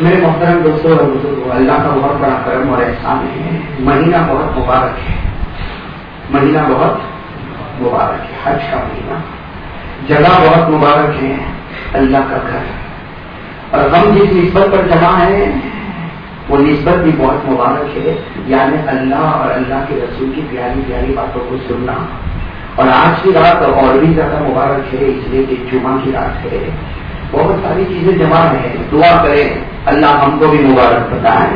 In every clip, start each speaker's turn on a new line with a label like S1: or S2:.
S1: मेरे मोहतरम दोस्तों और बुजुर्गों अल्लाह का बहुत बड़ा करम और एहसान है महीना बहुत मुबारक है महीना बहुत मुबारक है हज का महीना जगह बहुत मुबारक है अल्लाह का घर। और हम जिस निस्बत पर जमा है, वो निस्बत भी बहुत मुबारक है। यानी अल्लाह और अल्लाह के रसूल की प्यारी प्यारी बातों को सुनना। और आज की रात और भी ज़्यादा मुबारक है, इसलिए कि जुमा की रात है। बहुत सारी चीज़ें जमा है। दुआ करें, अल्लाह हमको भी मुबारक बताए।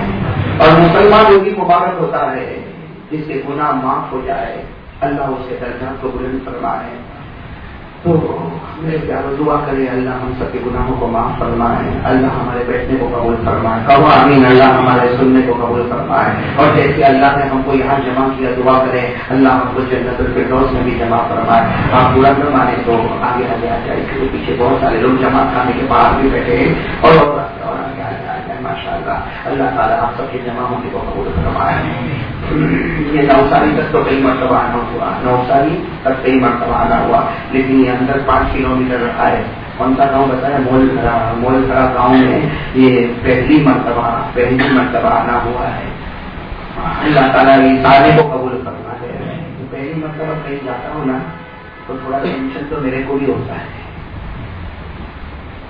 S1: और मुसलमान भी मुबारक होता है, जिससे गुनाह माफ़ हो जाए। अल्लाह उसके दर्जा को बुलंद फरमाए। तो मेरे प्यारो दुआ करे अल्लाह हम सबके गुनाहों को माफ़ फरमाए। अल्लाह हमारे बैठने को कबूल फरमाए। कहो आमीन, अल्लाह हमारे सुनने को कबूल फरमाए। और जैसे अल्लाह ने हमको यहाँ जमा किया, दुआ करे, अल्लाह हमको जन्नत फिरदौस में भी जमा फरमाए। आप पूरा न माने तो आगे आगे आ जाए पीछे बहुत सारे लोग जमा खाने के बाहर भी बैठे और माशाल्लाह अल्लाह ताला आप सबके जमा होने को कबूल ये नौसारी तक तो कई मरतबा आना हुआ नौसारी तक कई मरतबा आना हुआ लेकिन ये अंदर पाँच किलोमीटर रखा है कौन सा गाँव बताया मोल खड़ा मोल खड़ा गाँव में ये पहली मरतबा पहली मरतबा आना हुआ है अल्लाह ताला ये सारे को कबूल करना है पहली मरतबा कहीं जाता हूँ ना तो थोड़ा टेंशन तो मेरे को भी होता है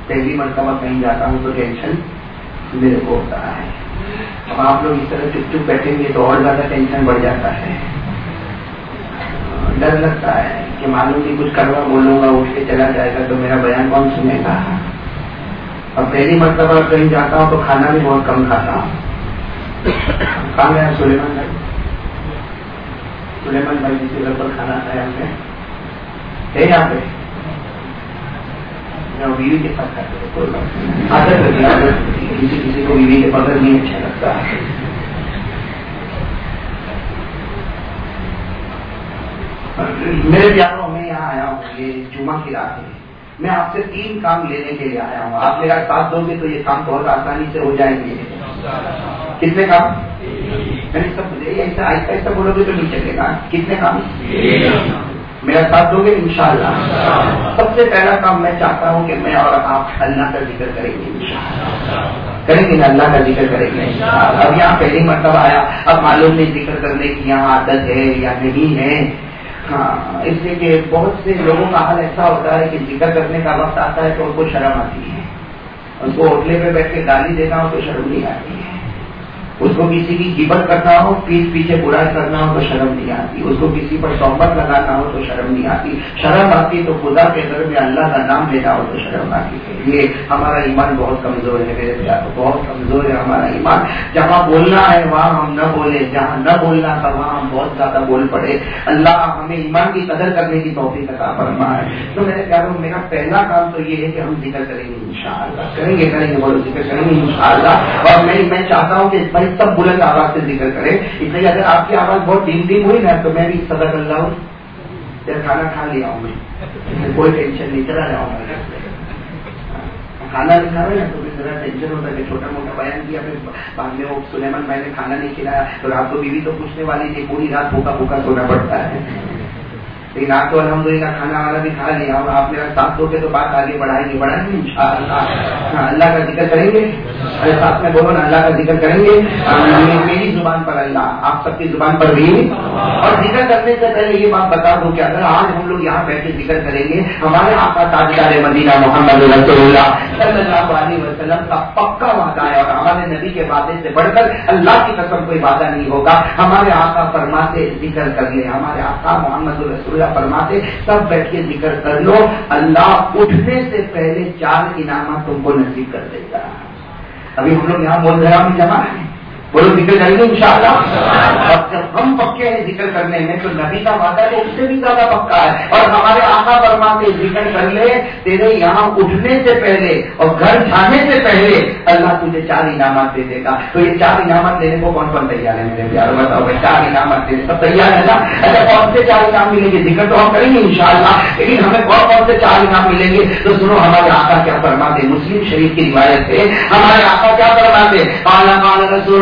S1: पहली मरतबा कहीं जाता हूँ तो टेंशन मेरे को होता है। अब आप लोग इस तरह चुप चुप बैठेंगे तो और ज़्यादा टेंशन बढ़ जाता है। डर लगता है कि मालूम कि कुछ करवा बोलूँगा, उठ के चला जाएगा तो मेरा बयान कौन सुनेगा? अब पहली मतलब अगर कहीं जाता हूँ तो खाना भी बहुत कम खाता हूँ। कहा गया सुलेमान भाई? सुलेमान भाई जिसके घर पर खाना खाया हमने। यहाँ पे? बीवी के खाते कोई बात आदत किसी किसी को बीवी के नहीं अच्छा लगता। है मेरे प्यारों, में यहाँ आया हूँ, ये जुमा की रात है। मैं आपसे तीन काम लेने के लिए आया हूँ। आप मेरा साथ दोगे तो ये काम बहुत आसानी से हो जाएँगे। कितने काम मैंने सब ऐसा ऐसा ऐसा बोलोगे तो नहीं चलेगा। कितने काम मेरा साथ दोगे? इंशाल्लाह। सबसे पहला काम मैं चाहता हूँ कि मैं और आप अल्लाह का ज़िक्र करेंगे करेंगे ना? अल्लाह का ज़िक्र करेंगे अब यहाँ पहली मतलब आया। अब मालूम नहीं ज़िक्र करने की यहाँ आदत है या नहीं है। हाँ इसलिए कि बहुत से लोगों का हाल ऐसा होता है कि ज़िक्र करने का वक्त आता है तो उनको शर्म आती है। उनको होटले पे बैठ के गाली देना हो तो शर्म नहीं आती है। उसको किसी की गिबत करना हो, पीठ पीछे बुराई करना हो तो शर्म नहीं आती। उसको किसी पर सोमत लगाना हो तो शर्म नहीं आती। शर्म आती तो खुदा के घर में अल्लाह का नाम लेना हो तो शर्म आती। ये हमारा ईमान बहुत कमज़ोर है मेरे प्यार बहुत कमज़ोर है हमारा ईमान। जहाँ बोलना है, वहाँ हम न बोले। जहाँ न बोलना था वहाँ हम बहुत ज़्यादा बोल पड़े। अल्लाह हमें ईमान की कदर करने की तोफी का है तो मेरे प्यारों, मेरा पहला काम तो ये है कि हम ज़िक्र करेंगे इंशाल्लाह करेंगे करेंगे, बोलो, ज़िक्र करेंगे इंशाल्लाह और मैं मैं चाहता हूँ कि भाई सब बुलंद आवाज़ से ज़िक्र करें। इसलिए अगर आपकी आवाज़ बहुत धीम धीम हुई ना तो मैं भी सदर अल्लाह या खाना खा लिया हूँ मैं। कोई टेंशन नहीं, चला जाऊँगा खाना नहीं खा रहे ना तो फिर जरा टेंशन होता है छोटा मोटा बयान किया, फिर बाद में वो सुलेमान भाई ने खाना नहीं खिलाया तो रात को बीवी तो पूछने वाली थी, पूरी रात भूखा भूखा सोना पड़ता है। लेकिन आप तो अलहमदुल्ला खाना वाला भी खा लिया और आप मेरा साथ दोगे तो बात आगे बढ़ाएँगे बढ़ाएँगे इंशाल्लाह। अल्लाह का ज़िक्र करेंगे। अरे साथ में बोलो ना, अल्लाह का ज़िक्र करेंगे। मेरी ज़ुबान पर अल्लाह, आप सबकी ज़ुबान पर भी। और ज़िक्र करने से पहले ये बात बता दूँ कि अगर आज हम लोग यहाँ बैठे ज़िक्र करेंगे, हमारे आका ताजदार मदीना मोहम्मद रसोल्ला का पक्का वादा है और हमारे नबी के वादे से बढ़कर अल्लाह की कसम कोई वादा नहीं होगा। हमारे आका फरमाते ज़िक्र कर ले हमारे आका मोहम्मद रसुल्ला फरमाते सब बैठ के ज़िक्र कर लो, अल्लाह उठने से पहले चार इनामा तुमको नसीब कर देगा अभी हम लोग यहाँ बोल रहे जमा है। बोलो ज़िक्र करेंगे इंशाल्लाह और जब हम पक्के हैं ज़िक्र करने में तो नबी का वादा तो उससे भी ज़्यादा पक्का है। और हमारे आका फरमाते ज़िक्र कर ले, तेरे यहाँ उठने से पहले और घर जाने से पहले अल्लाह तुझे चार इनामत दे देगा। तो ये चार इनामत देने को कौन कौन तैयार है मेरे प्यार, बताओ चार इनामत देने सब तैयार है ना? अच्छा कौन से चार इनाम मिलेंगे? ज़िक्र तो हम करेंगे इंशाल्लाह लेकिन हमें कौन कौन से चार इनाम मिलेंगे? तो सुनो, हमारे आका क्या फरमाते मुस्लिम शरीफ की रिवायत से हमारे आका क्या फरमाते रसूल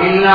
S1: मलाइका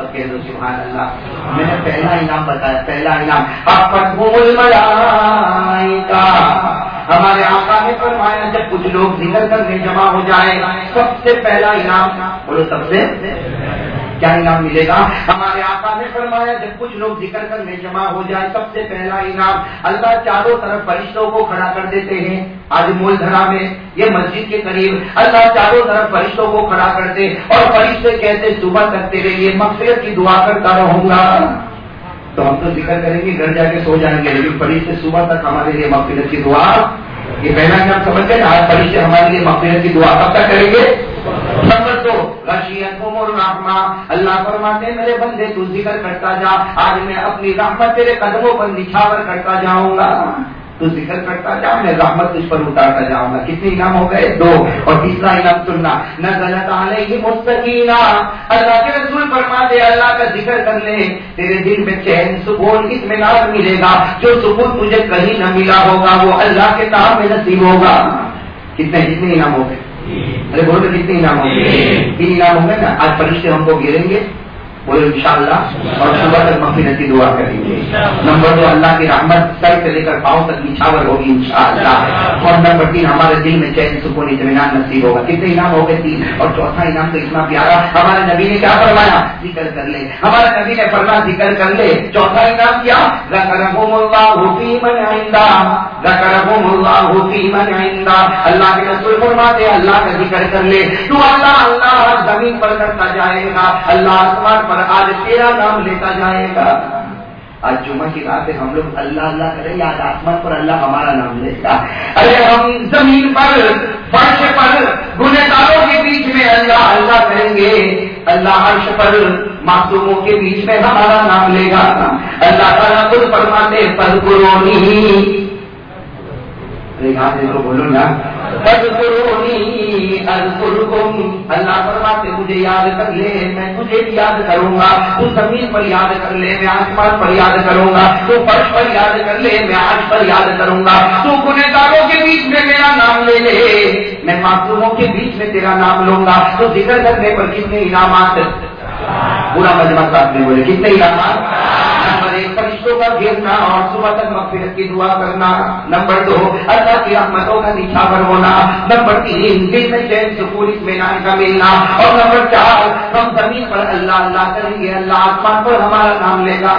S1: कह पहला इनाम बताया, पहला इनाम। हमारे आका ने फरमाया, जब कुछ लोग ज़िक्र करने जमा हो जाए, सबसे पहला इनाम, बोलो सबसे क्या इनाम मिलेगा? हमारे आका ने फरमाया, जब कुछ लोग ज़िक्र करने जमा हो जाए, सबसे पहला इनाम अल्लाह चारों तरफ़ फरिश्तों को खड़ा कर देते हैं। आज मूलधरा में, ये मस्जिद के करीब, अल्लाह चारों तरफ़ फरिश्तों को खड़ा करते और फरिश्ते कहते सुबह तेरे लिए मकफिरत की दुआ करता रहूँगा। तो हम तो ज़िक्र करेंगे, घर जाके सो जाएँगे, लेकिन फरिश्ते सुबह तक हमारे लिए मकफिरत की दुआ ये पहला जब समझ गए आज परिचय हमारे लिए मकफिरत की दुआ कब तक करेंगे? अल्लाह फरमाते मेरे बंदे, तू ज़िक्र करता जा। आज मैं अपनी रहमत तेरे कदमों पर निछावर करता जाऊँगा। तू ज़िक्र करता जा मैं रहमत तुझ पर उतारता जाऊँगा कितने इनाम हो गए? दो। और तीसरा इनाम सुनना। न गलत आले ही मुस्तकीना। अल्लाह के रसूल फरमाते अल्लाह का ज़िक्र कर ले। तेरे दिल में चैन सुकून इतमान मिलेगा। जो सुकून तुझे कहीं न मिला होगा वो अल्लाह के नाम में नसीब होगा। कितने कितने इनाम हो गए? अरे बोलो तो कितने इनाम होंगे तीन इनाम होंगे ना? आज फरिश्ते हमको गिरेंगे बोले, इंशाल्लाह, और सुबह तक मफिरत की दुआ करेंगे। नंबर दो, अल्लाह की रहमत सर से लेकर पाँव तक निछावर होगी, इंशाल्लाह। और नंबर तीन, हमारे दिल में चैन, सुकून इतमान नसीब होगा। कितने इनाम हो गए तीन? और चौथा इनाम तो इतना प्यारा, हमारे नबी ने क्या फरमाया? ज़िक्र कर ले। हमारे नबी ने फरमा ज़िक्र कर ले। चौथा इनाम क्या? अल्लाह के रसूल फरमाते अल्लाह का ज़िक्र कर ले। तू अल्लाह अल्लाह ज़मीन पर करता जाएगा। अल्लाह आसमान पर आज तेरा नाम लेता जाएगा। आज जुमा की रात है, हम लोग अल्लाह अल्लाह करेंगे आज आसमान पर अल्लाह हमारा नाम लेगा। अरे हम ज़मीन पर, फर्श पर गुनेगारों के बीच में अल्लाह अल्लाह करेंगे। अल्लाह अर्श पर, मासूमों के बीच में हमारा नाम लेगा। अल्लाह ताला खुद फरमाते पद ना। अल्लाह फरमाते मुझे याद कर ले, मैं तुझे भी याद करूँगा। तू ज़मीन पर याद कर ले, मैं आसमान पर याद करूँगा। तू फर्श पर याद कर ले, मैं आज पर याद करूँगा। तू गुनेगारों के बीच में मेरा नाम ले ले, मैं मासूमों के बीच में तेरा नाम लूँगा। तो ज़िक्र करने पर कितने इनाम पूरा मजमा साथ में बोले, कितने इनाम नंबर एक फरिश्तों का गिरना और सुबह तक मकफिरत की दुआ करना। नंबर दो अल्लाह की रहमतों का निछावर होना। नंबर तीन, दिल में चैन सुकून इतमान का मिलना। और नंबर चार, हम ज़मीन पर अल्लाह अल्लाह करेंगे, अल्लाह आसमान पर हमारा नाम लेगा।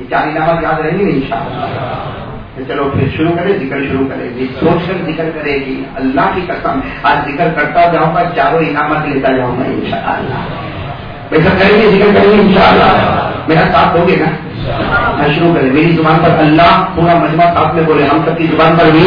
S1: ये चार इनामत याद रहेंगे इंशाल्लाह। तो चलो फिर शुरू करें, ज़िक्र शुरू करें सोच कर ज़िक्र करेगी। अल्लाह की कसम, आज ज़िक्र करता जाऊँगा, चारों इनामत लेता जाऊँगा, इंशाल्लाह। वैसा करेंगे ज़िक्र करेंगे इंशाल्लाह मेरा साथ दोगे ना मैं शुरू करें मेरी ज़ुबान पर अल्लाह पूरा मजमा साथ में बोले हम सबकी ज़ुबान पर भी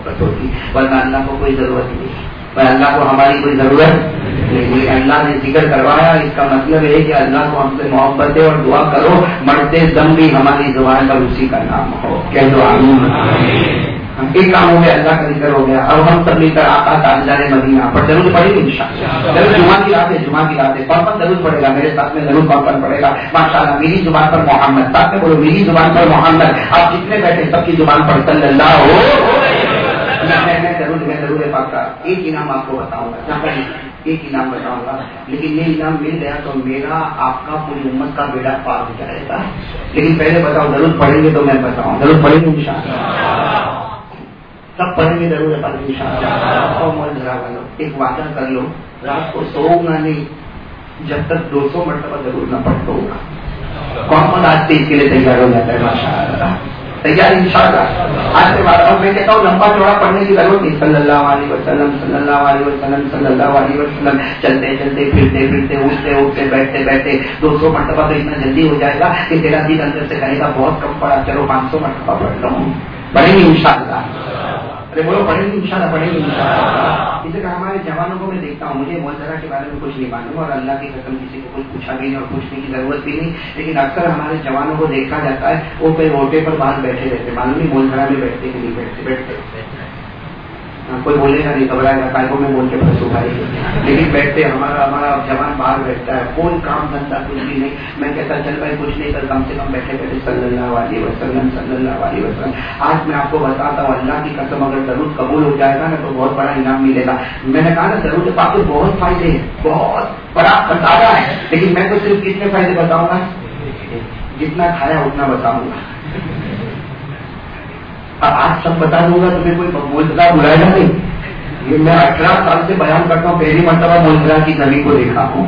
S1: मोहब्बत होती वरना अल्लाह को कोई ज़रूरत नहीं। पर अल्लाह को हमारी कोई ज़रूरत नहीं अल्लाह ने ज़िक्र करवाया, इसका मतलब है कि अल्लाह को हमसे मोहब्बत है और दुआ करो, मरते दम भी हमारी ज़ुबान पर उसी का नाम हो। कह दो आमीन। एक काम हो गया अल्लाह का ज़िक्र हो गया। अब हम सब मिलकर आका ताजारे मदीना पर ज़रूर पड़ेगी ज़रूर जुमा की रात है जुमा की रात। है कौन ज़रूर पड़ेगा मेरे साथ में ज़रूर कौन पड़ेगा माशाल्लाह, मेरी ज़ुबान पर मोहम्मद। साथ में बोलो, मेरी ज़ुबान पर मोहम्मद। आप जितने बैठे, सबकी ज़ुबान पर ज़रूर, मैं ज़रूर एक इनाम आपको बताऊँगा एक इनाम बताऊँगा। लेकिन ये इनाम मिल गया तो मेरा, आपका पूरी उम्मत का बेड़ा पार हो जाएगा। लेकिन पहले बताओ, ज़रूर पढ़ेंगे तो मैं बताऊँ, ज़रूर पढ़ेंगे इंशाल्लाह सब पढ़ेंगे ज़रूर है एक वादा कर लो। रात को सोऊँगा नहीं, जब तक दो सौ मरतबा ज़रूर न पढ़ता होगा। कौन कौन आज से इसके लिए तैयार हो जाता है माशा तैयार इंशाला आज मैं कहता हूँ लंबा चौड़ा पढ़ने की ज़रूरत नहीं। सल्लल्लाहु अलैहि वसल्लम, सल्लल्लाहु अलैहि वसल्लम, सल्लल्लाहु अलैहि वसल्लम। चलते चलते, फिरते फिरते, उठते उठते, बैठते बैठते, दो सौ मरतबा तो इतना जल्दी हो जाएगा कि तेरा दिल अंदर से कहेगा, बहुत कम पड़ा चलो पाँच सौ मरतबा पढ़ लो। पढ़ेंगे इंशाल्लाह अरे बोलो पढ़ेंगे इंशाल्लाह पढ़ेंगे इंशाल्लाह इसे कहा, हमारे जवानों को मैं देखता हूँ, मुझे मोलतरा के बारे में कुछ नहीं मालूम और अल्लाह की कसम किसी को कुछ पूछा भी नहीं और पूछने की ज़रूरत भी नहीं। लेकिन अक्सर हमारे जवानों को देखा जाता है, वो कई वोटे पर बाहर बैठे रहते मालूम नहीं मोलतरा में बैठते कि नहीं बैठते बैठते कोई बोलेगा नहीं घबराएगा कायकों में बोल के बस उठाएगी लेकिन बैठते हमारा हमारा जवान बाहर बैठता है, कोई काम धंधा कुछ भी नहीं। मैं कहता, चल भाई, कुछ नहीं कर कम से कम बैठे बैठे सल्लल्लाहु अलैहि वसल्लम, सल्लल्लाहु अलैहि वसल्लम। आज मैं आपको बताता हूँ, अल्लाह की कसम, अगर ज़रूर कबूल हो जाएगा ना तो बहुत बड़ा इनाम मिलेगा। मैंने कहा ना ज़रूर पाक बहुत फ़ायदे हैं, बहुत बड़ा खसारा है। लेकिन मैं तो सिर्फ़ कितने फ़ायदे बताऊँगा? जितना खाया, उतना बताऊँगा। आज सब बता दूँगा, तुम्हें कोई मोलतरा बुलाएगा नहीं। ये मैं अठारह साल से बयान करता हूँ, पहली मरतबा मोलतरा की नबी को देखा हूँ।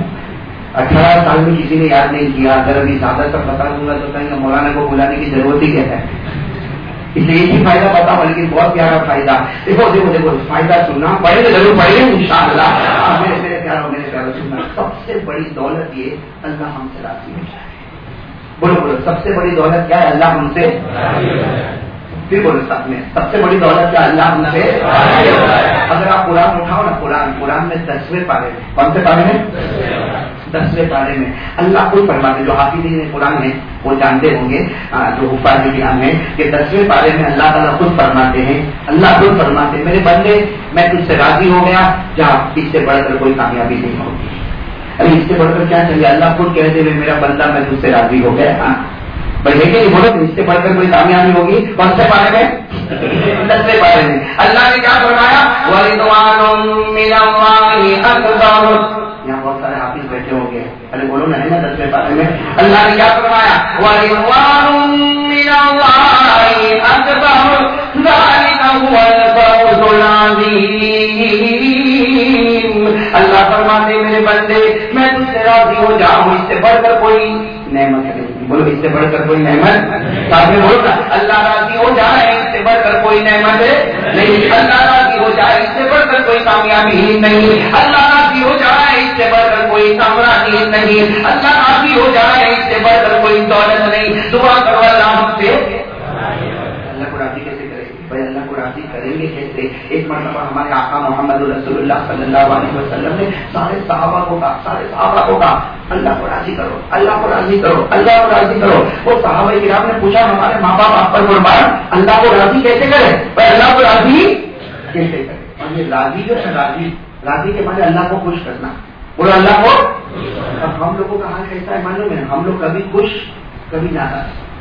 S1: अठारह साल में किसी ने याद नहीं किया, अगर अभी ज़्यादा सब बता दूँगा तो कहीं मौलाना को बुलाने की ज़रूरत ही क्या है? इसलिए ही फ़ायदा बताओ लेकिन बहुत प्यारा फ़ायदा। देखो देखो देखो, फ़ायदा सुनना। पढ़े तो ज़रूर, पढ़ेंगे इंशाल्लाह मेरे मेरे प्यारो मेरे प्यारो, सुनना। सबसे बड़ी दौलत ये अल्लाह हमसे राज़ी हो जाए। बोलो बोलो, सबसे बड़ी दौलत क्या है? अल्लाह हमसे फिर बोलो साथ में सबसे बड़ी दौलत क्या अल्लाह से अगर आप कुरान उठाओ ना, कुरान कुरान में दसवें पारे में। कौन से पारे में? दसवें पारे में। अल्लाह खुद फरमाते जो हाफिज कुरान है वो जानते होंगे जो हुफाज ज्ञान है, कि दसवें पारे में अल्लाह ताला खुद फरमाते हैं। अल्लाह खुद फरमाते मेरे बंदे, मैं तुझसे राज़ी हो गया, जहाँ इससे बढ़कर कोई कामयाबी नहीं होगी अरे इससे बढ़कर क्या चाहिए? अल्लाह खुद कहते हुए मेरा बंदा, मैं तुझसे राज़ी हो गया। हाँ है कि नहीं बोलो, इससे बढ़कर कोई कामयाबी होगी? कौन से पारे में दसवें पारे में अल्लाह ने क्या फरमाया? यहाँ बहुत सारे हाफिज बैठे होंगे अरे बोलो ना है ना दसवें पारे में। अल्लाह ने क्या फरमाया? अल्लाह फरमाते मेरे बंदे मैं तुझसे राज़ी हो जाऊँ, इससे बढ़कर कोई नेमत है बोलो इससे बढ़कर कोई नहमत साथ में बोलो अल्लाह राज़ी हो जाए, इससे बढ़कर कोई नहमत नहीं। अल्लाह राज़ी हो जाए, इससे बढ़कर कोई कामयाबी ही नहीं। अल्लाह राज़ी हो जाए, इससे बढ़कर कोई साम्राज्य नहीं। अल्लाह राज़ी हो जाए, इससे बढ़कर कोई दौलत नहीं। दुआ करो अल्लाह हमसे अल्लाह को राज़ी कैसे करेंगे भाई अल्लाह को राज़ी कैसे एक मरतबा हमारे आका मोहम्मद वसल्लम ने, सारे सहाबा को कहा, सारे सहाबा को कहा, अल्लाह को राज़ी करो, अल्लाह को राज़ी करो, अल्लाह को राज़ी करो। वो साहब किराम ने पूछा, हमारे माँ बाप आप पर कुर्बान अल्लाह को राज़ी कैसे करे? भाई, अल्लाह को राज़ी कैसे करे? और राज़ी जो है, राज़ी। राज़ी के माने अल्लाह को खुश करना। बोलो, अल्लाह को? अब हम लोगों का हाल कैसा है, मालूम है? हम लोग कभी खुश, कभी नाराज़।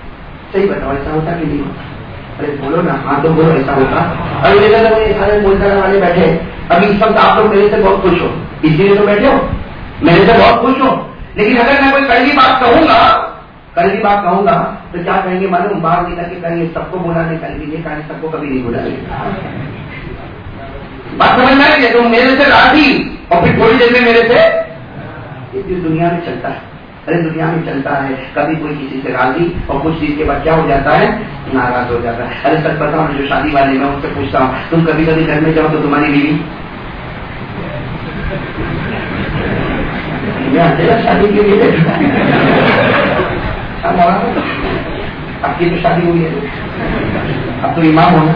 S1: सही बताओ, ऐसा होता कि नहीं होता? अरे बोलो ना हाँ तो बोलो, ऐसा होता। अरे मेरे सारे बोलता वाले बैठे। अभी इस वक्त आप लोग मेरे से बहुत खुश हो। इसलिए तो बैठे हो। मेरे से बहुत खुश हो। लेकिन अगर मैं कोई कड़वी बात कहूँगा कल की बात कहूँगा तो क्या कहेंगे मालूम? बाहर निकल के कहेंगे, सबको बुलाने कल भी कहेंगे सबको कभी नहीं बोला बात समझ में आई? तुम मेरे से राज़ी, और फिर थोड़ी देर में मेरे से ये दुनिया में चलता है। अरे, दुनिया में चलता है। कभी कोई किसी से राज़ी और कुछ दिन के बाद क्या हो जाता है? नाराज़ हो जाता है। अरे, सच बताओ जो शादी वाले मैं उनसे पूछता हूँ, तुम कभी कभी घर में जाओ तो तुम्हारी बीवी? शादी के लिए। आपकी तो शादी हुई है। अब तो इमाम होना।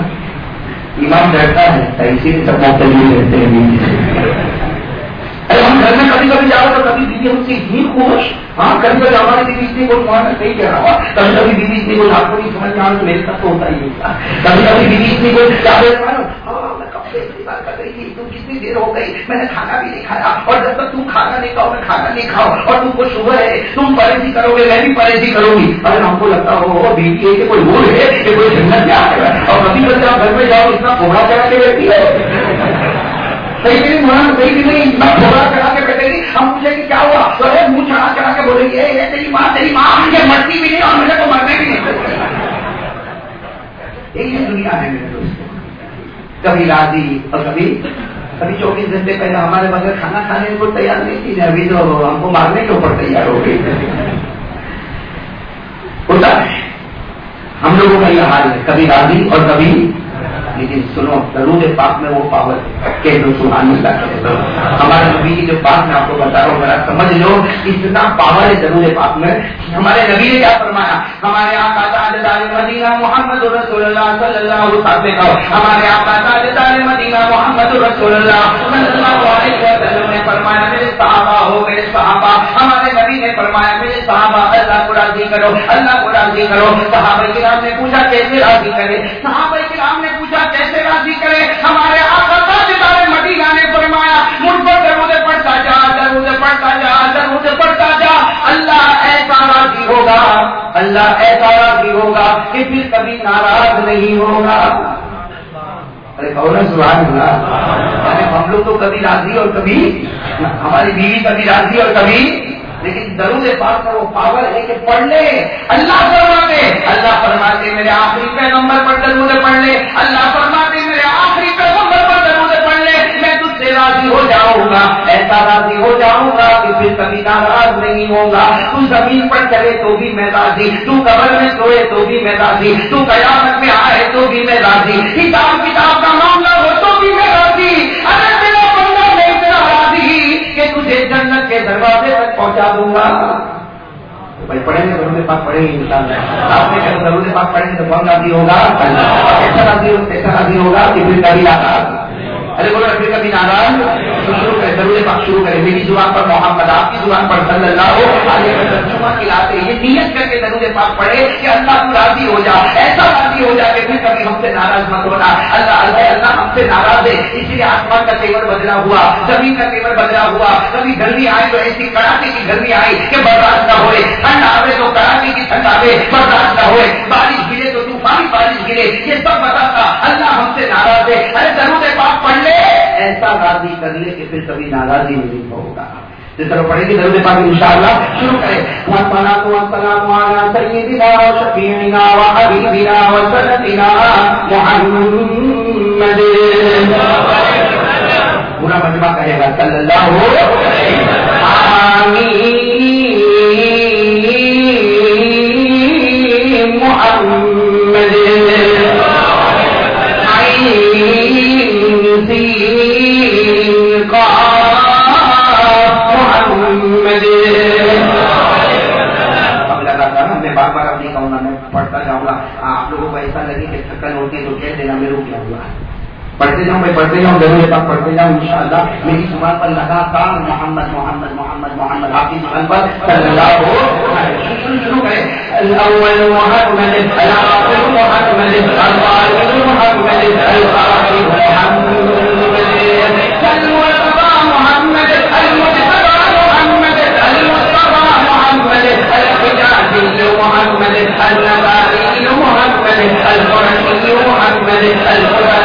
S1: इमाम डरता है इसीलिए सब लिए रहते हैं। अरे हम घर में कभी कभी जाओ तो कभी दीदी हमसे इतनी खुश। हाँ कभी कभी हमारी दीदी इतनी खुश वहाँ सही कह रहा हूँ। कभी कभी दीदी इतनी खुश, आपको नहीं समझ में आ मेरे साथ तो होता ही होता कभी कभी दीदी इतनी खुश, क्या बोल हाँ? तुम कितनी देर हो गई, मैंने खाना भी नहीं खाया, और जब तक तुम खाना नहीं खाओ, मैं खाना नहीं खाओ और तुमको शुगर है, तुम परहेजी करोगे, मैं भी परहेजी करूँगी। अरे, हमको लगता हो बीवी है कि कोई रूल है, कि कोई जन्नत क्या है, और कभी कभी आप घर में जाओ, इतना घोड़ा चढ़ा के बैठी है। सही भी नहीं सही भी नहीं इतना घोड़ा चढ़ा के बैठेगी हम पूछेंगे क्या हुआ? तो अरे मुँह चढ़ा चढ़ा के बोलेंगे ये तेरी माँ तेरी माँ ये मरती भी नहीं और मुझे तो मरने भी नहीं। यही दुनिया है मेरे दोस्तों। कभी राज़ी और कभी कभी चौबीस घंटे पहले हमारे बगैर खाना खाने को तैयार नहीं थी, अभी तो हमको मारने के ऊपर तैयार हो गई। होता है हम लोगों का यह हाल है। कभी राज़ी और कभी लेकिन सुनो ज़रूर पाक में वो पावर कह दो सुहान हमारे नबी की जो बात मैं आपको बता रहा हूँ मेरा समझ लो, इतना पावर है ज़रूर पाक में हमारे नबी ने क्या फरमाया? हमारे मदीना हमारे मदीना मोहम्मद फरमाया, मेरे हमारे अल्लाह को राज़ी करो, अल्लाह को राज़ी करो। साहब ने पूछा, कैसे राज़ी करे? ने पूछा कैसे राज़ी करे, हमारे आका ताजदार मदीना ने फरमाया मुझ पर दरूदे पढ़ता जा दरूदे पढ़ता जा दरूदे पढ़ता जा। अल्लाह ऐसा राज़ी होगा, अल्लाह ऐसा राज़ी होगा कि फिर कभी नाराज़ नहीं होगा। अरे कौन सुहान हुआ अरे हम लोग तो कभी राज़ी और कभी, हमारी बीवी कभी राज़ी और कभी लेकिन दरूद पाक का वो पावर है कि पढ़ ले। अल्लाह फरमाते अल्लाह फरमाते, मेरे आखिरी पैगंबर पर दरूद पढ़ ले। अल्लाह फरमाते, मेरे आखिरी पैगंबर पर दरूद पढ़ ले। मैं तुझसे राज़ी हो जाऊँगा, ऐसा राज़ी हो जाऊँगा कि फिर कभी नाराज़ नहीं होगा तू ज़मीन पर चले तो भी मैं राज़ी, तू कबर में सोए तो भी मैं राज़ी, तू कयामत में आए तो भी मैं राज़ी। हिसाब किताब का मामला हो तो भी मैं राज़ी। अरे तक दूँगा। दूँगा भाई, पढ़ेंगे ज़रूर पास पढ़ेंगे इंसान। आपने कहा ज़रूर पास पढ़ेंगे तो कौन राज़ी होगा? ऐसा राज़ी ऐसा राज़ी होगा कि फिर कभी आता अरे बोलो फिर कभी नाराज़ ज़रूर पाक शुरू करें। मेरी ज़ुबान पर मोहम्मद, आपकी ज़ुबान पर सल्लल्लाहु अलैहि खिलाते ये नियत करके ज़रूर पाक पढ़े कि अल्लाह तू राज़ी हो जा, ऐसा राज़ी हो जा कि फिर कभी हमसे नाराज़ मत होना। अल्लाह अल्लाह अल्लाह हमसे नाराज़ है। इसीलिए आसमान का तेवर बदला हुआ, ज़मीन का तेवर बदला हुआ। कभी गर्मी आई तो ऐसी कड़ाके की गर्मी आई कि बर्दाश्त न होए। ठंड आवे तो कड़ाके की ठंड आवे बर्दाश्त न होए। बारिश गिरे तो तूफानी बारिश गिरे ये सब बताता अल्लाह हमसे नाराज़ है, अरे ज़रूर पाक पढ़ ले। ऐसा राज़ी कर ले कि फिर कभी नाराजी नहीं होगा। जिस पढ़ेगी शुरू पूरा मजमा कहेगा सल्लल्लाहु आमीन। पढ़ते जाऊँ मैं पढ़ते जाऊँ ज़रूर तक पढ़ते जाऊँ इंशाल्लाह मेरी ज़ुबान पर लगातार मोहम्मद मोहम्मद मोहम्मद मोहम्मद आपकी ज़ुबान पर सल्लल्लाहु शुरू करें अव्वल मोहम्मद अल-आखिर मोहम्मद अल-वालिद मोहम्मद अल-आखिर मोहम्मद सल्लु अला मोहम्मद अल-मुस्तफा मोहम्मद अल-मुस्तफा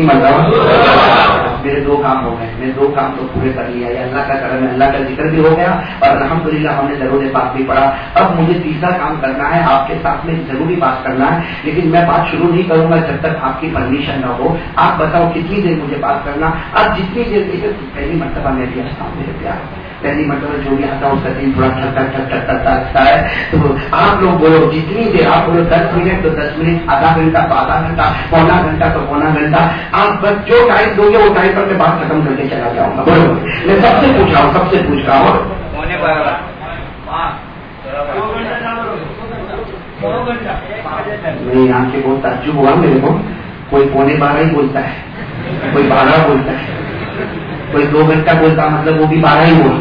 S1: कितनी मतलब मेरे दो काम हो गए मैंने दो काम तो पूरे कर लिया ये अल्लाह का करम है, अल्लाह का ज़िक्र भी हो गया और अलहमदुल्ला हमने ज़रूर बात भी पढ़ा। अब मुझे तीसरा काम करना है, आपके साथ में ज़रूरी बात करना है, लेकिन मैं बात शुरू नहीं करूँगा जब तक आपकी परमिशन न हो। आप बताओ, कितनी देर मुझे बात करना? अब जितनी देर पहली मरतबा मैं भी हंसता हूँ मेरे प्यार। पहली मतलब जो भी आता है उसका दिन थोड़ा ठक ठक ठक ठक लगता है। तो आप लोग बोलो जितनी देर आप बोलो दस मिनट तो दस मिनट आधा घंटा तो आधा घंटा पौना घंटा तो पौना घंटा। आप बस जो टाइम दोगे वो टाइम पर मैं बात खत्म करके चला जाऊँगा। बोलो मैं सबसे पूछ रहा हूँ सबसे पूछ रहा हूँ? मैं यहाँ से बहुत ताजुब हुआ मेरे को। कोई पौने बारह ही बोलता है। कोई बारह बोलता है। कोई दो घंटा बोलता मतलब वो भी बारह ही हुआ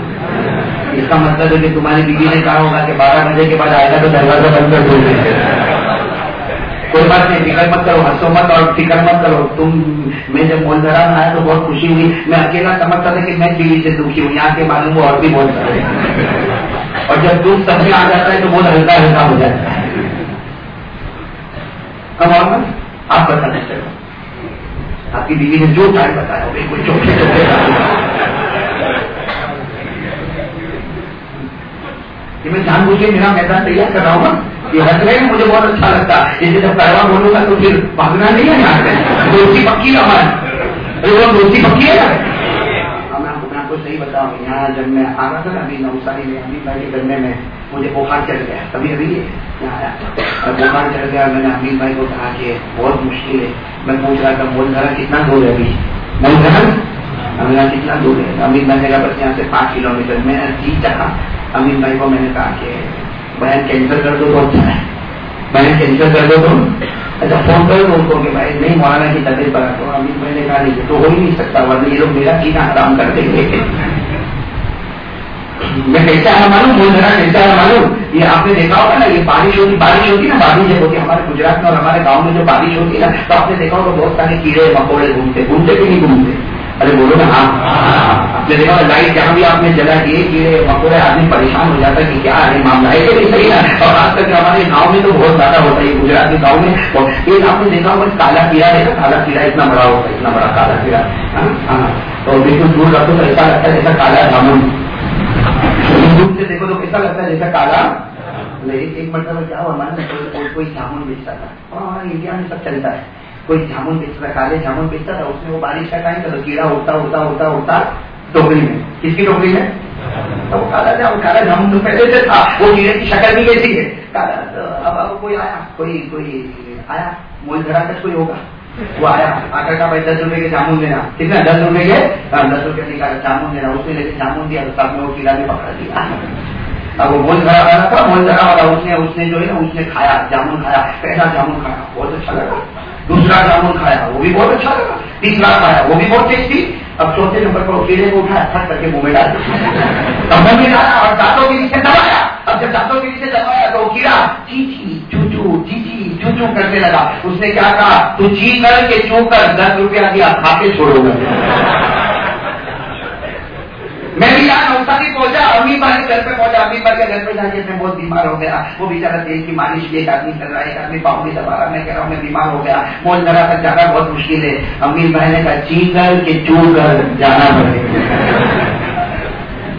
S1: इसका मतलब है कि तुम्हारी बीवी ने कहा होगा कि बारह बजे के बाद आएगा तो दरवाज़ा बंद कर दोगे कोई बात नहीं, फ़िक्र मत करो, हंसो मत और फ़िक्र मत करो। तुम, मैं जब मोल धरा में आया तो बहुत खुशी हुई। मैं अकेला समझता था कि मैं बीवी से दुखी हूँ। यहाँ के मालूम वो और भी बोल सकते और जब दुख सब में आ जाता है तो बहुत हल्का हल्का हो जाता है। कम और आप बता सकते हो आपकी बीवी ने जो टाइम बताया बिल्कुल चौके चौके कि मैं जानबूझ के मेरा मैदान तैयार कर रहा हूँ। ये हंस रहे मुझे बहुत अच्छा लगता है। जब करवा बोलूँगा तो फिर भागना नहीं है यहाँ से दोस्ती पक्की अरे वो दोस्ती पक्की है? मैं सही बताऊँ, यहाँ जब मैं आ रहा था ना, अभी नौसारी में, अभी भाई के गन्ने में मुझे बुखार चढ़ गया। कभी अभी यहाँ आया। बुखार चढ़ गया, मैंने अमीर भाई को कहा कि बहुत मुश्किल है। मैं पूछ रहा था धरा कितना दूर है अभी? मोल धरा हमें कितना दूर है? अमीर भाई ने कहा, बस यहाँ से पाँच किलोमीटर मैं जीत चाहा अमीन भाई को मैंने कहा कि बहन कैंसिल कर दो तो अच्छा है। बहन कैंसिल कर दो तो अच्छा फ़ोन कर दो उनको कि भाई नहीं, मौलाना की तबीयत पर तो अमीन भाई ने कहा नहीं तो हो ही नहीं सकता, वरना ये लोग मेरा जीना आराम कर देंगे। मैं कैसा है मालूम? बोल रहा कैसा है मालूम? ये आपने देखा होगा ना, ये बारिश होती बारिश होती ना, बारिश जब होती, हमारे गुजरात में और हमारे गाँव में जो बारिश होती है ना तो आपने देखा होगा बहुत सारे कीड़े मकोड़े घूमते घूमते कि नहीं घूमते। अरे बोलो ना। हाँ आपने देखा लाइट जहाँ भी आपने जला दिए कीड़े मकोड़े आदमी परेशान हो जाता है कि क्या अरे मामला है कि सही ना और आज तक हमारे गाँव में तो बहुत ज़्यादा होता है गुजरात के गाँव में। एक आपने देखा होगा काला कीड़ा देखा काला कीड़ा इतना बड़ा होता है इतना बड़ा काला कीड़ा। हाँ, हाँ। तो बिल्कुल दूर रखो तो ऐसा लगता है जैसा काला जामुन। दूर से देखो तो कैसा लगता है जैसा काला? लेकिन एक मतलब क्या हुआ हमारे कोई कोई जामुन बेचता था और हमारे इंडिया में सब चलता है। कोई जामुन बेचता था काले जामुन बेचता था उसमें वो बारिश का टाइम था तो कीड़ा उड़ता उड़ता उड़ता उड़ता टोकरी में। किसकी टोकरी में तो काला जामुन काला जामुन तो पहले से था वो कीड़े की शक्ल भी कैसी है। काला तो अब अब कोई आया कोई कोई आया मोल धरा कर कोई होगा? वो आया आकर का भाई दस रुपए के जामुन देना। कितना? दस रुपए के? हाँ, दस रुपए निकाला जामुन देना। उसने लेके जामुन दिया तो साथ में वो कीड़ा भी पकड़ लिया अब वो मोल धरा वाला था मोल धरा वाला उसने उसने जो है ना उसने खाया जामुन खाया पहला जामुन खाया। बहुत अच्छा लगा दूसरा जामुन खाया, वो भी बहुत अच्छा लगा। तीसरा खाया, वो भी बहुत टेस्टी अब चौथे नंबर पर केले को उठाया फट करके मुँह में डाल अब मुँह में डाला और दांतों के नीचे दबाया। अब जब दांतों के नीचे दबाया तो कीड़ा चीची, चूचू चीची, चूचू करने लगा। उसने क्या कहा, तू ची कर के चू कर दस रुपया दिया, खा छोड़ोगा मैं भी यहाँ नौसारी पहुँचा अमीर के घर पे पहुँचा अमीर के घर पे जाके मैं बहुत बीमार हो गया। वो बेचारा तेल की मालिश एक आदमी कर रहा है, एक आदमी पाँव भी दबा रहा मैं कह रहा हूँ, मैं बीमार हो गया। मोल जरा तक जाना बहुत मुश्किल है। अमीर भाई ने कहा ची कर के चू कर जाना पड़ेगा।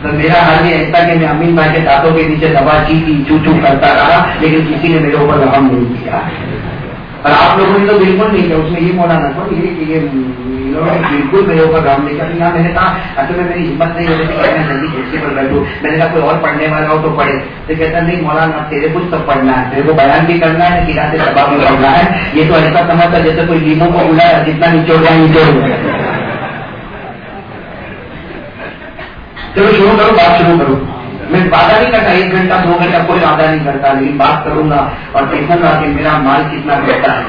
S1: तो मेरा हाल ही ऐसा कि मैं अमीन भाई के दांतों के नीचे ची थी चू चू करता रहा, लेकिन किसी ने मेरे ऊपर रहम नहीं किया। और आप लोगों ने तो बिल्कुल नहीं किया, उसमें ये बोला ना ये कि ये बिल्कुल मेरे ऊपर नहीं किया यहाँ मैंने कहा असल में मेरी हिम्मत नहीं होती रही थी मैं जल्दी कुर्सी पर बैठू। मैंने कहा, कोई और पढ़ने वाला हो तो पढ़े। तो कहता, नहीं मौलाना तेरे कुछ तो पढ़ना है, तेरे को बयान भी करना है किला से सभा भी पढ़ना है। ये तो ऐसा समझता जैसे कोई लीमो को बुलाया जितना निचोड़ जाए। निचोड़ चलो, शुरू करो, बात शुरू करो। मैं वादा नहीं करता, एक घंटा, दो घंटा, कोई वादा नहीं करता, लेकिन बात करूँगा और देखूँगा कि मेरा माल कितना घटता है।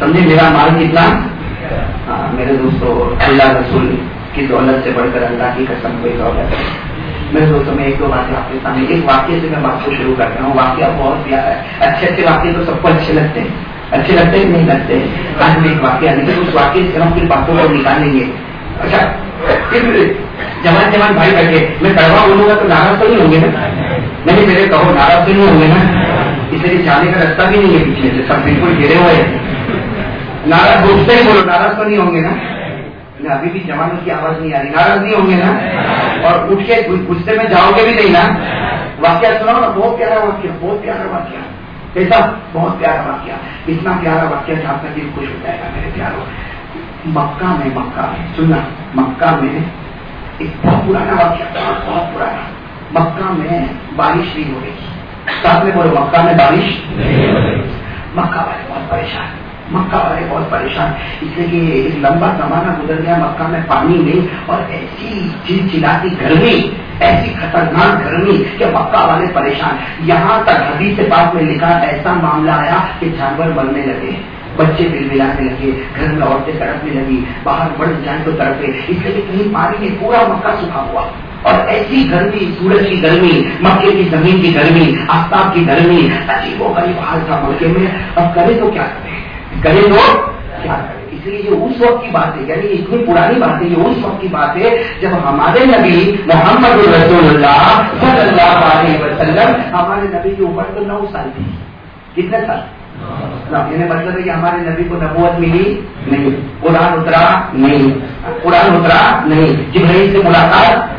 S1: समझे, मेरा माल कितना हाँ मेरे दोस्तों, अल्लाह रसूल की दौलत से बढ़कर अल्लाह की कसम कोई दौलत है मेरे दोस्तों, में एक दो बातें आपके सामने, एक वाक्य से मैं बात को शुरू करता हूँ। वाक्य बहुत प्यारा है। अच्छे अच्छे वाक्य तो सबको अच्छे लगते हैं। अच्छे लगते हैं नहीं लगते आज में एक वाक्य लेकिन उस वाक्य से हम फिर बातों को निकालेंगे। अच्छा जवान जवान भाई बैठे। मैं कड़वा बोलूँगा तो नाराज़ तो नहीं होंगे ना? नहीं, मेरे कहो, नाराज़ तो नहीं होंगे ना? इसलिए जाने का रास्ता भी नहीं है पीछे से। सब बिल्कुल गिरे हुए हैं। नाराज़ घुसते ही, बोलो नाराज़ तो नहीं होंगे ना? अभी भी जवानों की आवाज़ नहीं आ रही। नाराज़ नहीं होंगे ना? और उठ के गुस्से में जाओगे भी नहीं ना? वाक्य सुनाओ ना, बहुत प्यारा वाक्य, बहुत प्यारा वाक्य। कैसा बहुत प्यारा वाक्य। इतना प्यारा वाक्य आपका दिल खुश हो जाएगा, मेरे प्यारों। मक्का में मक्का में, सुनना, मक्का में एक बहुत पुराना वाक्य, बहुत पुराना। मक्का में बारिश नहीं हो रही। साथ में बोलो, मक्का में बारिश मक्का वाले बहुत परेशान। मक्का वाले बहुत परेशान। इसलिए कि एक लंबा जमाना गुजर गया, मक्का में पानी नहीं और ऐसी चिलचिलाती गर्मी, ऐसी खतरनाक गर्मी कि मक्का वाले परेशान। यहाँ तक हदीस से बात में लिखा ऐसा मामला आया कि जानवर मरने लगे, बच्चे बिल बिलबिलाने लगे, घर में औरतें तड़पने लगी, बाहर बढ़ जाए तो तड़पे। इसलिए कहीं पानी में पूरा मक्का सूखा हुआ। और ऐसी गर्मी, सूरज की गर्मी, मक्के की ज़मीन की गर्मी आफ्ताब की गर्मी अजीबो गरीब हाल था मक्के में। अब करे तो क्या करे? करे तो इसलिए ये उस वक्त की बात है, यानी इतनी पुरानी बात है, ये उस वक्त की बात है, जब हमारे नबी मोहम्मद रसूलुल्लाह सल्लल्लाहु अलैहि वसल्लम, हमारे नबी की उम्र तो नौ साल थी, कितने साल? यानी मतलब है कि हमारे नबी को नबूत मिली नहीं। कुरान उतरा नहीं। कुरान उतरा नहीं। जिब्राइल से मुलाकात।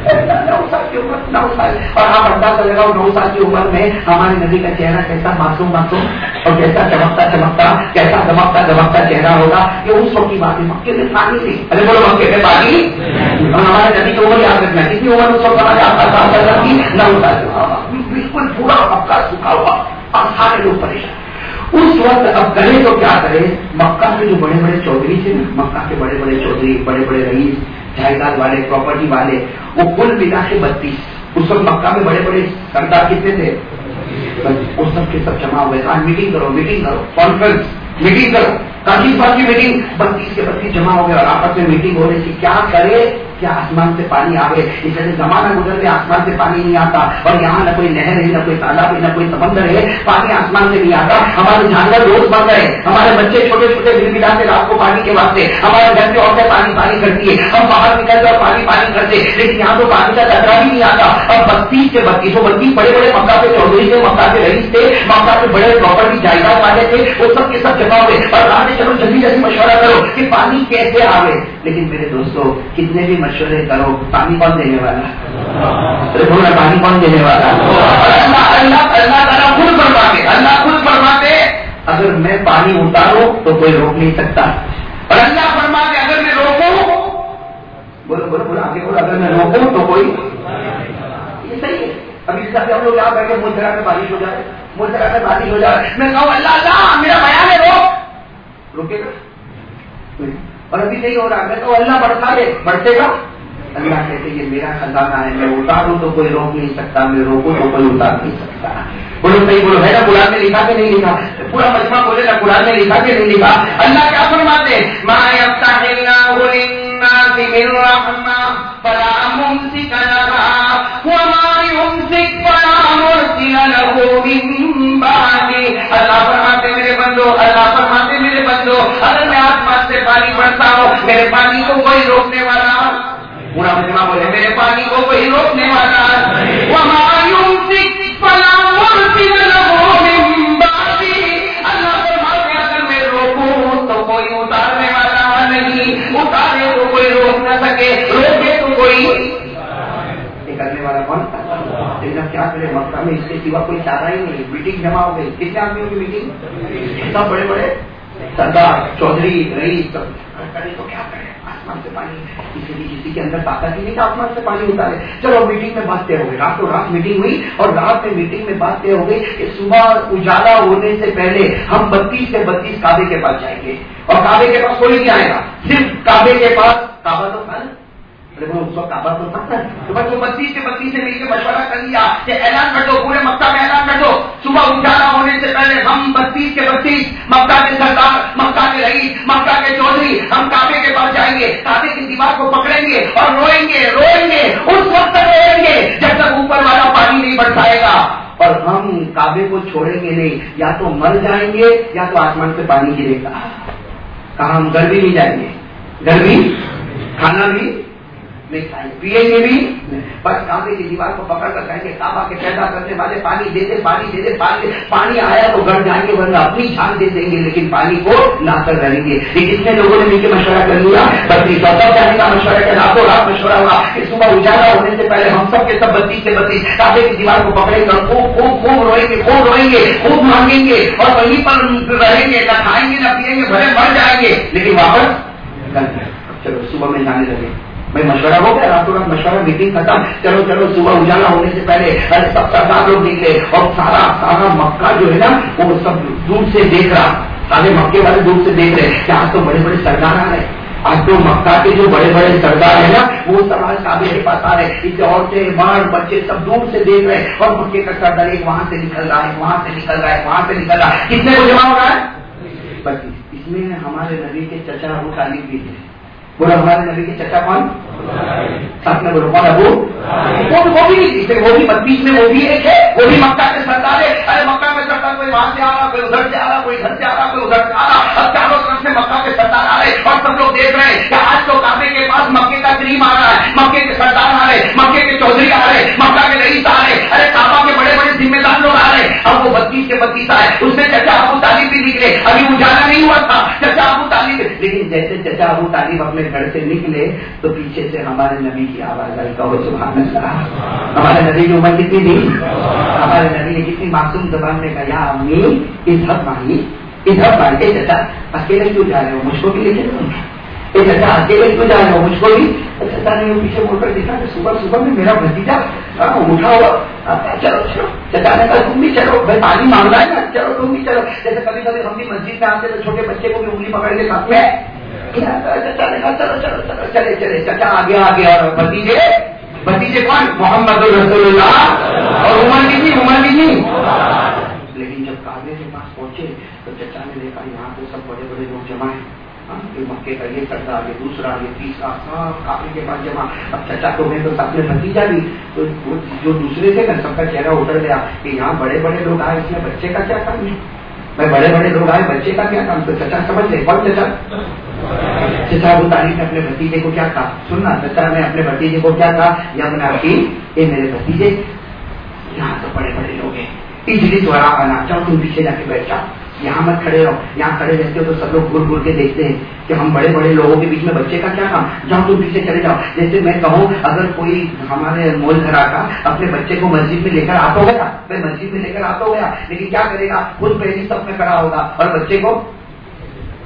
S1: नौ साल और आप अंदाज चलेगा नौ साल की उम्र में हमारे नबी का चेहरा कैसा मासूम मासूम और कैसा चमकता चमकता, कैसा चमकता चमकता चेहरा होगा, ये उस वक्त की बात है मक्के में पानी नहीं अरे बोलो, मक्के में पानी? और हमारे नबी की उम्र याद रखना कितनी उम्र उस वक्त हमारे आपका साल की। नौ साल बिल्कुल पूरा मक्का सूखा हुआ। और सारे लोग परेशान। उस वक्त अब करें तो क्या करें? मक्का के जो बड़े बड़े चौधरी थे ना मक्का के बड़े बड़े चौधरी बड़े बड़े रईस, जायदाद वाले प्रॉपर्टी वाले, वो कुल मिला के बत्तीस। उस वक्त मक्का में बड़े बड़े सरदार कितने थे? उस सब के सब जमा हुए आज मीटिंग करो मीटिंग करो। कॉन्फ्रेंस मीटिंग करो। काफ़ी बात की मीटिंग, बत्तीस के बत्तीस जमा हो गए और आपस में मीटिंग हो रही थी क्या करे? क्या आसमान से पानी आवे इसलिए जमाना गुजर गया, आसमान से पानी नहीं आता। और यहाँ न कोई नहर है, न कोई तालाब है, न कोई समंदर है, पानी आसमान से नहीं आता। हमारे जानवर रोज बन रहे हमारे बच्चे छोटे छोटे बिल मिलाते रात को पानी के वास्ते। हमारे घर की औरतें पानी पानी करती है। हम बाहर निकल और पानी पानी करते लेकिन यहाँ तो पानी का कचरा भी नहीं आता। और बत्तीस के बत्तीस बत्तीस बड़े बड़े मक्का के चौधरी थे मक्का के रईस थे, मक्का के बड़े प्रॉपर्टी जायदाद वाले थे, वो सब के सब जमा हुए। और कहा चलो जल्दी जल्दी मशवरा करो कि पानी कैसे आवे लेकिन मेरे दोस्तों, कितने भी मशवरे करो पानी कौन देने वाला बोला पानी कौन देने वाला अल्लाह अल्लाह अल्लाह ताला खुद फरमाते अल्लाह खुद फरमाते अगर मैं पानी उतारू तो कोई रोक नहीं सकता और अल्लाह फरमाते अगर मैं रोकू बोलो बोलो बोलो आगे बोलो अगर मैं रोकू तो कोई ये सही है अभी जैसे हम लोग यहाँ बैठे मुझे में बारिश हो जाए मुझे में बारिश हो जाए मैं कहूँ अल्लाह अल्लाह मेरा बयान है रोक रुकेगा और अभी नहीं हो रहा, मैं तो अल्लाह बढ़ता दे। बढ़तेगा अल्लाह कहते ये मेरा खजाना है, मैं उतारू तो कोई रोक नहीं सकता, मैं रोकू तो कोई उतार नहीं सकता। बोलो, सही बोलो, है ना? कुरान में लिखा के नहीं लिखा? पूरा मजमा बोले ना, कुरान में लिखा के नहीं लिखा? अल्लाह क्या फरमाते अल्लाह फरमाते मेरे बंदो, अल्लाह मेरे बंदो अगर मैं आसमान से पानी पड़ता हूँ, मेरे पानी को कोई रोकने वाला। पूरा मजमा बोले, मेरे पानी को कोई रोकने वाला। क्या मक्का में, इसके सिवा कोई चारा ही नहीं। मीटिंग जमा हो गई। कितने आदमियों की मीटिंग? सब बड़े बड़े सरदार चौधरी रईस सब करे तो क्या करें? आसमान से पानी इसीलिए किसी के अंदर ताकत ही नहीं था, आसमान से पानी उतारे। चलो मीटिंग में बात तय हो गई। रातों रात मीटिंग हुई और रात में मीटिंग में बात तय हो गई कि सुबह उजाला होने से पहले हम बत्तीस से बत्तीस काबे के पास जाएँगे। और काबे के पास कोई नहीं आएगा। सिर्फ़ काबे के पास, काबा तो था देखो उस वक्त काबा तो था तो बस वो बत्तीस से बत्तीस से मिलकर मशवरा कर लिया। कि ऐलान कर दो, पूरे मक्का में ऐलान कर दो। सुबह उजाला होने से पहले हम बत्तीस के बत्तीस मक्का के सरदार, मक्का के रईस, मक्का के चौधरी, हम काबे के पास जाएँगे, काबे की दीवार को पकड़ेंगे और रोएँगे रोएँगे, उस वक्त रोएँगे, जब तक ऊपर वाला पानी नहीं बरसाएगा और हम काबे को छोड़ेंगे नहीं, या तो मर जाएँगे, या तो आसमान से पानी गिरेगा। कहा हम भी नहीं जाएँगे। भी? खाना भी? पिएँगे भी बस काबे की दीवार को पकड़ कर कहेंगे काबा के पैदा करने वाले पानी दे दे, पानी दे दे, पानी पानी आया तो गड़ जाएँगे, वरना अपनी जान दे देंगे, लेकिन पानी को लाकर रहेंगे। ये कितने लोगों ने मिलकर मशवरा कर लिया? बत्ती सौ जाने का मशवरा कर रातों रात मशवरा हुआ। कि सुबह उजाला होने से पहले हम सब के सब बत्ती से बत्ती काबे की दीवार को पकड़ेंगे खूब खूब खूब रोएँगे खूब रोएँगे, खूब मांगेंगे और वहीं पर रहेंगे, न खाएँगे, न पिएँगे, भले मर जाएँगे, लेकिन वापस चलो, सुबह में जाने लगे। भाई मशवरा हो गया, रातों रात मशवरा मीटिंग खत्म। चलो चलो, सुबह उजाला होने से पहले, अरे सब सरदार लोग निकले और सारा सारा मक्का जो है ना, वो सब दूर से देख रहा। सारे मक्के वाले दूर से देख रहे कि आज तो बड़े बड़े सरदार आ रहे आज तो मक्का के जो बड़े बड़े सरदार है ना, वो सब आज काबे के पास आ रहे इसे औरतें मर्द बच्चे सब दूर से देख रहे और मक्के का सरदार एक वहाँ से निकल रहा है वहाँ से निकल रहा है वहाँ से निकल रहा है। कितने को जमा हो रहा है इसमें हमारे नबी के चचा अबू तालिब भी है बोला, हमारे नबी के चचा कौन? साथ में बोलो, कौन, अबू? वो भी वो भी इसे वो भी बीच में, वो भी एक है, वो भी मक्का के सरदार है अरे मक्का में सरदार, कोई वहाँ से आ रहा, कोई उधर से आ रहा, कोई घर से आ रहा, कोई उधर से आ रहा अब चारों तरफ़ से मक्का के सरदार आ रहे और सब लोग देख रहे हैं कि आज तो काबे के पास मक्के का करीम आ रहा है, मक्के के सरदार आ रहे मक्के के चौधरी आ रहे मक्का के रईस आ रहे अरे काबा के बड़े बड़े जिम्मेदार लोग आ रहे अब वो बत्तीस के बत्तीस आए, उसने चचा अबू तालिब भी निकले, अभी उजाला नहीं हुआ था, चचा चचा अबू तालिब अपने घर से निकले तो पीछे से हमारे नबी की आवाज़ आई, कहो सुबह हमारे नबी की उम्र कितनी थी? हमारे नबी ने कितनी मासूम जबान में कहा, अम्मी, इधर माही इधर माही चचा, अकेले क्यों जा रहे हो? मुझको भी लेके ये चचा, अकेले क्यों जा रहे हो? मुझको भी? चचा ने पीछे मुड़कर देखा कि सुबह सुबह में मेरा भतीजा उठा हुआ। चलो चलो। चचा ने कहा, तुम भी चलो, भाई, पानी मांग रहा है ना, चलो, तुम भी चलो। जैसे कभी कभी हम भी मस्जिद में आते तो छोटे बच्चे को भी उंगली पकड़ के साथ में चलो चलो चचा आगे आगे और भतीजे भतीजे कौन मोहम्मद रसोल्ला और उमर की थी उमर की थी लेकिन जब काबे के पास पहुँचे तो चचा ने देखा यहाँ पे सब बड़े बड़े लोग जमा है मक्के का ये करता ये दूसरा ये तीसरा सब काफ़ी के पास जमा अब चचा तो मैं तो सबने भतीजा भी तो जो दूसरे थे ना सबका चेहरा उतर गया कि यहाँ बड़े बड़े लोग आए, इसमें बच्चे का क्या काम है? भाई बड़े बड़े लोग आए, बच्चे का क्या काम? तो चचा समझ ले कौन चचा? चचा वो तारीख ने अपने भतीजे को क्या कहा सुनना, चचा ने अपने भतीजे को क्या कहा या मैंने आपकी ये मेरे भतीजे, यहाँ तो बड़े बड़े लोग हैं। इजली द्वारा आना चाहो तुम पीछे जाके बैठ जाओ। यहाँ मत खड़े रहो, यहाँ खड़े रहते हो तो सब लोग घूर घूर के देखते हैं कि हम बड़े बड़े लोगों के बीच में बच्चे का क्या काम? जाओ तुम पीछे चले जाओ। जैसे मैं कहूँ, अगर कोई हमारे मोल घरा का अपने बच्चे को मस्जिद में लेकर आता गया मैं मस्जिद में लेकर आता गया, लेकिन क्या करेगा? खुद पहली सब में खड़ा होगा और बच्चे को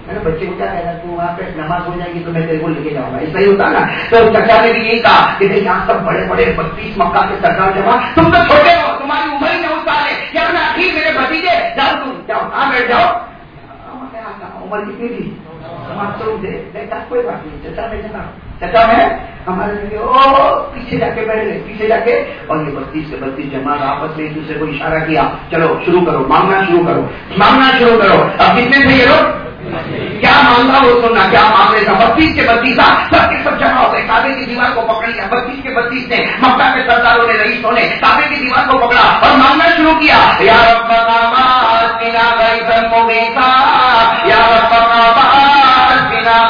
S1: मैंने बच्चे को क्या कहना तू वहाँ पे नमाज़ हो जाएगी तो मैं तेरे को लेके जाऊँगा। ऐसा ही होता ना? तो चर्चा ने भी यही कहा कि भाई यहाँ सब बड़े बड़े बत्तीस मक्का के सरकार जमा, तुम तो छोटे हो, तुम्हारी उम्र ही नहीं साल है। क्या ना अखिल मेरे भतीजे, जाओ तुम, जाओ, कहा बैठ जाओ? उम्र कितनी थी? समाज तो कोई बात नहीं चचा में जना। चचा में हमारे लगे ओ, पीछे जाके बैठ गए, पीछे जाके। और ये बत्तीस से बत्तीस जमा आपस में एक दूसरे को इशारा किया, चलो, शुरू करो, मांगना शुरू करो, मांगना शुरू करो। अब कितने थे ये लोग? क्या मांगा वो सुनना, क्या मांग रहे था? बत्तीस के बत्तीस सबके सब जमा हो गए। काबे की दीवार को पकड़ लिया, बत्तीस के बत्तीस ने मक्का के सरदारों ने, रईसों ने काबे की दीवार को पकड़ा और मांगना शुरू किया। यार बिना सम्मोगेता यार बिना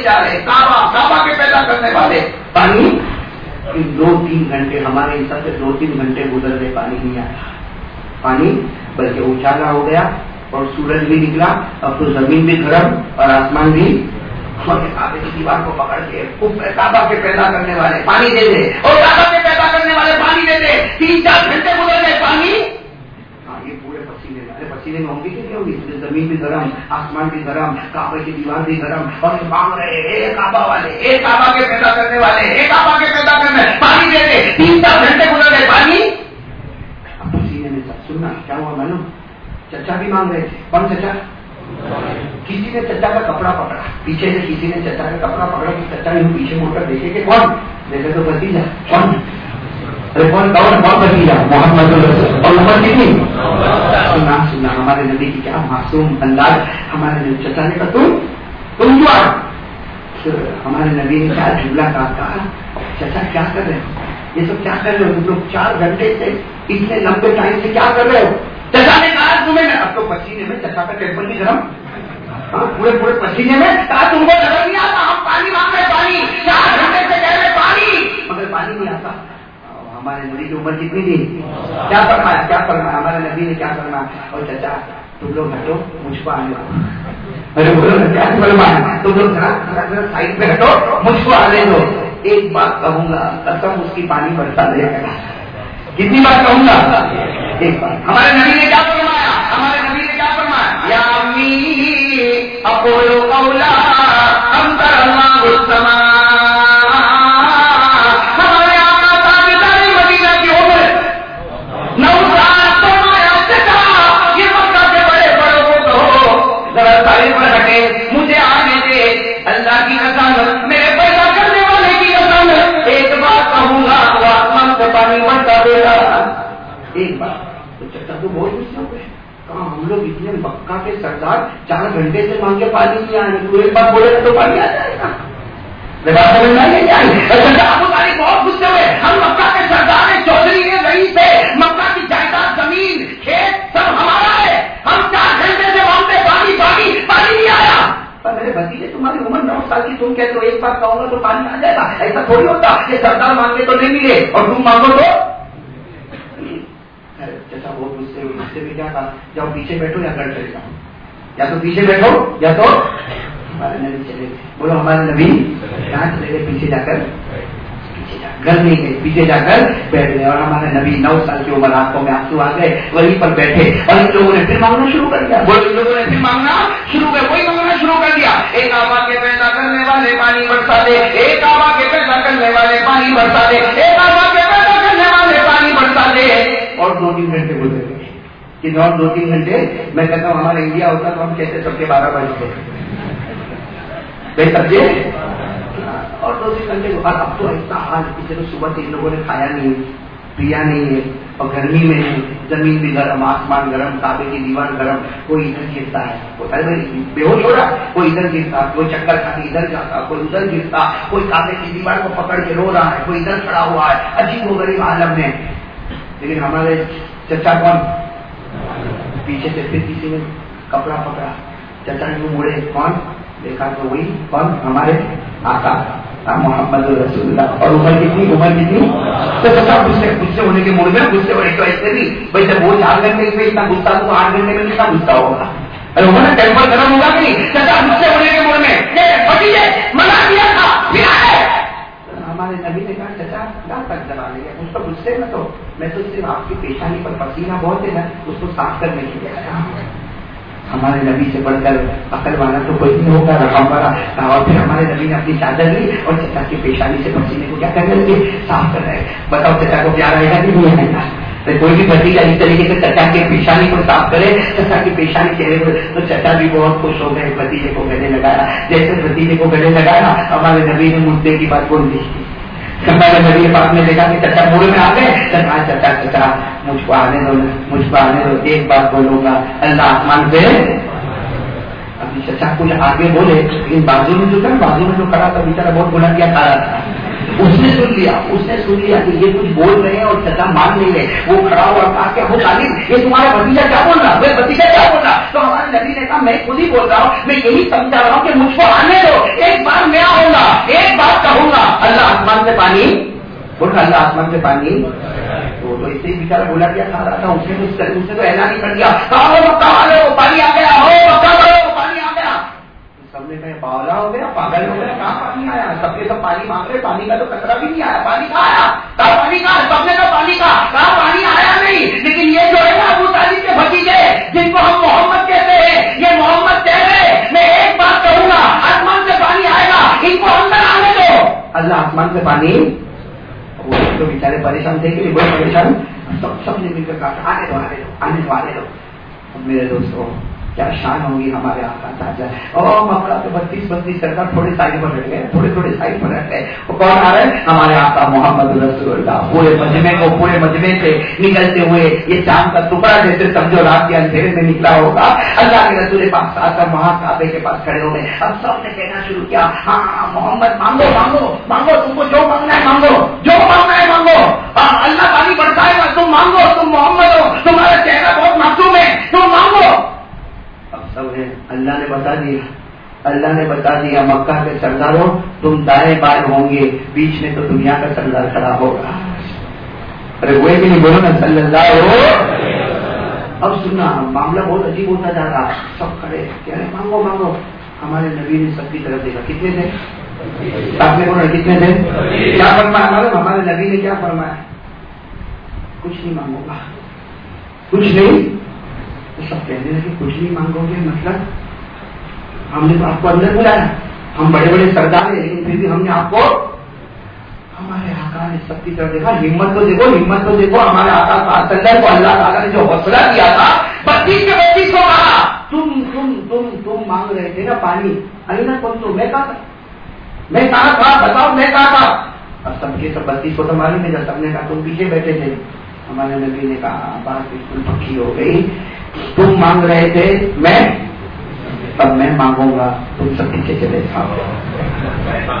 S1: से जा रहे। काबा काबा के पैदा करने वाले। पानी? दो तीन घंटे, हमारे हिसाब से दो तीन घंटे गुजर गए, पानी नहीं आया। पानी बल्कि उछाला हो गया और सूरज भी निकला, अब तो ज़मीन भी गर्म और आसमान भी। काबे की दीवार को पकड़ के काबा के पैदा करने वाले, पानी दे दे। और काबा के पैदा करने वाले पानी दे दे। तीन चार घंटे गुजर गए पानी हाँ ये पूरे पसीने अरे पसीने में होंगे होगी ज़मीन भी गर्म आसमान भी गर्म काबे की दीवार भी गर्म और मांग रहे ए काबा वाले, ए काबा के पैदा करने वाले, ए काबा के पैदा करने, पानी दे दे, तीन चार घंटे गुजर गए, पानी? अब पसीने में सब सुनना क्या हुआ मालूम? चचा भी मांग रहे थे। कौन चचा? किसी ने चचा का कपड़ा पकड़ा। पीछे से किसी ने चचा का कपड़ा पकड़ा कि चचा यूँ पीछे मुड़कर देखे कि कौन? देखे तो भतीजा कौन? अरे कौन कौन भतीजा मोहम्मद और उम्र कितनी सुना सुना हमारे नबी की क्या मासूम अंदाज हमारे चचा ने कहा तुम तुम क्यों हमारे नबी ने क्या चाचा क्या कर रहे ये सब क्या कर रहे हो तुम लोग चार घंटे से इतने लंबे टाइम से क्या कर रहे हो चचा ने कहा तुम्हें अब तो पसीने में चचा का टेंपल भी गर्म पूरे पूरे पसीने में कहा तुमको नज़र नहीं आता हम पानी मांग रहे पानी चार घंटे से कह रहे पानी मगर पानी नहीं आता हमारे नबी की उम्र कितनी थी? क्या फरमाया? क्या फरमाया? हमारे नबी ने क्या फरमाया? और चचा, तुम लोग हटो मुझको आने अरे बोलो क्या फरमाया? तुम लोग साइड पे हटो मुझको आने दो। एक बात कहूँगा, कसम उसकी पानी बरसा देगा कितनी बात कहूँगा? एक बात। हमारे नबी ने क्या फरमाया? हमारे नबी ने क्या फरमाया? अपोलो कौला एक बार तो चचा तो बहुत गुस्सा हुए कहा हम लोग इतने मक्का के सरदार, चार घंटे से मांगे पानी नहीं आए तो एक बार बोले तो पानी आ जाएगा। बहुत गुस्से हुए। हम मक्का के सरदार है, चौधरी है, वही थे मक्का की जायदाद, ज़मीन, खेत, सब हमारा है। हम चार घंटे से मांगते पानी पानी पानी नहीं आया। पर मेरे भतीजे, तुम्हारी उम्र नौ साल की, तुम कहते हो, एक बार कहूँगा तो पानी आ जाएगा। ऐसा थोड़ी होता कि सरदार मांगे तो नहीं मिले, और तुम मांगो तो जैसा बहुत गुस्से हुए गुस्से में क्या था? जाओ पीछे बैठो या घर चले जाओ या तो पीछे बैठो, या तो हमारे नबी चले। बोलो, हमारे नबी कहाँ चले गए? पीछे जाकर घर नहीं गए, पीछे जाकर बैठ गए। और हमारे नबी नौ साल की उम्र आँखों में आँसू आ गए, वहीं पर बैठे। और इन लोगों ने फिर मांगना शुरू कर दिया। बोलो, इन लोगों ने फिर मांगना शुरू कर वही मांगना शुरू कर दिया। एक आबा के पैदा करने वाले पानी बरसा दे, एक आबा के पैदा करने वाले पानी बरसा दे, एक आबा के पैदा करने वाले पानी बरसा दे। और दो तीन घंटे गुजर गए कि और दो तीन घंटे, मैं कहता हूँ, हमारा इंडिया होता तो हम कहते सबके बारह बजते समझे? और दो तीन घंटे बाद अब तो ऐसा हाल कि चलो सुबह इन लोगों ने खाया नहीं, पिया नहीं है, और गर्मी में ज़मीन भी गर्म, आसमान गर्म काबे की दीवार गर्म, कोई इधर गिरता है, कोई बेहोश हो रहा कोई इधर गिरता कोई चक्कर खा के इधर जाता कोई उधर गिरता कोई काबे की दीवार को पकड़ के रो रहा है, कोई इधर खड़ा हुआ है अजीब हो गरीब आलम में। लेकिन हमारे चचा कौन? पीछे से फिर किसी ने कपड़ा पकड़ा। चचा ने मुड़े, कौन? देखा तो वही, कौन? हमारे आका मोहम्मद और उम्र कितनी? उम्र कितनी? तो चचा गुस्से गुस्से होने के मूड में, गुस्से होने तो ऐसे भी, भाई, जब वो चार घंटे में इतना गुस्सा तो आठ घंटे में कितना गुस्सा होगा? अरे उन्होंने टेम्पर गर्म होगा कि नहीं? चचा गुस्से होने के मूड में। मना आए हमारे नबी ने कहा, चचा क्या तक जला लेंगे उसको गुस्से में तो मैं तो सिर्फ़ आपकी पेशानी पर पसीना बहुत है ना, उसको साफ़ करने के लिए हमारे नबी से बढ़कर अकल वाला तो कोई नहीं होगा रकम वाला। और फिर हमारे नबी ने अपनी चादर ली और चचा की पेशानी से पसीने को क्या करने लगे? साफ़ कर रहे बताओ, चचा को प्यार आएगा कि नहीं आएगा? तो कोई भी भतीजा इस तरीके से चचा की पेशानी को साफ़ करे, चचा की पेशानी चेहरे पर तो चचा भी बहुत खुश हो गए, भतीजे को गले लगाया। जैसे भतीजे को गले लगाया, हमारे नबी ने मुद्दे की बात बोल दी। हमारे नबी पास में देखा कि चट्टा मुड़ में आ गए चट्टा चट्टा मुझको आने दो, मुझको आने दो, एक बात बोलूँगा, अल्लाह आसमान से अभी चचा कुछ आगे बोले, लेकिन बाजू में जो था, बाजू में जो खड़ा था, बेचारा बहुत बुला किया खा रहा था। उसने सुन लिया उसने सुन लिया कि ये कुछ बोल रहे हैं और चचा मान नहीं रहे वो खड़ा हुआ कहा क्या वो खाली ये तुम्हारा भतीजा क्या बोल रहा? है भतीजा क्या बोल रहा? तो हमारे नबी ने कहा मैं खुद ही बोल रहा हूँ मैं यही समझा रहा हूँ कि मुझको आने दो। एक बार मैं आऊँगा एक बार कहूँगा। अल्लाह आसमान से पानी बोल अल्लाह आसमान से पानी। तो, तो बेचारा बोला गया खा रहा था उसने उसने तो ऐलान ही कर दिया। कहा पानी आ गया हो सबने कहे बावला हो गया, पागल हो गया, कहाँ पानी आया? सबके सब पानी मांग रहे, पानी का तो कचरा भी नहीं आया, पानी कहा आया? कहा पानी कहा सबने कहा पानी का कहा पानी आया नहीं? लेकिन ये जो है ना, अबू तालिब के भतीजे, जिनको हम मोहम्मद कहते हैं, ये मोहम्मद कह रहे, मैं एक बात कहूँगा, आसमान से पानी आएगा, इनको अंदर आने दो। अल्लाह आसमान से पानी, वो तो बेचारे परेशान थे कि बड़े परेशान। सब, सबने मिलकर कहा आने दो आने दो आने दो आने दो। मेरे दोस्तों क्या शान होंगी हमारे और मक्का तो बत्तीस बत्तीस सरकार थोड़े साइड पर रह गए थोड़े थोड़े साइड पर रह गए। कौन आ रहे हैं? हमारे आका मोहम्मद रसूलुल्लाह। पूरे मजमे को पूरे मजमे से निकलते हुए ये चाँद का टुकड़ा जैसे समझो रात के अंधेरे में निकला होगा। अल्लाह के रसूल पास आकर महाकाबे के पास खड़े हो गए। अब सबने कहना शुरू किया हाँ, हाँ मोहम्मद मांगो मांगो मांगो तुमको जो मांगना है मांगो जो मांगना है मांगो। हाँ, अल्लाह पानी बरसाएगा तुम मांगो तुम मोहम्मद हो तुम्हारा चेहरा बहुत मासूम है तुम मांगो सब है। अल्लाह ने बता दिया। अल्लाह ने बता दिया, मक्का के सरदारों, तुम दाएँ बाएँ होंगे। बीच में तो दुनिया का सरदार खड़ा होगा। अरे वो भी नहीं बोलो ना, सल्लल्लाहु अब सुना मामला बहुत अजीब होता जा रहा। सब खड़े कह रहे मांगो मांगो। हमारे नबी ने सबकी तरफ़ देखा। कितने थे? आपने बोला कितने थे? क्या फरमाया? मालूम हमारे नबी ने क्या फरमाया? कुछ नहीं मांगोगा। कुछ नहीं? तो सब कहने लगे, कुछ नहीं मांगोगे मतलब? हमने तो आपको अंदर बुलाया। हम बड़े बड़े सरदार हैं, लेकिन फिर भी हमने आपको हमारे आका ने सबकी तरफ़ देखा, हिम्मत तो देखो, हिम्मत तो देखो, हमारे आका पासंदर को अल्लाह ताला ने जो हौसला दिया था, बत्तीस के बत्तीस को कहा तुम तुम तुम तुम मांग रहे थे ना पानी। अरे ना कौन तो मैं कहा था? मैं कहा था? बताओ, मैं कहा था? अब सबके सब बत्तीस को तो मालूम है, जब सबने कहा, तुम पीछे बैठे थे। हमारे नबी ने कहा, बात बिल्कुल पक्की हो गई। तुम मांग रहे थे, मैं? अब मैं मांगूँगा। तुम सब पीछे चले जाओ।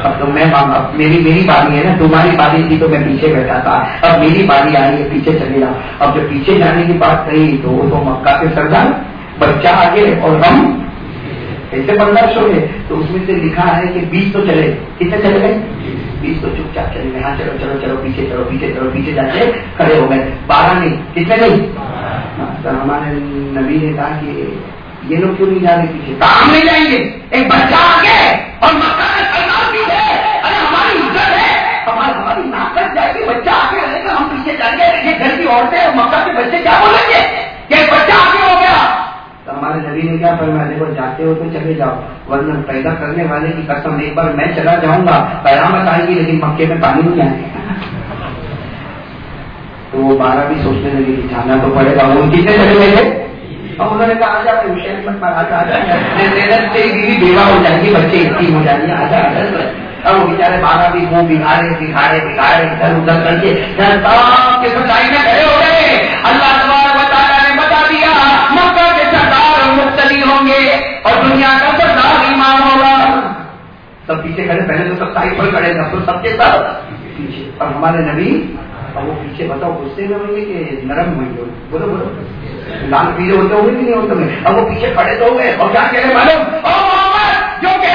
S1: अब तो मैं मांगा। मेरी मेरी बारी है ना। तुम्हारी बारी थी तो मैं पीछे बैठा था। अब मेरी बारी आई है, पीछे चले जाओ। अब जब पीछे जाने की बात कही तो वो तो मक्का के सरदार, बच्चा आगे और हम? ऐसे बंदर सो गए तो उसमें से लिखा है कि बीस तो चले। कितने चले गए? बीस तो चुपचाप चले गए हाँ चलो चलो चलो, पीछे चलो पीछे चलो, पीछे जाके खड़े हो गए। बारह नहीं, कितने नहीं? तो हमारे नबी ने कहा कि ये लोग क्यों नहीं जा रहे पीछे? काम नहीं जाएँगे। एक बच्चा आगे और है। अरे हमारी इज़्ज़त है। हमारी हमारी नाकत जाएगी। बच्चा आगे रहेगा हम पीछे जाएँगे ये घर की औरतें और मक्का के बच्चे क्या बोलेंगे? कि बच्चा हो तो हमारे नबी ने क्या फरमाया? देखो, जाते हो तो चले जाओ, वरना पैदा करने वाले की कसम, एक बार मैं चला जाऊँगा, कयामत आएगी, लेकिन मक्के में पानी नहीं आएगा। तो वो बारह भी सोचने लगे कि जाना तो पड़ेगा वो कितने चले गए थे? और उन्होंने कहा आजा विषय मत पर आजा आजा से बीवी बेवा हो जाएगी, बच्चे इतनी हो जाएँगे आजा आजा अब वो बेचारे बारह भी मुँह बिगाड़े बिगाड़े बिगाड़े इधर उधर करके, जनता के सच्चाई में खड़े हो गए। अल्लाह दुनिया का सरदार मान होगा। सब पीछे खड़े, पहले तो सब साइड पर खड़े सब तो सबके सब पीछे। और हमारे नबी और वो पीछे बताओ, गुस्से में होंगे कि नरम होंगे? बोलो बोलो। लाल पीले होते होंगे कि नहीं होते अब वो पीछे खड़े तो होंगे। और क्या कह रहे मालूम? जो कह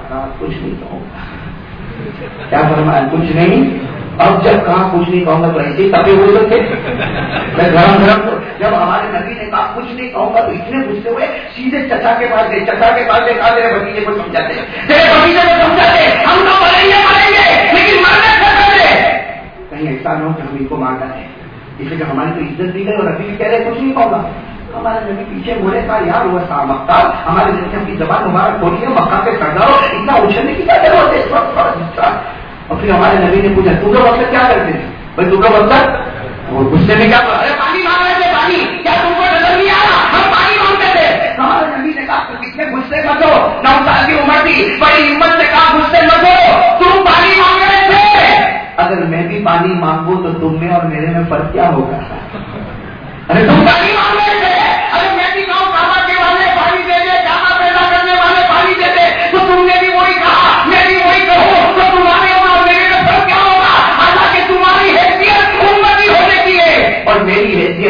S1: कहा, कुछ नहीं कहूँगा। क्या फरमाया, कुछ नहीं? अब जब कहा, कुछ नहीं कहूँगा तो ऐसे तबे हुए थे। मैं गरम तो जब हमारे नबी ने कहा, कुछ नहीं कहूँगा तो इतने गुस्से हुए, सीधे चचा के पास गए, चचा के पास कहा, तेरे भतीजे को समझाते तेरे भतीजे को समझाते हम तो मरेंगे मरेंगे, लेकिन मरने कहीं ऐसा न हो कि हम इनको मार डाले। इसलिए हमारी तो इज़्ज़त दी गई और अभी कह रहे कुछ नहीं कहूँगा। हमारे नबी पीछे बोले का यार हुआ था मक्का हमारे जैसे की जबान मुबारक खोलिए मक्का पे सरदारो इतना उछलने की क्या ज़रूरत है? थोड़ा और फिर हमारे नबी ने पूछा तुम लोग अक्सर क्या करते थे भाई तुम लोग अक्सर वो गुस्से में क्या अरे, पानी मांग रहे थे, पानी। क्या तुमको नज़र नहीं आया हम पानी मांगते थे। हमारे नबी ने कहा कितने गुस्से मत हो, नौ साल की उम्र थी, बड़ी हिम्मत से कहा, गुस्से मत हो, तुम पानी मांग रहे थे। अगर मैं भी पानी मांगू तो तुम में और मेरे में फ़र्क क्या होगा? अरे, तुम पानी मांग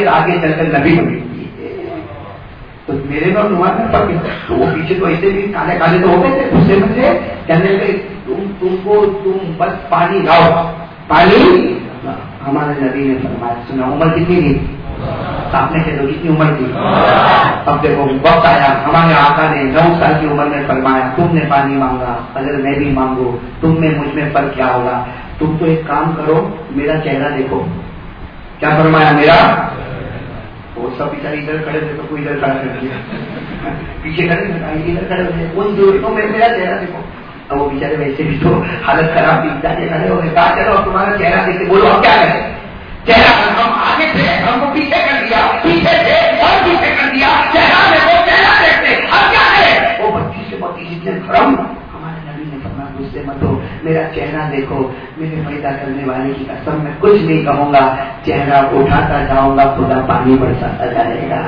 S1: मेरी हैसियत आगे चलकर नबी बनी तो मेरे में तुम्हारे में फ़र्क तो वो पीछे तो ऐसे भी काले काले तो हो गए थे, गुस्से में थे। कहने लगे, तुम तुमको तुम बस पानी लाओ। पानी? हमारे नबी ने फरमाया, सुना, उम्र कितनी थी? आपने कह दो कितनी उम्र थी? अब देखो, वक्त आया। हमारे आका ने नौ साल की उम्र में फरमाया, तुमने पानी मांगा, अगर मैं भी मांगू, तुम में, मुझमें फ़र्क क्या होगा? तुम तो एक काम करो, मेरा चेहरा देखो। क्या फरमाया मेरा? वो सब बेचारे इधर खड़े थे तो कोई इधर खड़ा कर दिया। पीछे खड़े इधर खड़े हो उन दूरियों में मेरा चेहरा देखो। अब वो बेचारे वैसे भी तो हालत खराब थी। जाके खड़े हो गए। कहा, चलो तुम्हारा चेहरा देखते, बोलो, अब क्या करें? चेहरा, हम आगे थे, हमको पीछे कर दिया, पीछे थे, और पीछे कर दिया। चेहरा देखो, चेहरा देखते, अब क्या करें? वो बत्तीस से बत्तीस इतने खड़म हमारे नबी ने फरमा गुस्से मत हो मेरा चेहरा देखो, मेरे पैदा करने वाले की कसम, मैं कुछ नहीं कहूँगा। चेहरा उठाता जाऊँगा, खुदा पानी बरसाता जाएगा।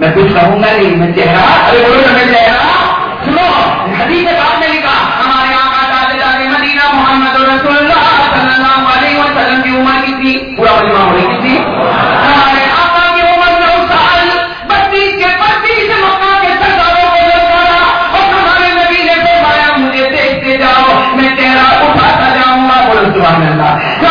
S1: मैं कुछ कहूँगा नहीं, मैं चेहरा अरे बोलो ना, मैं चेहरा सुनो, नदी के बाद में लिखा, हमारे आका दादे दादे मदीना मोहम्मद रसूलुल्लाह सल्लल्लाहु अलैहि वसल्लम की उम्र कितनी? पूरा मजमा हो रही कितनी? जाऊँगा बोलो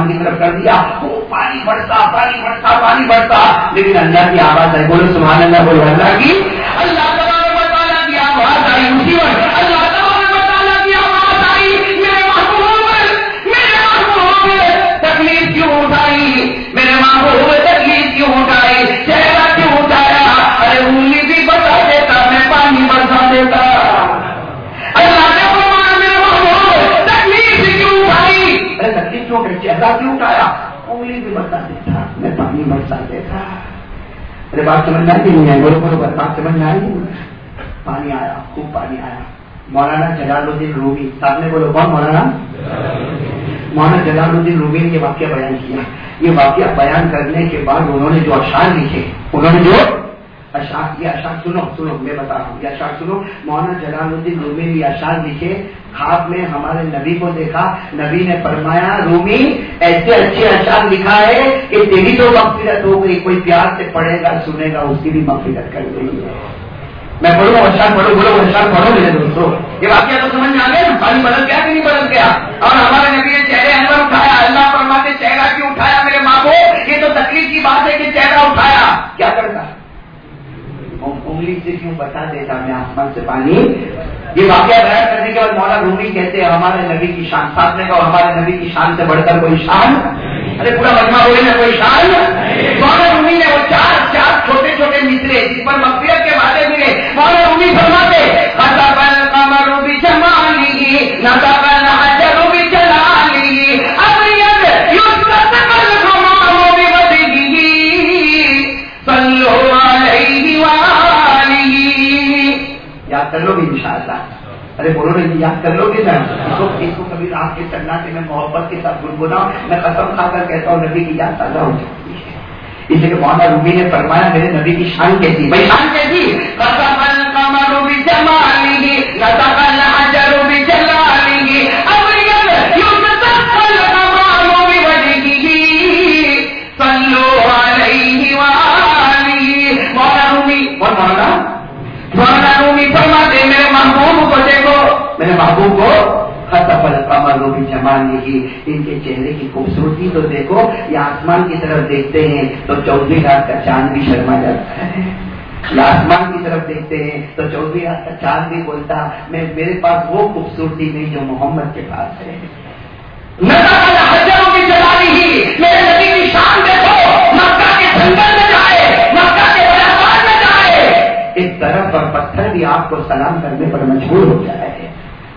S1: आसमान की तरफ़ कर दिया। वो पानी बढ़ता पानी बढ़ता पानी बढ़ता लेकिन अल्लाह की आवाज़ है बोलो सुबह अल्लाह, बोलो, अल्लाह की चेहरा क्यों उठाया, उंगली भी बता देता मैं पानी बरसा देता अरे बात समझ में आई नहीं है बोलो बोलो, बात समझ में आई पानी आया, खूब पानी आया। मौलाना जलालुद्दीन रूमी साहब ने बोलो, कौन मौलाना? मौलाना जलालुद्दीन रूमी ने ये वाक्य बयान किया। ये वाक्य बयान करने के बाद उन्होंने जो अशार लिखे, उन्होंने जो अशार ये अशार सुनो सुनो, मैं बता रहा हूँ। ये अशार सुनो, मौलाना जलालुद्दीन रूमी ये अशार लिखे खाब में हमारे नबी को देखा, नबी ने फरमाया, रूमी, ऐसे अच्छे अशार लिखा है कि तेरी तो मफफिरत हो गई, कोई प्यार से पढ़ेगा, सुनेगा, उसकी भी मफफिरत कर गई है मैं पढ़ू अशार पढ़ो, बोलो अशार पढ़ो मेरे दोस्तों। ये वाक्य तो समझ में आ गया? ना पानी बदल गया कि नहीं बदल गया? और हमारे नबी उंगली से क्यों बता देता मैं आसमान से पानी? ये वाक्य बयान करने के बाद मौला घुंगली कहते हैं, हमारे नबी की शान साथ में कहो हमारे नबी की शान से बढ़कर कोई शान? अरे पूरा मजमा हो ना, कोई शान? मौला घुंगली ने वो चार चार छोटे छोटे मिसरे, जिस पर मकफियत के वादे मिले, मौला घुंगली फरमाते कर लोगे इंशाअल्लाह अरे बोलो ना याद कर लोगे ना। इसको इसको कभी रात के सन्नाटे में मोहब्बत के साथ गुनगुनाओ। मैं कसम खाकर कहता हूँ, नबी की याद ताज़ा हो जाती है। इसलिए मोहम्मद रूबी ने फरमाया, मेरे नबी की शान कैसी? भाई, शान कैसी? कसमल महबूब को खतफल कमर भी जमान लिखी इनके चेहरे की खूबसूरती तो देखो, ये आसमान की तरफ़ देखते हैं तो चौदहवीं रात का चाँद भी शर्मा जाता है। आसमान की तरफ़ देखते हैं तो चौदहवीं रात का चाँद भी बोलता, मैं, मेरे पास वो खूबसूरती नहीं जो मोहम्मद के पास है। हज़ारों की ही मेरे की शान देखो, मक्का के जंगल में जाए, मक्का के बयाबान में जाए। एक तरफ़ पर पत्थर भी आपको सलाम करने पर मजबूर हो जाए।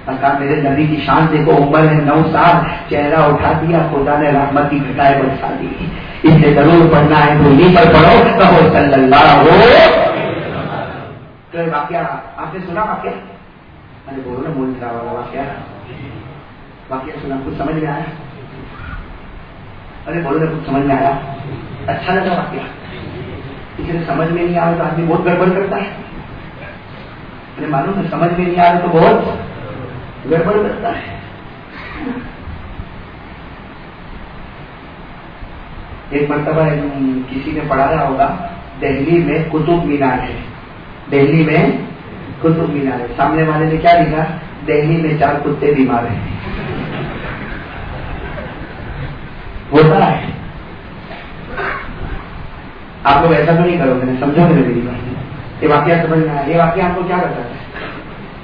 S1: कहा मेरे नबी की शान देखो, उम्र है नौ साल, चेहरा उठा दिया, खुदा ने रहमत की घटाए बरसा दी। इसलिए ज़रूर पढ़ना है तो इन्हीं पर पढ़ो, कहो सल्लल्लाहु तो वाक्य, आपने सुना वाक्य? अरे बोलो ना मूल वाला वाक्य वाक्य सुना, कुछ समझ में आया? अरे, बोलो ना कुछ समझ में आया। अच्छा लगा वाक्य। इसलिए समझ में नहीं आया तो आदमी बहुत गड़बड़ करता है। मैंने मालूम है, समझ में नहीं आ रहा तो बहुत गड़बड़ करता है। एक मरतबा किसी ने पढ़ाया होगा, दिल्ली में कुतुब मीनार है। दिल्ली में कुतुब मीनार है। सामने वाले ने क्या लिखा? दिल्ली में चार कुत्ते बीमार हैं। होता है। आप लोग ऐसा तो नहीं करोगे समझोगे मेरी बात। ये वाक्य समझ में आया। ये वाक्य आपको क्या बताता है?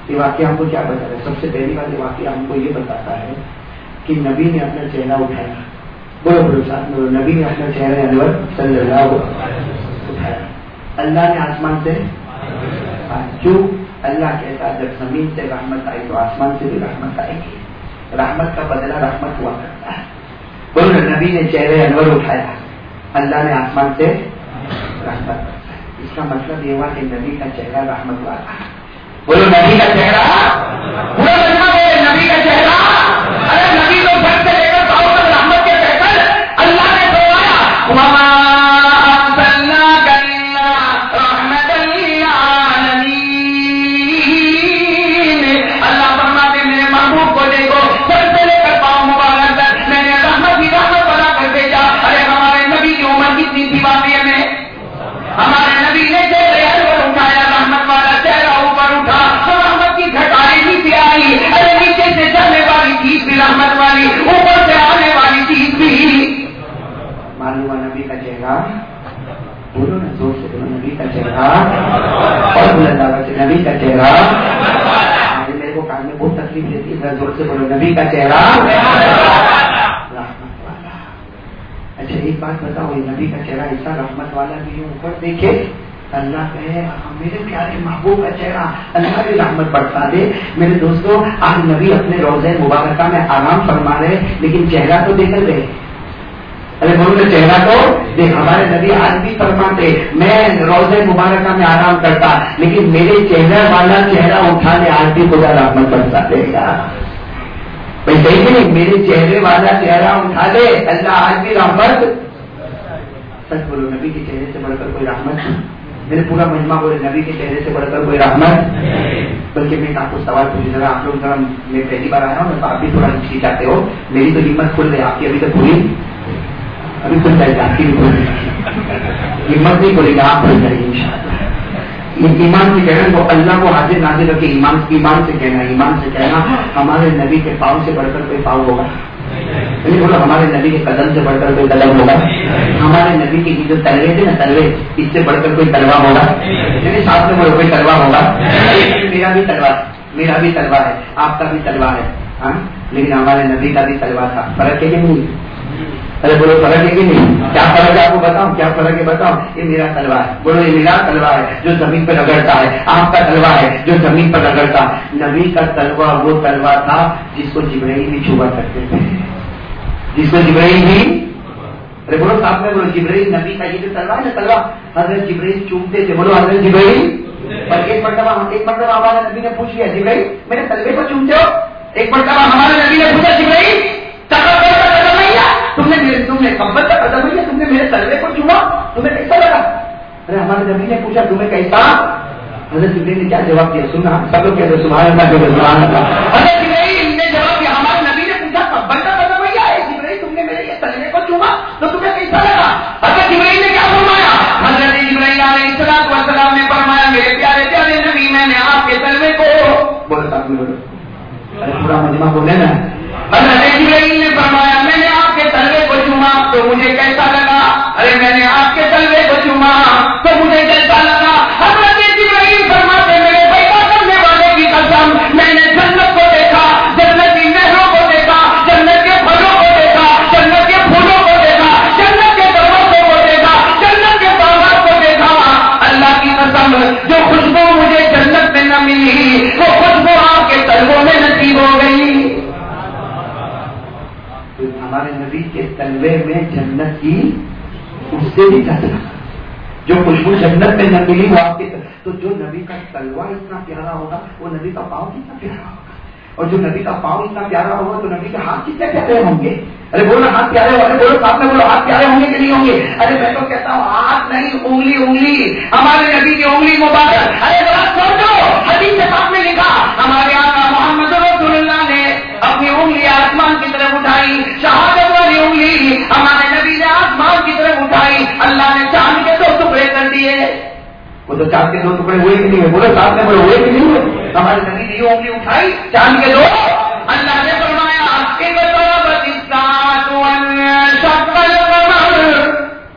S1: ये वाक्य हमको क्या बताता है? सबसे पहली बात, ये वाक्य हमको ये बताता है कि नबी ने अपना चेहरा उठाया। बोलो बोलो, साथ में नबी ने अपना चेहरा अनवर सल्लल्लाहु उठाया। अल्लाह ने आसमान से क्यों? अल्लाह कहता जब ज़मीन से रहमत आई तो आसमान से भी रहमत आएगी। रहमत का बदला रहमत हुआ करता है। बोलो, नबी ने चेहरे अनवर उठाया। अल्लाह ने आसमान से रहमत इसका मतलब ये हुआ कि नबी का चेहरा रहमत वाला बोलो नबी का चेहरा? पूरा बोले नबी का चेहरा? नबी का चेहरा मेरे को कान में बहुत तकलीफ़ देती है ज़ोर से बोलो नबी का चेहरा अच्छा एक बात बताओ, ये नबी का चेहरा ऐसा रहमत वाला भी ऊपर? देखे अल्लाह कहे मेरे प्यारे महबूब का चेहरा अल्लाह की रहमत बढ़ता दे। मेरे दोस्तों, आज नबी अपने रोज़े मुबारका में आराम फरमा रहे, लेकिन चेहरा तो देख रहे। अरे बोलो, चेहरा तो देख हमारे नबी आज भी फरमाते मैं रोज़े मुबारक में आराम करता, लेकिन मेरे चेहरा वाला चेहरा उठाने आज भी खुदा रहमत बरसा देगा भाई, सही नहीं? मेरे चेहरे वाला चेहरा उठा दे, अल्लाह आज भी रहमत। सच बोलो, नबी के चेहरे से बढ़कर कोई रहमत? मेरे पूरा मजमा बोले, नबी के चेहरे से बढ़कर कोई रहमत? बल्कि मैं आपको सवाल पूछ, जरा आप लोग जरा मैं पहली बार आया हूँ तो आप भी थोड़ा चाहते हो। मेरी तो हिम्मत खुल गई, आपकी अभी तक पूरी। अभी आपकी भी खुल हिम्मत नहीं बोलेगी आप खुल जाएगी ईमान से कहना, वो अल्लाह को हाजिर नाजिर रखे, ईमान ईमान से कहना, ईमान से कहना, हमारे नबी के पाव से बढ़कर कोई पाव होगा। नहीं बोलो, हमारे नबी के कदम से बढ़कर कोई कदम होगा? हमारे नबी के जो तलवे थे ना, तलवे, इससे बढ़कर कोई तलवा होगा? यानी साथ में बोलो, कोई तलवा होगा? मेरा भी तलवा, मेरा भी तलवा है, आपका भी तलवा है। हाँ? लेकिन हमारे नबी का भी तलवा था। फ़र्क है कि नहीं? अरे बोलो फ़र्क है कि नहीं। क्या फ़र्क है आपको बताऊँ? क्या फ़र्क है बताओ ये मेरा तलवा है। बोलो, ये मेरा तलवा है जो ज़मीन पर रगड़ता है। आपका तलवा है जो ज़मीन पर रगड़ता है। नबी का तलवा वो तलवा था जिसको जिब्राही भी छुपा करते थे। जिसको जिब्राही भी अरे बोलो साथ में बोलो जिब्राही नबी का ये जो तलवा है ना तलवा हज़रत जिब्राही चूमते थे। बोलो, हज़रत जिब्राही पर एक मरतबा एक मरतबा हमारे नबी ने पूछ लिया जिब्राही मेरे तलवे को चूमते हो? एक मरतबा हमारे नबी ने पूछा जिब्राही तुमने तुमने कब्बल का कदम लिया, तुमने मेरे तलवे को चुना तुम्हें कैसा लगा? अरे हमारे नबी ने पूछा, तुम्हें कैसा? हज़रत जिब्रील ने क्या जवाब दिया? सुना सब लोग कहते सुबह हज़रत ने जवाब दिया, हमारे नबी ने पूछा कब्बल का कदम लिया है? जिब्रील तुमने मेरे ये तलवे को चुना तो तुम्हें कैसा लगा? हज़रत जिब्रील ने क्या फरमाया? हज़रत ने फरमाया, मेरे प्यारे प्यारे नबी, मैंने आपके को बोलो अरे पूरा मजमा बोले ना हज़रत ने फरमाया तो मुझे कैसा लगा अरे मैंने आपके तलवे में जन्नत की उससे भी ज़्यादा। जो खुशबू जन्नत में न मिली वो आपके तो जो नबी का तलवा इतना प्यारा होगा, वो नबी का पाव कितना प्यारा होगा? और जो नबी का पाव इतना प्यारा होगा तो नबी के हाथ कितने प्यारे होंगे? अरे बोलो हाथ प्यारे हो अरे बोलो साथ में बोलो हाथ प्यारे होंगे कि नहीं होंगे? अरे मैं तो कहता हूँ, हाथ नहीं, उंगली उंगली। हमारे नबी की उंगली मुबारक। अरे बड़ा हदीस
S2: के साथ में लिखा, हमारे आका मोहम्मद ने अपनी उंगली आसमान की तरफ़ उठाई, शहादत ली, हमारे नबी ने आसमान की तरफ़ उठाई, अल्लाह ने चाँद के दो टुकड़े कर दिए।
S1: वो तो चाँद के दो टुकड़े हुए भी नहीं हुए? बोले साथ में बोलो हुए भी नहीं हुए? हमारे नबी ने ये उंगली उठाई, चाँद के दो। अल्लाह ने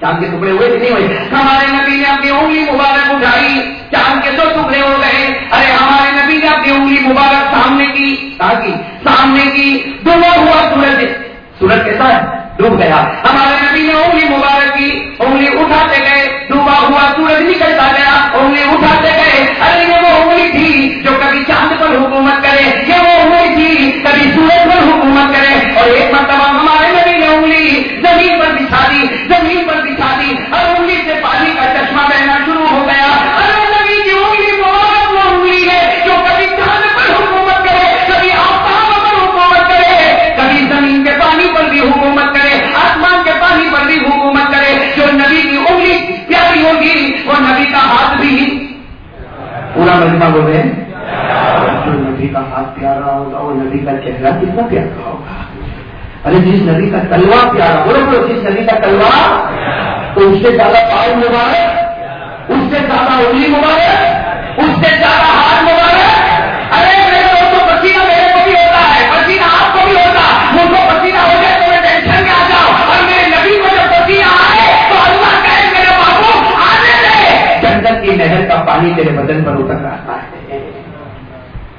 S1: चाँद के टुकड़े हुए कि नहीं हुए? हमारे नबी ने अपनी उंगली मुबारक उठाई, चाँद के दो टुकड़े हो गए। अरे, हमारे नबी ने अपनी उंगली मुबारक सामने की, ताकि सामने की दोनों हुआ सूरज। सूरज कैसा है? डूब गया। हमारे नबी ने उंगली मुबारक की, उंगली उठाते गए, डूबा हुआ सूरज निकलता गया, उंगली उठाते गए। अरे ये वो उंगली थी जो कभी चाँद पर हुकूमत पूरा महिमा बोले? जो नदी का हाथ प्यारा होगा वो नदी का चेहरा कितना प्यारा होगा अरे जिस नदी का तलवा प्यारा, बोलो बोलो, जिस नदी का तलवा तो उससे ज़्यादा पाव मुबारक नहर का पानी तेरे बदन पर उतर रहा है।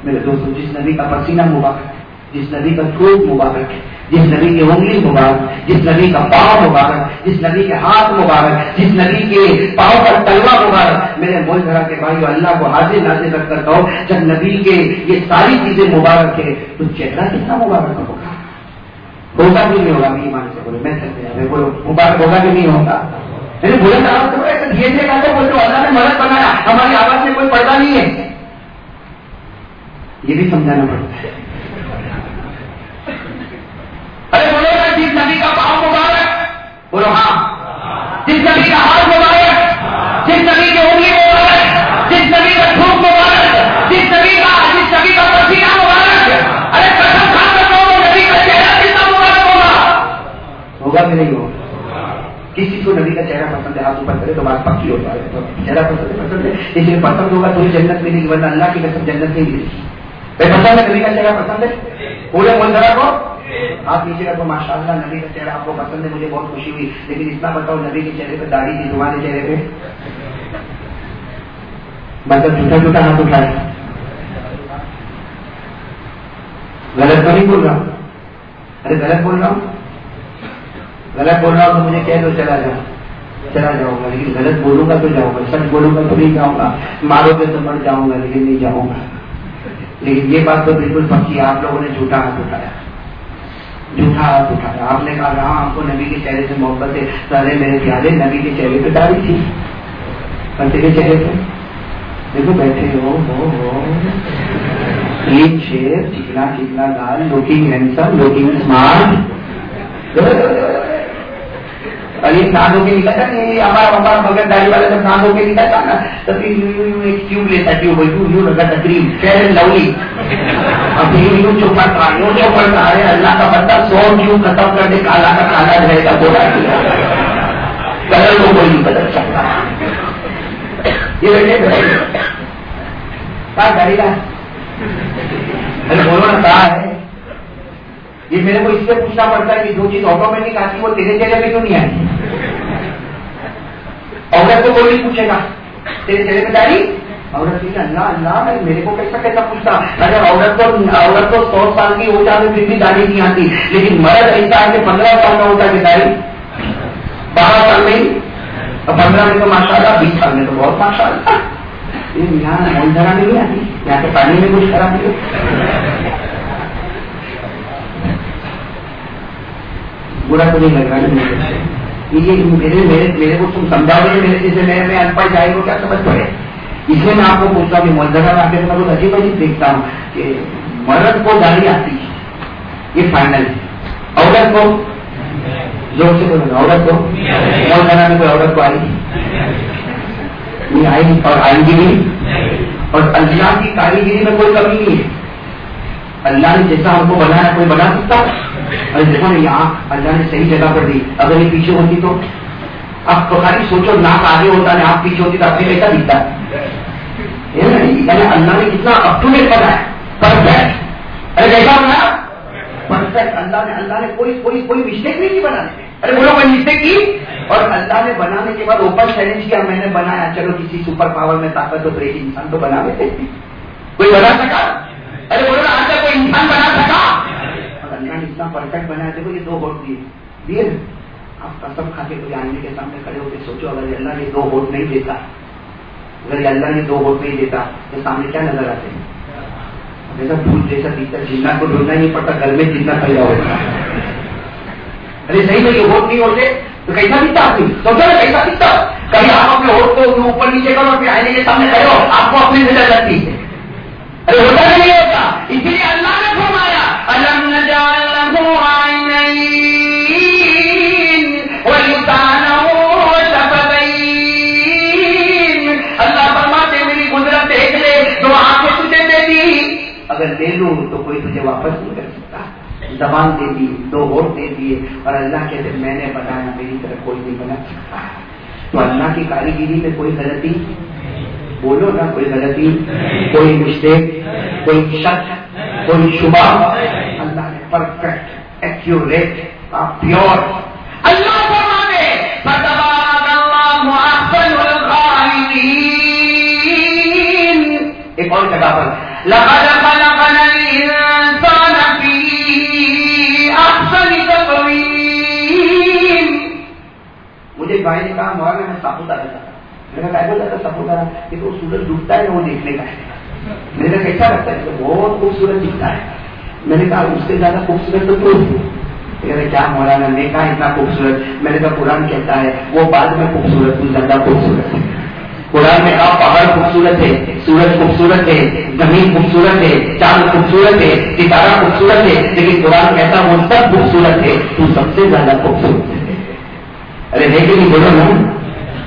S1: मेरे दोस्तों, जिस नबी का पसीना मुबारक है, जिस नबी का थूक मुबारक है, जिस नबी की उंगली मुबारक जिस नबी का पाँव मुबारक जिस नबी के हाथ मुबारक जिस नबी के पाँव का तलवा मुबारक मेरे मोल धरा के भाई अल्लाह को हाजिर नाजिर रख कर कहो, जब नबी के ये सारी चीज़ें मुबारक है तो चेहरा कितना मुबारक होगा? होगा कि नहीं होगा? मैं ईमान से बोलो मैं बोलो, मुबारक होगा कि नहीं होगा? मैंने बोला था आपको ऐसा धीरे का तो बोलते अल्लाह ने मदद बनाया, हमारी आवाज़ में कोई पर्दा नहीं है। ये भी समझाना पड़ता है। अरे बोलो ना जिस नबी का पाँव मुबारक। बोलो हाँ। जिस नबी का हाथ मुबारक। जिस नबी की उंगली मुबारक। जिस नबी का थूक मुबारक। जिस नबी का, जिस नबी का पसीना मुबारक। अरे कसम खा कर नबी का चेहरा कितना मुबारक होगा? होगा कि नहीं होगा। किसी को नबी का चेहरा पसंद है, हाथ ऊपर करे तो बात पक्की हो। जाए तो चेहरा पसंद है पसंद है। इसलिए पसंद होगा तो जन्नत मिलेगी वरना अल्लाह की कसम जन्नत नहीं मिलेगी। पसंद है नबी का चेहरा पसंद है? पूरे मुंजरा को? आप नीचे रखो, माशाल्लाह नबी का चेहरा आपको पसंद है, मुझे बहुत खुशी हुई। लेकिन इतना बताओ नबी के चेहरे पे दाढ़ी थी तुम्हारे चेहरे पे। मतलब झूठा झूठा हाथ उठाए। गलत तो नहीं बोल रहा? अरे, गलत बोल रहा हूँ? गलत बोल रहा हूँ तो मुझे कह दो, चला जाओ। चला जाऊँगा, लेकिन गलत बोलूँगा तो जाऊँगा। सच बोलूँगा तो नहीं जाऊँगा। मारोगे तो मर जाऊँगा, लेकिन नहीं जाऊँगा। लेकिन ये बात तो बिल्कुल पक्की आप लोगों ने झूठा हाथ उठाया। झूठा हाथ उठाया। आपने कहा हाँ हमको नबी के चेहरे से मोहब्बत है। सारे मेरे प्यारे, नबी के चेहरे पे डाली थी। और तेरे चेहरे पे? देखो, बैठे हो हो हो। क्लीन शेप चिकना चिकना गाल लुकिंग हैंडसम लुकिंग स्मार्ट और ये स्नान होके निकलता नहीं, हमारा हमारा मगर दाढ़ी वाला जब स्नान होके निकलता ना तो फिर यूँ यूँ यूँ एक ट्यूब लेता ट्यूब यूँ यूँ लगाता क्रीम फेयर एंड लवली अब फिर यूँ चौपड़ता यूँ चौपड़ता अरे अल्लाह का बंदा सौ क्यों खत्म कर दे, काला का काला रहेगा बोला कलर को कोई नहीं बदल सकता। ये बेटे बेटे कहा गाड़ी का अरे बोलो ना कहा है? ये मेरे को इससे पूछना पड़ता है कि जो चीज़ ऑटोमेटिक आती है, वो तेरे चेहरे पे क्यों नहीं आती औरत को कोई नहीं पूछेगा। तेरे चेहरे पे दाढ़ी औरत की अल्लाह अल्लाह, मैं मेरे को कैसा कैसा पूछता? अगर औरत को औरत को सौ साल की हो जाए फिर भी दाढ़ी नहीं आती। लेकिन मर्द ऐसा है कि पंद्रह साल का होता है दाढ़ी, बारह साल में पंद्रह में तो माशाल्लाह, बीस साल में तो बहुत माशाल्लाह। यहाँ मोलधरा में नहीं आती, यहाँ के पानी में कुछ खराब नहीं बुरा तो नहीं लग रहा ये मेरे मेरे मेरे को तुम समझाओगे मेरे जैसे मेरे में अनपढ़ जाएगा क्या समझ पड़े? इसलिए मैं आपको पूछता हूँ मोलधरा में आके मैं कुछ अजीब अजीब देखता हूँ कि मर्द को गाड़ी आती है। ये फाइनल है। औरत को? ज़ोर से बोलो, औरत को? मोलधरा में कोई औरत को आई? नहीं आई, और आएँगी नहीं और अल्लाह की कारीगिरी में कोई कमी नहीं है। अल्लाह ने जैसा हमको बनाया, कोई बना सकता? अरे देखो ना यहाँ, अल्लाह ने सही जगह पर दी। अगर ये पीछे होती तो? आप तो खाली सोचो, नाक आगे होता है आप पीछे होती तो आपने कैसा दिखता यानी अल्लाह ने कितना अप टू डेट बनाया परफेक्ट अरे कैसा बनाया परफेक्ट अल्लाह ने अल्लाह ने कोई कोई कोई मिस्टेक नहीं की बनाने अरे बोलो, कोई मिस्टेक की? और अल्लाह ने बनाने के बाद ओपन चैलेंज किया, मैंने बनाया, चलो किसी सुपर पावर में ताकत तो ब्रेक इंसान तो बना देते कोई बना सका? अरे बोलो आज तक कोई इंसान बना सका और अल्लाह ने इतना परफेक्ट बनाया देखो ये दो वोट दिए। दिए आप कसम खा के कोई आदमी के सामने खड़े होकर सोचो, अगर अल्लाह ने दो वोट नहीं देता, अगर अल्लाह ने दो वोट नहीं देता तो सामने क्या नज़र आते हैं? जैसा फूल जैसा दिखता जिन्ना को ढूंढना नहीं पड़ता, घर में जितना पैदा होता अरे सही में ये वोट नहीं होते तो कैसा दिखता आदमी? सोचो ना कैसा दिखता कहीं आप अपने वोट को ऊपर नीचे करो, फिर आईने के सामने करो आपको अपनी नज़र लगती है। अरे होता नहीं होता इसीलिए अल्लाह ने फरमाया, अलम अल्लाह फरमाते, मेरी देख ले तो आँखें तुझे दे दी अगर दे लू तो कोई तुझे वापस नहीं कर सकता। जबान दे दी, दो वोट दे दिए, और अल्लाह कहते, मैंने बनाया मेरी तरफ़ कोई नहीं बना सकता। तो अल्लाह की कारीगिरी में कोई गलती बोलो ना कोई गलती कोई मिस्टेक कोई शक कोई शुभा अल्लाह ने परफेक्ट एक्यूरेट प्योर अल्लाह एक और जगह पर तक़वीम। मुझे भाई ने कहा मौलाना मैं सापुतारा जाता मैंने कहा कैसे जाता सापुतारा कि तो सूरज डूबता है वो देखने का है। मैंने कैसा लगता है? तो बहुत खूबसूरत दिखता है। मैंने कहा, उससे ज़्यादा खूबसूरत तो तू कहते क्या मौलाना ने कहा इतना खूबसूरत? मैंने कहा, कुरान कहता है, वो बाद में खूबसूरत, तू ज़्यादा खूबसूरत है। कुरान में कहा पहाड़ खूबसूरत है, सूरज खूबसूरत है, ज़मीन खूबसूरत है, चाँद खूबसूरत है, सितारा खूबसूरत है, लेकिन कुरान कहता वो सब खूबसूरत है, तू सबसे ज़्यादा खूबसूरत है। अरे कि नहीं, बोलो ना।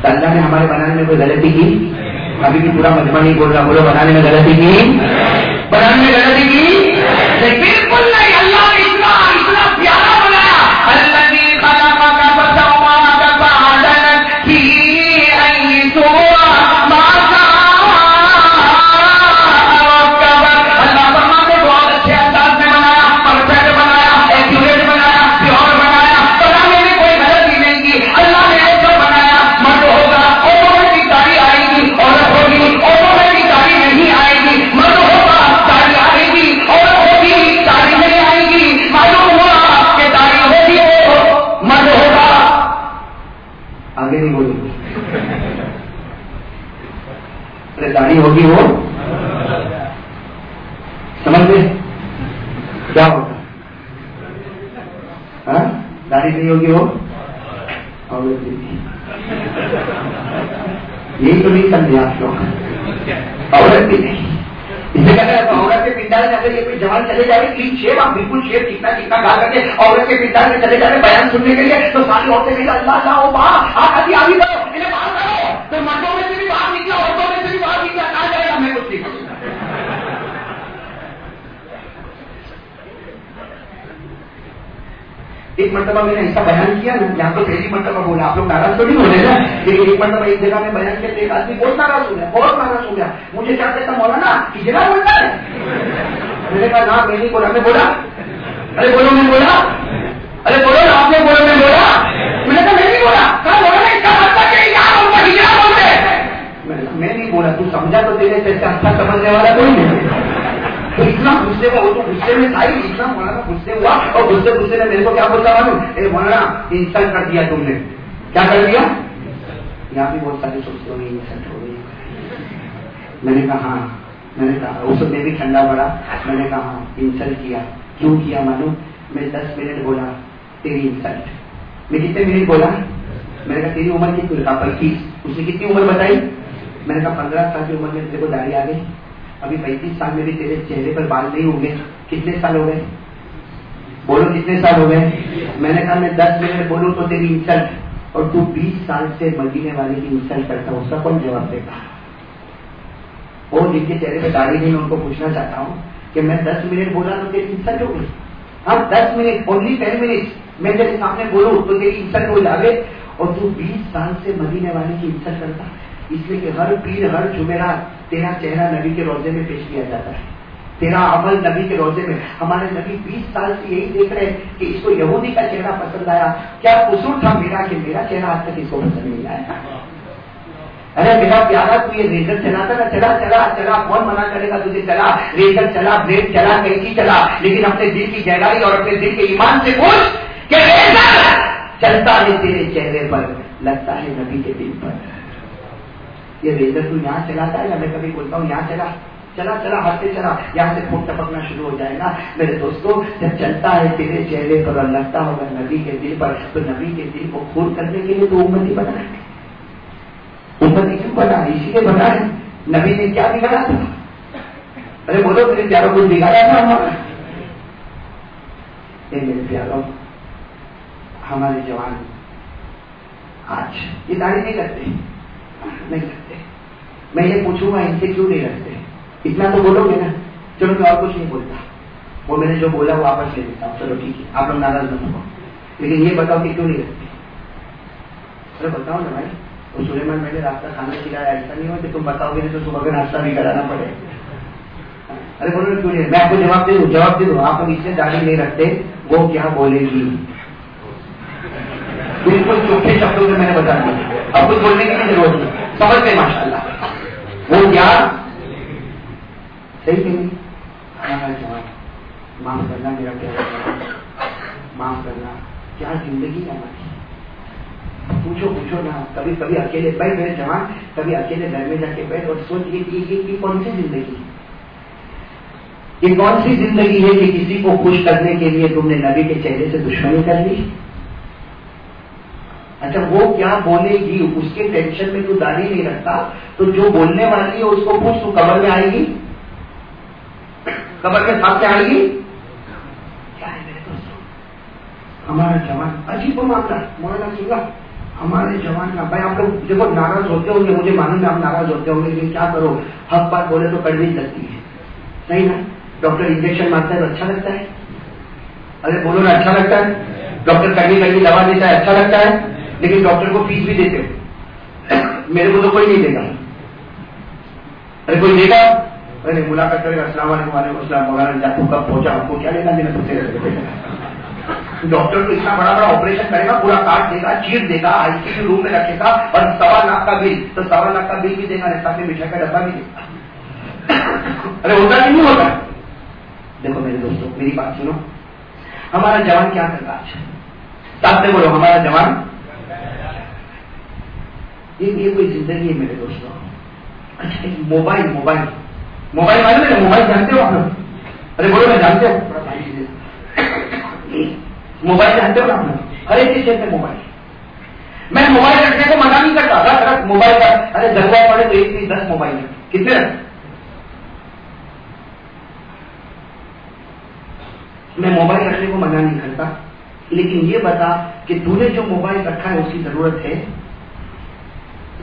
S1: तो अल्लाह ने हमारे बनाने में कोई गलती की? अभी भी पूरा मजमा नहीं बोल रहा, बोलो, बनाने में गलती की? बनाने में गलती की? बिल्कुल नहीं। सुनने के लिए तो सारी औरतें कहेंगे अल्लाह अल्लाह ओ माँ आप अभी आगे करो इन्हें बाहर करो तो मर्दों में से भी बाहर निकला, औरतों में से भी बाहर निकला, कहा जाएगा मैं कुछ नहीं एक मरतबा मैंने ऐसा बयान किया ना यहाँ तो पहली मरतबा बोला, आप लोग नाराज़ तो नहीं हो ना, लेकिन एक मरतबा एक जगह में बयान किया एक आदमी बहुत नाराज़ हो गया, बहुत नाराज़ हो गया। मुझे क्या कहता मौला ना कि जगह बोलता है मैंने कहा, ना मैं नहीं बोला, मैं बोला। अरे बोलो, मैं बोला अरे बोलो ना आपने बोलो मैं बोला मैंने कहा मैं नहीं बोला कहा बोला इसका मतलब क्या यहाँ बोलता हिजरा बोलते मैं नहीं बोला तू तो से अच्छा समझने वाला कोई नहीं तो इतना गुस्से में वो तो गुस्से में था ही, इतना मौलाना गुस्से हुआ और गुस्से गुस्से में मेरे को क्या बोलता मालूम? ए मौलाना इंसल्ट कर दिया तुमने। क्या कर दिया? यहाँ भी बहुत सारे सोचते होंगे इंसल्ट हो गई। मैंने कहा हाँ मैंने कहा उस में भी ठंडा पड़ा। मैंने कहा हाँ इंसल्ट किया। क्यों किया मालूम? मैं दस मिनट बोला, तेरी इंसल्ट मैं कितने मिनट बोला? मैंने कहा, तेरी उम्र कितनी पच्चीस। उसने कितनी उम्र बताई? मैंने कहा, पंद्रह साल की उम्र में तेरे को दाढ़ी आ गई। अभी पैंतीस साल में भी तेरे चेहरे पर बाल नहीं होंगे। कितने साल हो गए? बोलो, कितने साल हो गए? मैंने कहा, मैं दस मिनट बोलूँ तो तेरी इंसल्ट। और तू बीस साल से मदीने वाले की इंसल्ट करता हूँ। उसका कौन जवाब देगा? वो जिनके चेहरे पर दाढ़ी नहीं उनको पूछना चाहता हूँ कि मैं दस मिनट बोला तो तेरी इंसल्ट हो गई? हाँ दस मिनट ओनली टेन मिनट मैं तेरे सामने बोलूँ तो तेरी इंसल्ट हो जावे। और तू बीस साल से मदीने वाले की इंसल्ट करता। इसलिए कि हर पीर, हर जुमेरा तेरा चेहरा नबी के रोज़े में पेश किया जाता है। तेरा अमल नबी के रोज़े में। हमारे नबी 20 साल से यही देख रहे हैं कि इसको यहूदी का चेहरा पसंद आया। क्या कसूर था मेरा कि मेरा चेहरा आज तक इसको पसंद नहीं आया? अरे मेरा प्यारा, तू ये रेजर चलाता ना चला चला चला। कौन मना करेगा तुझे? चला। रेजर चला, ब्रेड चला कैसी चला। लेकिन अपने दिल की गहराई और अपने दिल के ईमान से पूछ कि रेजर चलता है तेरे चेहरे पर, लगता है नबी के दिल पर। ये रेजर तू यहाँ चलाता है या मैं कभी बोलता हूँ, यहाँ चला चला चला हाथते चला, यहाँ से फूट टपकना शुरू हो जाएगा मेरे दोस्तों, जब चलता है तेरे चेहरे पर और लगता होगा नबी के दिल पर तो नबी के दिल को खून करने के लिए तो उम्मत ही बना है। ही क्यों बना है? इसीलिए बना है। नबी ने क्या बिगाड़ा था? अरे बोलो, मेरे प्यारों को बिगाड़ा था हमारा मेरे प्यारों, हमारे जवान आज ये दाढ़ी नहीं करते। नहीं करते मैं ये पूछूँगा, इनसे क्यों नहीं रखते? इतना तो बोलोगे ना, चलो मैं और कुछ नहीं बोलता। वो मैंने जो बोला वो वापस ले लेता चलो ठीक है, आप लोग नाराज़ मत हो लेकिन ये बताओ कि क्यों नहीं रखते? अरे बताओ ना भाई, वो सुलेमान मैंने रास्ता खाना खिलाया, ऐसा नहीं हो कि तुम बताओगे तो सुबह का नाश्ता भी कराना पड़े अरे बोलो क्यों नहीं? मैं आपको जवाब दे दू, जवाब दे दू। आप लोग इसलिए दाढ़ी नहीं रखते, वो क्या बोलेगी? बिल्कुल चौथे शब्दों में मैंने बता दिया। अब कुछ बोलने की ज़रूरत नहीं। समझ गए वो क्या सही नहीं हमारा जवाब। माफ़ करना मेरा माफ़ करना। क्या ज़िंदगी है। हमारी पूछो पूछो ना। कभी कभी अकेले बैठ गए जवान कभी अकेले घर में जाके बैठ और सोच ये ये, कौन सी ज़िंदगी ये कौन सी ज़िंदगी है कि किसी को खुश करने के लिए तुमने नबी के चेहरे से दुश्मनी कर ली? अच्छा वो क्या बोलेगी? उसके टेंशन में तू दाढ़ी नहीं रखता? तो जो बोलने वाली है उसको पूछ, तू कबर में आएगी? कबर के साथ आएगी? क्या है मेरे दोस्तों? हमारा जवान, अजीब मामला मौलाना सुनगा हमारे जवान का भाई, आप लोग देखो, नाराज़ होते होंगे, मुझे मालूम है आप नाराज़ होते होंगे, लेकिन क्या करो? हक बात बोले तो कड़वी लगती है। सही ना? डॉक्टर इंजेक्शन मारता है तो अच्छा लगता है। अरे बोलो ना अच्छा लगता है? डॉक्टर कड़वी कड़वी दवा देता है अच्छा लगता है? लेकिन डॉक्टर को फ़ीस भी देते हो। मेरे को तो कोई नहीं देगा। अरे कोई देगा? अरे मुलाकात करेगा असला मौलाना आपको कब पहुँचा? आपको क्या लेना देना तुझसे डॉक्टर को इतना बड़ा बड़ा ऑपरेशन करेगा, पूरा कार्ड देगा, चीर देगा आईसीयू रूम में रखेगा, और सवा लाख का बिल तो सवा लाख का बिल भी देगा साथ में मिठाई का डब्बा भी देगा। अरे होता नहीं होता? देखो मेरे दोस्तों, मेरी बात सुनो। हमारा जवान क्या करता आज? साथ में बोलो, हमारा जवान ये ये कोई ज़िंदगी है मेरे दोस्तों। अच्छा मोबाइल मोबाइल। मोबाइल मालूम है मोबाइल जानते हो आप लोग? अरे बोलो, मैं जानते हो। मोबाइल जानते हो ना आप लोग? हर एक चीज़ जानते मोबाइल। मैं मोबाइल रखने को मना नहीं करता। रख रख मोबाइल का, अरे ज़रूरत पड़े तो एक नहीं, दस मोबाइल कितने रख मैं मोबाइल रखने को मना नहीं करता। लेकिन ये बता कि तूने जो मोबाइल रखा है, उसकी ज़रूरत है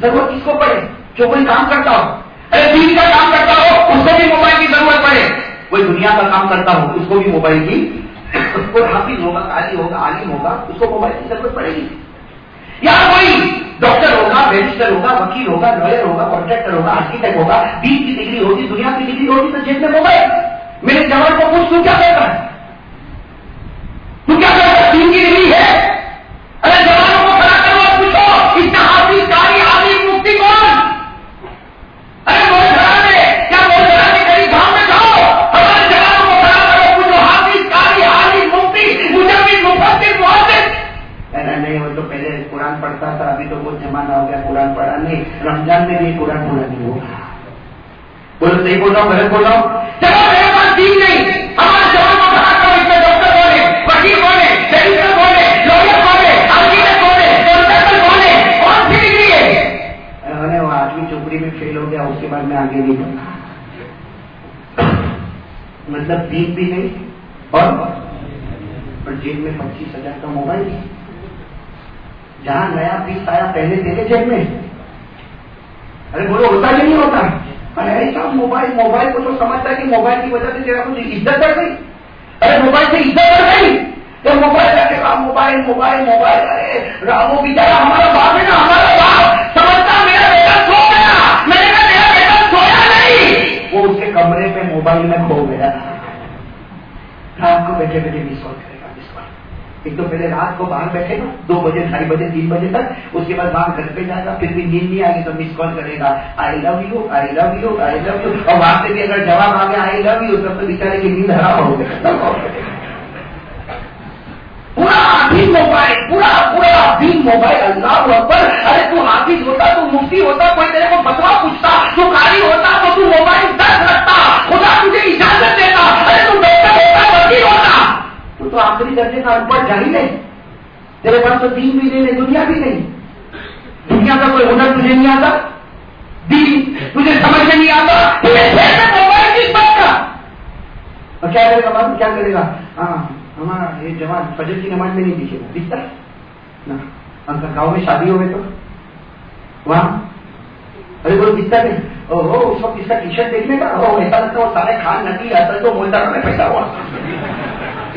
S1: ज़रूरत किसको पड़े? जो कोई काम करता हो। अरे दीन का काम करता हो, उसको भी मोबाइल की ज़रूरत पड़े। कोई दुनिया का काम करता हो, उसको भी मोबाइल की कोई हाफिज होगा, काली होगा, आलिम होगा, उसको मोबाइल की ज़रूरत पड़ेगी। या कोई डॉक्टर होगा रजिस्टर होगा, वकील होगा, लॉयर होगा, कॉन्ट्रैक्टर होगा, आर्किटेक्ट होगा दीन की डिग्री होगी, दुनिया की डिग्री होगी तो जेब में मोबाइल। मेरे जवान को पूछ, तू क्या करता है? तू क्या करता है? जमाना हो गया, कुरान पढ़ा नहीं रमज़ान में भी कुरान पूरा नहीं होगा बोलो सही बोल रहा हूँ, गलत बोल रहा हूँ। चलो मेरे पास दीन नहीं। हमारे जवान को करो, इसमें डॉक्टर बोले, वकील बोले रजिस्टर बोले, लॉयर बोले बोले बोले है अरे वो आदमी में फेल हो गया, उसके बाद में आगे नहीं बढ़ा मतलब दीन भी नहीं, और? और जेब में पच्चीस हज़ार का मोबाइल जहाँ नया पीस आया पहले तेरे जेब में। अरे बोलो, होता ही नहीं होता। अरे साहब तो मोबाइल मोबाइल को तो समझता है कि मोबाइल की वजह से तेरा कुछ इज़्ज़त कर गई। अरे मोबाइल से इज़्ज़त कर गई। जब मोबाइल जाके कहा, मोबाइल मोबाइल मोबाइल, अरे वो बेचारा हमारा बाप है ना, हमारा बाप। समझता मेरा बेटा सो गया। मैंने कहा, मेरा बेटा सोया नहीं। वो उसके कमरे में मोबाइल में खो गया। रात को बैठे बैठे भी सोच गया। एक तो पहले रात को बाहर बैठेगा दो बजे, ढाई बजे, तीन बजे तक, उसके बाद बाहर घर पे जाएगा फिर भी नींद नहीं आएगी तो मिस कॉल करेगा I love you I love you I love you और वहाँ से भी अगर जवाब आ गया आई लव यू तब तो बेचारे की नींद हरा हो गया पूरा दिन मोबाइल पूरा पूरा दिन मोबाइल अल्लाह अकबर। अरे तू हाफिज होता, तू मुफ्ती होता, कोई तेरे को फतवा पूछता, तू कारी होता तो तू मोबाइल दस रखता। तो तो आखिरी दर्जे का अनपढ़ है तेरे पास तो दीन भी नहीं, दुनिया भी नहीं। दुनिया का कोई हुनर तुझे नहीं आता? दीन तुझे समझ में नहीं आता और क्या करेगा बात क्या करेगा? हाँ हमारा ये जवान फजर की नमाज़ में नहीं दिखेगा दिखता ना अंकल गाँव में शादी हो गए तो। वहाँ? अरे बोलो दिखता नहीं ओहो, उस वक्त इसका टी शर्ट देखने का? ओ ऐसा लगता है वो सारे खान नकली असल तो मोलदार में पैसा हुआ।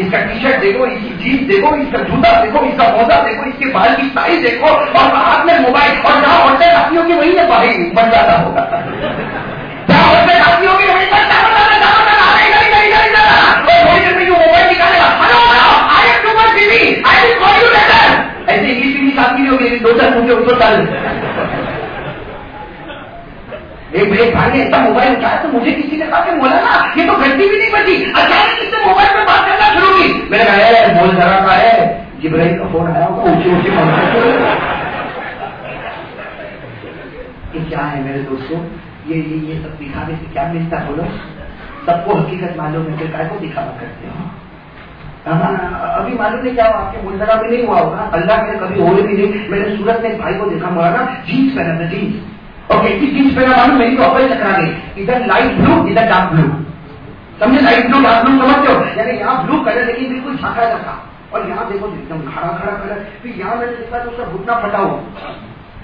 S1: इसका टी शर्ट देखो, इसकी जीप देखो, इसका जूता देखो, इसका मौजा देखो, इसके बाल की साइज़ देखो, और हाथ में मोबाइल और जहाँ औरतें साथियों की वही में बाहर बन जाता होगा। जहाँ वही बनता होगा। लेटर ऐसे इंग्लिश इंग्लिश आदमी हो गई दो चार मुझे उसको डाल एक मेरे भाई ने ऐसा मोबाइल उठाया तो मुझे किसी ने कहा कि बोला ना, ये तो घंटी भी नहीं बची अचानक इससे मोबाइल पर बात करना शुरू की। मैंने कहा बोल जरा का है जिब्राहिम का फ़ोन आया होगा, ऊँचे ऊँचे ये क्या है मेरे दोस्तों? ये ये ये सब दिखाने से क्या मिलता बोलो? सबको हकीकत मालूम है, फिर काय को दिखावा करते हो? अभी मालूम नहीं क्या आपके मुलजरा में नहीं हुआ होगा। अल्लाह मैंने कभी हो भी नहीं। मैंने सूरत में भाई को देखा ना जीन्स पहना था, जीन्स। और कैसी जीन्स पहना मालूम मेरी तो अपने चकरा गई। इधर लाइट ब्लू इधर डार्क ब्लू समझे? लाइट ब्लू डार्क ब्लू समझते हो? यानी यहाँ ब्लू कलर लेकिन बिल्कुल झाका जैसा। और यहाँ देखो एकदम खड़ा खड़ा कलर फिर यहाँ मैंने देखा तो उसका घुटना फटा हुआ।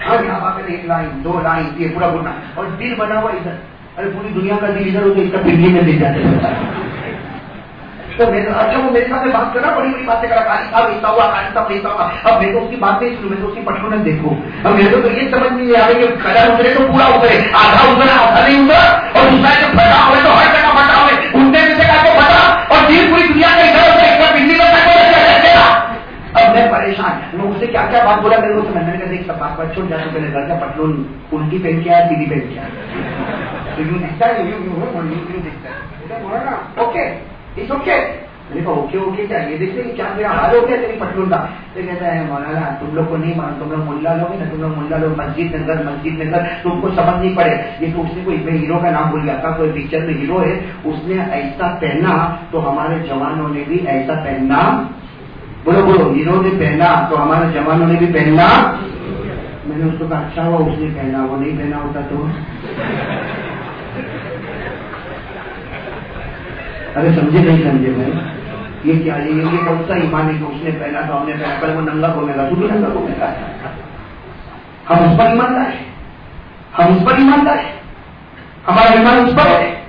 S1: हाँ यहाँ पे एक लाइन दो लाइन ये पूरा घुटना। और दिल बना हुआ इधर। अरे पूरी दुनिया का दिल इधर होते, इसका पिंडी में ले जाते। तो मेरे अच्छा वो मेरे साथ बात करा बड़ी बड़ी बातें करा काली साहब ऐसा हुआ, काली साहब ऐसा हुआ। अब मैं तो उसकी बात नहीं सुनू, मैं तो उसकी पटलोन देखो। अब मेरे को तो ये समझ नहीं आ रही कि कलर उतरे तो पूरा उतरे। आधा उतरा, आधा नहीं उतरा, और दूसरा जब फटा हुए तो हर जगह फटा हुए उनने में से को फटा, और दिल पूरी दुनिया का इधर होता है पिंडी में अब मैं परेशान मैं उससे क्या क्या बात बोला, मेरे को समझ मैंने कहा सब बात बात छोड़ जाते पहले घर का पटलोन उल्टी पहन के आया सीधी पहन के आया। तो यूँ दिखता है, यूँ यूँ यूँ यूँ दिखता है। ओके। इट्स ओके मैंने कहा ओके ओके क्या ये देखते क्या मेरा हाल हो गया तेरी पटलून का तो कहता है मौलाना तुम लोग को नहीं मानो तुम लोग मुल्ला लोगे ना तुम लोग मुल्ला लोग मस्जिद नगर मस्जिद नगर तुमको समझ नहीं पड़े ये तो उसने कोई मैं हीरो का नाम भूल गया था कोई पिक्चर में हीरो है उसने ऐसा पहना तो हमारे जवानों ने भी ऐसा पहनना बोलो बोलो हीरो ने पहना तो हमारे जवानों ने भी पहनना मैंने उसको कहा अच्छा हुआ उसने पहना वो नहीं पहना होता तो अरे समझे नहीं, समझे भाई। ये क्या, ये ये कौन सा ईमान है कि उसने पहना तो हमने पहना कल वो नंगा घूमेगा तू भी नंगा घूमेगा हम उस पर ईमानदार है। हम उस पर ईमानदार है। हमारा ईमान उस पर है।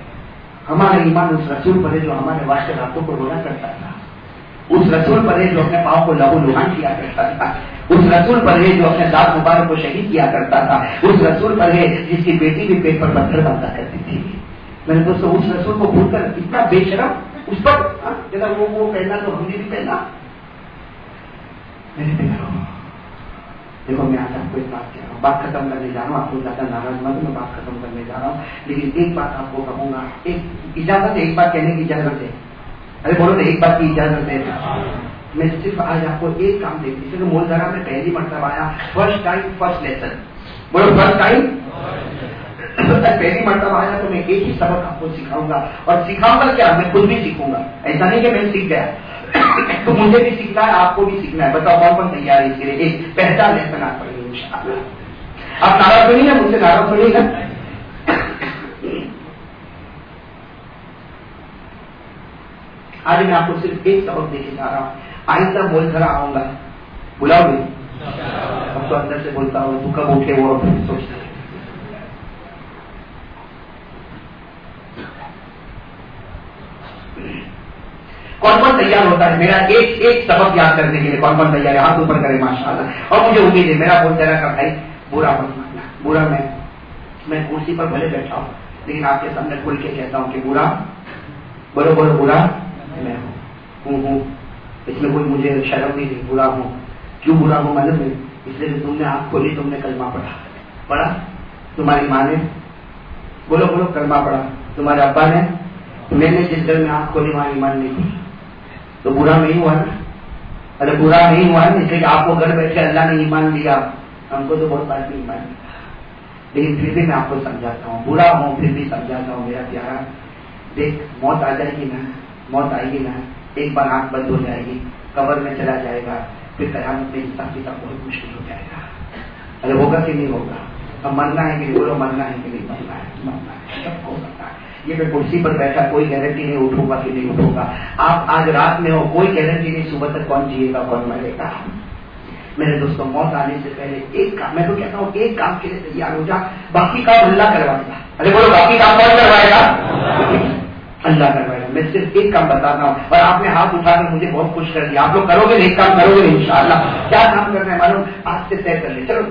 S1: हमारा ईमान उस रसूल पर है जो हमारे वास्ते रातों को रोना करता था। उस रसूल पर है जो अपने पाप को लहू लुहान किया करता था। उस रसूल पर है जो अपने दांत मुबारक को शहीद किया करता था। उस रसूल पर है जिसकी बेटी भी पेट पर पत्थर बांधा करती थी। मैंने दोस्तों उस रसूल को भूलकर इतना बेशरम उस पर जरा वो वो पहना तो हमने भी पहना। मेरे देखो देखो, मैं आज आपको एक बात कह रहा हूँ। बात खत्म करने जा रहा हूँ, आपको ज़्यादा नाराज़ मत मैं बात खत्म करने जा रहा हूँ। लेकिन एक बात आपको कहूँगा, एक इजाज़त, एक बात कहने की इजाज़त है। अरे बोलो ना एक बात की इजाज़त है। मैं सिर्फ़ आज आपको एक काम देखती जैसे मूलधारा में पहली मतलब आया फ़र्स्ट टाइम फ़र्स्ट लेसन बोलो फ़र्स्ट टाइम पहली मरतब आया तो मैं एक ही सबक आपको सिखाऊँगा। और सिखाऊँगा क्या? मैं खुद भी सीखूँगा। ऐसा नहीं कि मैं सीख गया। तो मुझे भी सीखना है आपको भी सीखना है। बताओ कौन कौन तैयार है इसके लिए? एक पहला लेसन आप पढ़ेंगे आप नाराज़ सुनिए ना मुझसे नाराज़ सुनिए ना आज मैं आपको सिर्फ़ एक सबक देखे जा रहा हूँ। आइंदा बोल कर आऊँगा। बुलाओगे? अब तो अंदर से बोलता हूँ तू कब उठे वो सोचता कौन कौन तैयार होता है? मेरा एक एक सबक याद करने के लिए कौन कौन तैयार है? हाथ ऊपर करे, माशाल्लाह। और मुझे उम्मीद है, मेरा बोल तरह का भाई, बुरा मत मानना। बुरा मैं मैं कुर्सी पर भले बैठा हूँ, लेकिन आपके सामने खुल के कहता हूँ कि बुरा बोलो बुरा मैं हूँ। हूँ इसमें कोई मुझे शर्म नहीं थी बुरा हूँ। क्यों बुरा हूँ मालूम है? इसलिए तो तुमने आँख खोली तुमने कलमा पढ़ा। पढ़ा? तुम्हारी माँ ने? बोलो बोलो, कलमा पढ़ा। तुम्हारे अब्बा ने? मैंने जिस घर में आँख खोली वहाँ ईमान नहीं थी तो बुरा नहीं हुआ ना? अरे बुरा नहीं हुआ ना? इसलिए आपको घर बैठे अल्लाह ने ईमान दिया हमको तो बहुत बात ईमान दिया लेकिन फिर भी मैं आपको समझाता हूँ। बुरा हूँ, फिर भी समझाता हूँ, मेरा प्यारा। देख, मौत आ जाएगी ना? मौत आएगी ना? एक बार आँख बंद हो जाएगी, कबर में चला जाएगा, फिर कयामत में इंसान की किताब बहुत मुश्किल हो जाएगा। अरे होगा कि नहीं होगा? अब मरना है कि नहीं? बोलो, मरना है कि नहीं? मरना है मरना है। सब हो सकता है। ये मैं कुर्सी पर बैठा कोई गारंटी नहीं उठूँगा कि नहीं उठूँगा। आप आज रात में हो कोई गारंटी नहीं सुबह तक कौन जिएगा कौन मरेगा। मेरे दोस्तों मौत आने से पहले एक काम मैं तो कहता हूँ एक काम के लिए तैयार हो जा। बाकी काम अल्लाह करवाएगा। अरे बोलो बाकी काम कौन करवाएगा? अल्लाह करवाएगा। मैं सिर्फ़ एक काम बताता हूँ और आपने हाथ उठाकर मुझे बहुत खुश कर दिया। आप लोग करोगे एक काम करोगे इंशाल्लाह। क्या काम करना है मालूम? आज से तय कर ले। चलो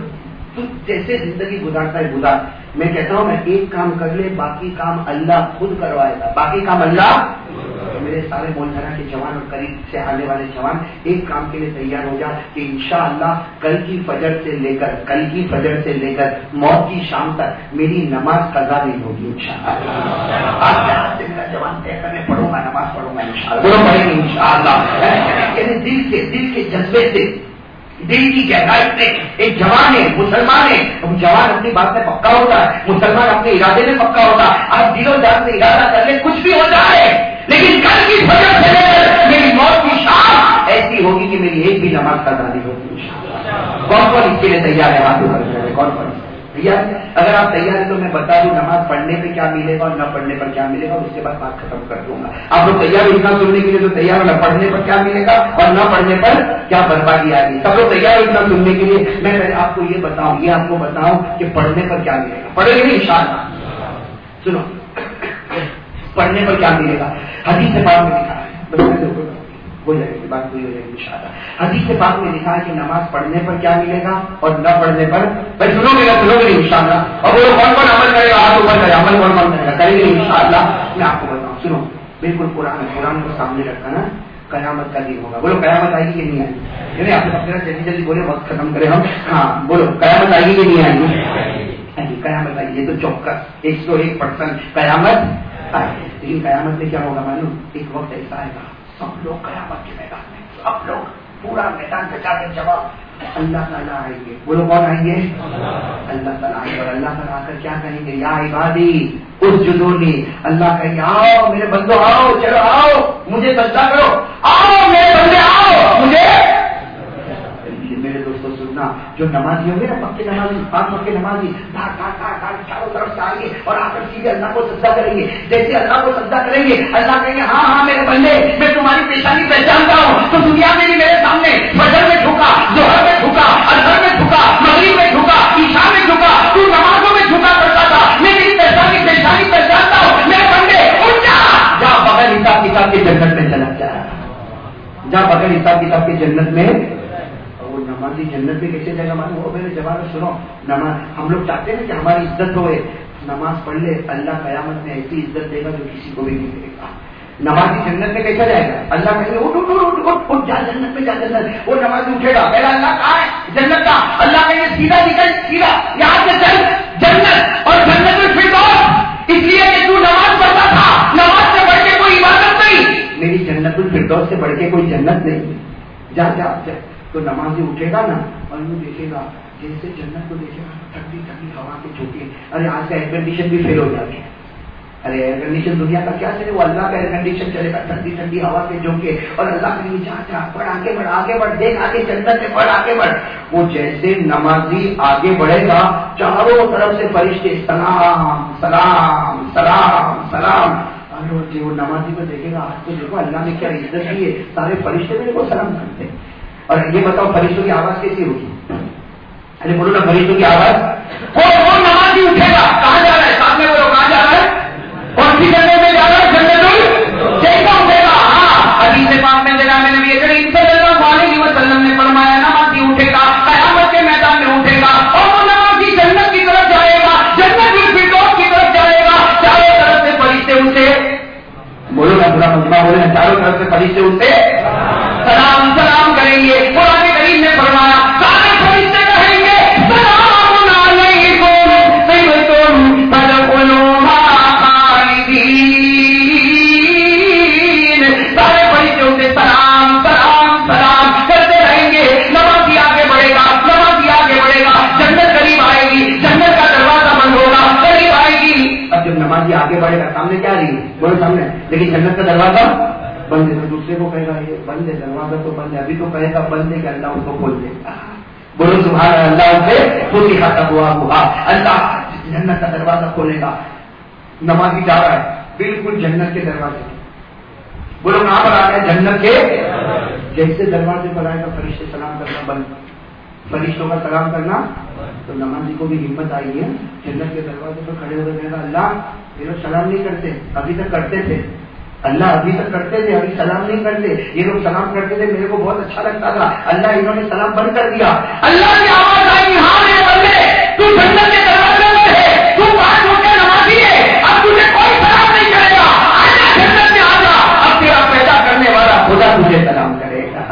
S1: तू जैसे ज़िंदगी गुजारता है गुजार। मैं कहता हूँ, मैं एक काम कर ले, बाकी काम अल्लाह खुद करवाएगा। बाकी काम अल्लाह? मेरे सारे मोलझरा के जवान और करीब से आने वाले जवान, एक काम के लिए तैयार हो जा, कि इंशाला कल की फजर से लेकर, कल की फजर से लेकर मौत की शाम तक मेरी नमाज़ कजा नहीं होगी इंशाला जवान तय करने पढ़ूँगा नमाज़ पढ़ूँगा इंशाला दिल से दिल के जज्बे से दिल की गहराई में एक जवान है, मुसलमान है। जवान अपनी बात में पक्का होता है, मुसलमान अपने इरादे में पक्का होता है। आप दिलो जान से इरादा कर ले, कुछ भी होता है। लेकिन कल की वजह से लेकर मेरी मौत की शाम ऐसी होगी कि मेरी एक भी नमाज़ का नहीं होगी। कौन कौन इसके लिए तैयार है, हाथ कौन कौन तैयार अगर आप तैयार है तो मैं बता दूँ, नमाज़ पढ़ने पे क्या मिलेगा और न पढ़ने पर क्या मिलेगा उसके बाद बात खत्म कर दूँगा। आप लोग तैयार इतना सुनने के लिए तो तैयार हो न पढ़ने पर क्या मिलेगा और न पढ़ने पर क्या बर्बादी आएगी सब लोग तैयार इतना सुनने के लिए। मैं पहले आपको ये बताऊँ, ये आपको बताऊँ कि पढ़ने पर क्या मिलेगा। पढ़ेंगे नहीं, इंशाल्लाह। सुनो, पढ़ने पर क्या मिलेगा? हदीस से बाद में लिखा है। हो जाएगी बात पूरी हो जाएगी इंशाल्लाह हदीस के बाद में लिखा है कि नमाज़ पढ़ने पर क्या मिलेगा और न पढ़ने पर? भाई, सुनोगे ना, सुनोगे नहीं इंशाल्लाह। और वो कौन कौन अमल करेगा? हाथ ऊपर करे अमल कौन कौन करेगा? करेंगे इंशाल्लाह। मैं आपको बताऊँ, सुनो, बिल्कुल कुरान कुरान को सामने रखा ना, कयामत का दिन होगा। बोलो, कयामत आएगी कि नहीं आएगी? आप अपने जल्दी जल्दी बोले, वक्त खत्म करें हम। हाँ बोलो, कयामत आएगी कि नहीं आएगी? कयामत आएगी, ये तो चौक्कस। एक सौ एक परसेंट कयामत आएगी। लेकिन कयामत में क्या होगा मालूम? एक वक्त ऐसा आएगा। सब लोग कयामत के मैदान में? अब लोग पूरा मैदान बचा कर जवाब, अल्लाह ताला आएँगे। बोलो, कौन आएँगे? अल्लाह ताला आएँगे और अल्लाह ताला आकर क्या कहेंगे? या इबादी, उस जुदूनी अल्लाह कहेंगे, आओ मेरे बंदो, आओ, चलो, आओ, मुझे सज्जा करो। आओ मेरे बंदे, आओ, मुझे सुनना। जो नमाजी होंगे ना पक्के नमाजी पाँच पक्के नमाजी धार धार धार धार चारों तरफ़ से आएँगे और आकर सीधे अल्लाह को सज्जा करेंगे। जैसे अल्लाह को सज्जा करेंगे, अल्लाह कहेंगे हाँ हाँ मेरे बंदे, मैं तुम्हारी पेशानी पहचानता हूँ। तो दुनिया में भी मेरे सामने फजर में झुका, जोहर में झुका, अजहर में झुका, मगरीब में झुका, ईशा में झुका, तू नमाजों में झुका करता था। मैं तेरी पहचानी पेशानी पहचानता हूँ। मेरे बंदे, उठ जा! बगैर हिसाब किताब के जन्नत में चला जा बगैर हिसाब किताब के जन्नत में नमाजी जन्नत में कैसे जगह मालूम? वो मेरे जवाब सुनो, नमाज़, हम लोग चाहते हैं कि हमारी इज़्ज़त होए नमाज़ पढ़ ले, अल्लाह कयामत में ऐसी इज़्ज़त देगा जो किसी को भी नहीं देगा नमाजी जन्नत में कैसा जाएगा? अल्लाह कहेगा, उठ उठ उठ उठ उठ जा जन्नत में, जा जन्नत वो नमाज़ उठेगा। पहला अल्लाह कहा है? जन्नत का। अल्लाह कहेंगे, सीधा निकल, सीधा। यहाँ से चल, जन्नत। और जन्नत में फिर इसलिए कि तू नमाज़ पढ़ता था। नमाज़ से बढ़ के कोई इबादत नहीं। मेरी जन्नत फिरदौस से बढ़ के कोई जन्नत नहीं। जा जा जा। तो नमाजी उठेगा ना और यूँ देखेगा, जैसे जन्नत को देखेगा, ठंडी ठंडी हवा के झोंके अरे, आज का एयर कंडीशन भी फेल हो जाते हैं अरे एयर कंडीशन दुनिया का क्या चले वो? अल्लाह का एयर कंडीशन चलेगा ठंडी ठंडी हवा के झोंके और अल्लाह के लिए जा बढ़, आगे बढ़ आगे बढ़, देख, आगे जन्नत में बढ़, आगे बढ़। वो जैसे नमाजी आगे बढ़ेगा, चारों तरफ़ से फरिश्ते, सलाम सलाम सलाम सलाम। अरे, वो नमाजी को देखेगा, आज तो देखो, अल्लाह ने क्या इज़्ज़त की है। सारे फरिश्ते मेरे को सलाम करते हैं। और ये बताओ, फरिश्तों की आवाज़ कैसी होगी? अरे बोलो ना, फरिश्तों की आवाज़। कौन कौन नमाज़ ही उठेगा। कहा जा रहा है? साथ में बोलो, कहा जा रहा है? कौन सी जगह में जा रहा है जन्नत कैसा उठेगा हाँ अभी से पाक में देना मैंने भी करी इनसे वसल्लम ने फरमाया, नमाजी उठेगा। कयामत के मैदान में उठेगा। और वो नमाज़ नमाजी जन्नत की तरफ़ जाएगा। जन्नत की फिटोर की तरफ़ जाएगा। चारों तरफ़ से फरिश्ते उठे। बोलो ना पूरा मजमा बोले चारों तरफ़ से फरिश्ते उठे। सलाम। जन्नत का दरवाज़ा? बंद है तो दूसरे को कहेगा, ये बंद है, दरवाज़ा तो बंद है, अभी तो कहेगा, बंद है कि अल्लाह उसको खोल दे। बोलो सुबह अल्लाह उसे खुद ही खाता हुआ हुआ अल्लाह जन्नत का दरवाज़ा खोलेगा, नमाजी जा रहा है, बिल्कुल जन्नत के दरवाजे बोलो, कहाँ पर आ गया जन्नत के? जैसे दरवाजे पर आएगा, फरिश्ते सलाम करना बंद। फरिश्तों का सलाम करना तो नमाजी को भी हिम्मत आई है, जन्नत के दरवाजे पर खड़े होकर कहेगा, अल्लाह लोग सलाम नहीं करते, अभी तक करते थे। अल्लाह अभी तक करते थे, अभी सलाम नहीं करते। ये लोग सलाम करते थे, मेरे को बहुत अच्छा लगता था। अल्लाह इन्होंने सलाम बंद कर दिया। अल्लाह की आवाज़ आई हाँ रे बंदे, तू के दरवाजे में है, तू होकर है, अब तुझे कोई सलाम नहीं करेगा। में अब तेरा पैदा करने वाला खुदा तुझे सलाम करेगा।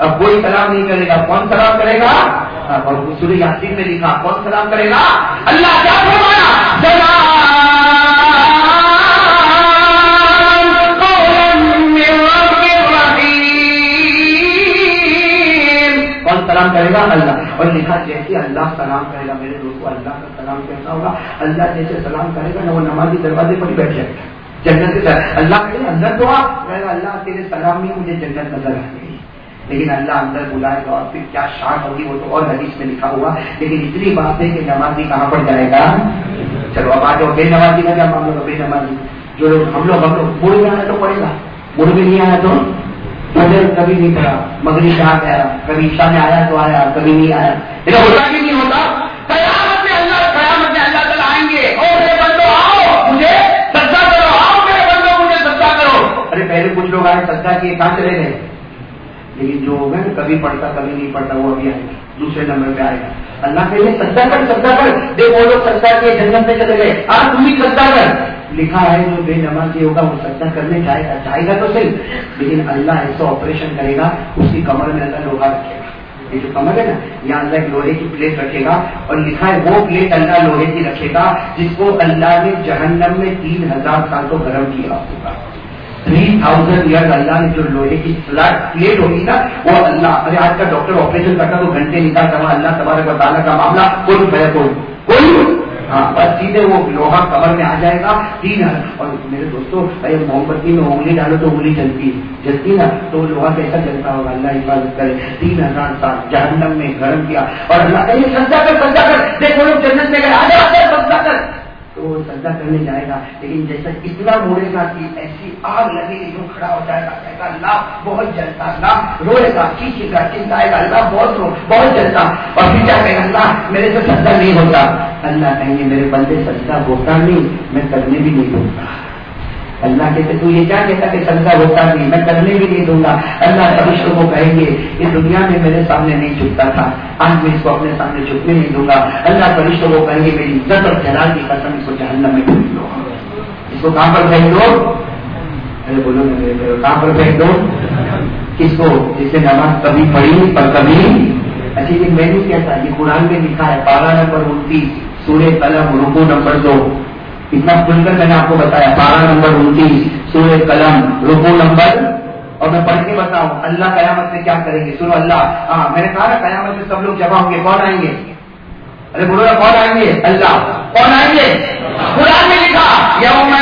S1: अब कोई सलाम नहीं करेगा। कौन सलाम करेगा? और सूर्य यासीन में लिखा, कौन सलाम करेगा? अल्लाह क्या फरमाया? सलाम करेगा, अल्लाह। और लिखा जैसे अल्लाह सलाम करेगा, मेरे दोस्तों, अल्लाह का सलाम कैसा होगा, अल्लाह जैसे सलाम करेगा, ना वो नमाजी दरवाजे पर ही बैठ। जाएगा जन्नत के साथ अल्लाह कहे अंदर तो आ कहेगा अल्लाह तेरे सलाम में मुझे जन्नत नज़र आ गई लेकिन अल्लाह अंदर बुलाएगा और फिर क्या शान होगी, वो तो और हदीस में लिखा हुआ। लेकिन इतनी बात है कि नमाजी कहाँ पर जाएगा? चलो, अब आ जाओ, बेनमाजी का क्या मामला बेनमाजी। जो लोग हम लोग हम लोग मुड़ में आया तो पड़ेगा। मुड़ में नहीं आया तो? फजर कभी नहीं पड़ा। मगरी कह गया कभी ईशा में आया तो आया कभी नहीं आया। इधर होता भी नहीं होता। कयामत में अल्लाह कयामत में अल्लाह तला आएँगे। ओ मेरे बंदो आओ मुझे सज्जा करो। आओ मेरे बंदो मुझे सज्जा करो। अरे पहले कुछ लोग आए सज्जा किए कहाँ चले गए? लेकिन जो हो गए कभी पढ़ता कभी नहीं पढ़ता वो अभी आएगा। दूसरे नंबर पे आएगा। अल्लाह कहे सज्जा कर सज्जा कर। देख, वो लोग सज्जा किए, जन्नत में चले गए। आज तुम भी सज्जा कर। लिखा है, जो बेनमाजी होगा, वो सज्जा करने जाएगा। चाहेगा तो सही लेकिन अल्लाह ऐसा ऑपरेशन करेगा, उसकी कमर में अल्लाह लोहा रखेगा। ये जो कमर है ना, यहाँ अल्लाह लोहे की प्लेट रखेगा। और लिखा है, वो प्लेट अल्लाह लोहे की रखेगा, जिसको अल्लाह ने जहन्नम में तीन हज़ार साल को गर्म किया होगा। थ्री थाउज़ेंड ईयर अल्लाह ने जो लोहे की फ्लैट प्लेट होगी ना, वो अल्लाह, अरे आज का डॉक्टर ऑपरेशन करता तो घंटे निकालता वहाँ अल्लाह तबारक बताने का मामला, कोई भय कोई कोई? हाँ बस सीधे वो लोहा कमर में आ जाएगा, तीन और मेरे दोस्तों, अरे मोमबत्ती में उंगली डालो तो उंगली जलती जलती ना तो लोहा कैसा जलता होगा, अल्लाह हिफाजत करे, तीन हज़ार साल जहन्नम में गर्म किया, और अल्लाह कहे, सज्जा कर सज्जा कर, देखो लोग जन्नत में गए आ जाओ, सज्जा कर। तो वो सज्जा करने जाएगा। लेकिन जैसा इतना मुड़ेगा कि ऐसी आग लगेगी जो खड़ा हो जाएगा कहेगा अल्लाह बहुत जलता अल्लाह रोएगा चीखेगा चिंताएगा अल्लाह बहुत रो, बहुत जलता और फिर क्या कहेगा अल्लाह मेरे से सज्जा नहीं होता। अल्लाह कहेंगे, मेरे बंदे सज्जा होता नहीं, मैं करने भी नहीं दूँगा। अल्लाह कहते, तू ये क्या कहता कि सज्जा होता नहीं मैं करने भी नहीं दूँगा। अल्लाह फरिश्तों को कहेंगे, इस दुनिया में मेरे सामने नहीं झुकता था। आज मैं इसको अपने सामने झुकने नहीं दूँगा। अल्लाह फरिश्तों को कहेंगे, मेरी इज़्ज़त और जलाल की कसम इसको जहन्नम में फेंक दो इसको कहाँ पर फेंक दो? अरे बोलो मेरे कहाँ पर फेंक दो? किसको? जिसने नमाज़ कभी पढ़ी, पर कभी? अच्छा ये मैंने कहता ये कुरान में लिखा है, पारा नंबर उनतीस सूर्य कलम, रुको नंबर दो। इतना खुलकर मैंने आपको बताया पारा नंबर उनतीस, सूर्य कलम, रुको नंबर। और मैं पढ़ के बताऊँ, अल्लाह कयामत में क्या करेंगे? सुनो अल्लाह। हाँ मैंने कहा ना, कयामत में सब लोग जमा होंगे, कौन आएँगे? अरे बोलो ना, कौन आएँगे? अल्लाह। कौन आएँगे? कुरान में लिखा, यौम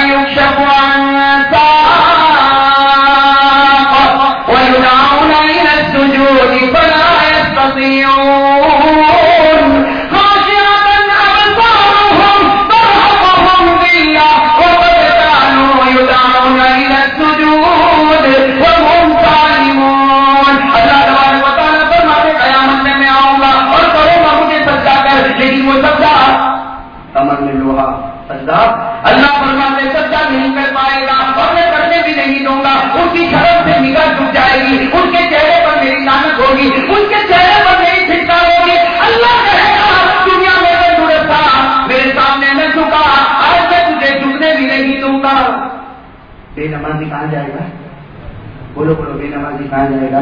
S1: बेनमाजी कहाँ जाएगा? बोलो बोलो, बेनमाजी कहाँ जाएगा?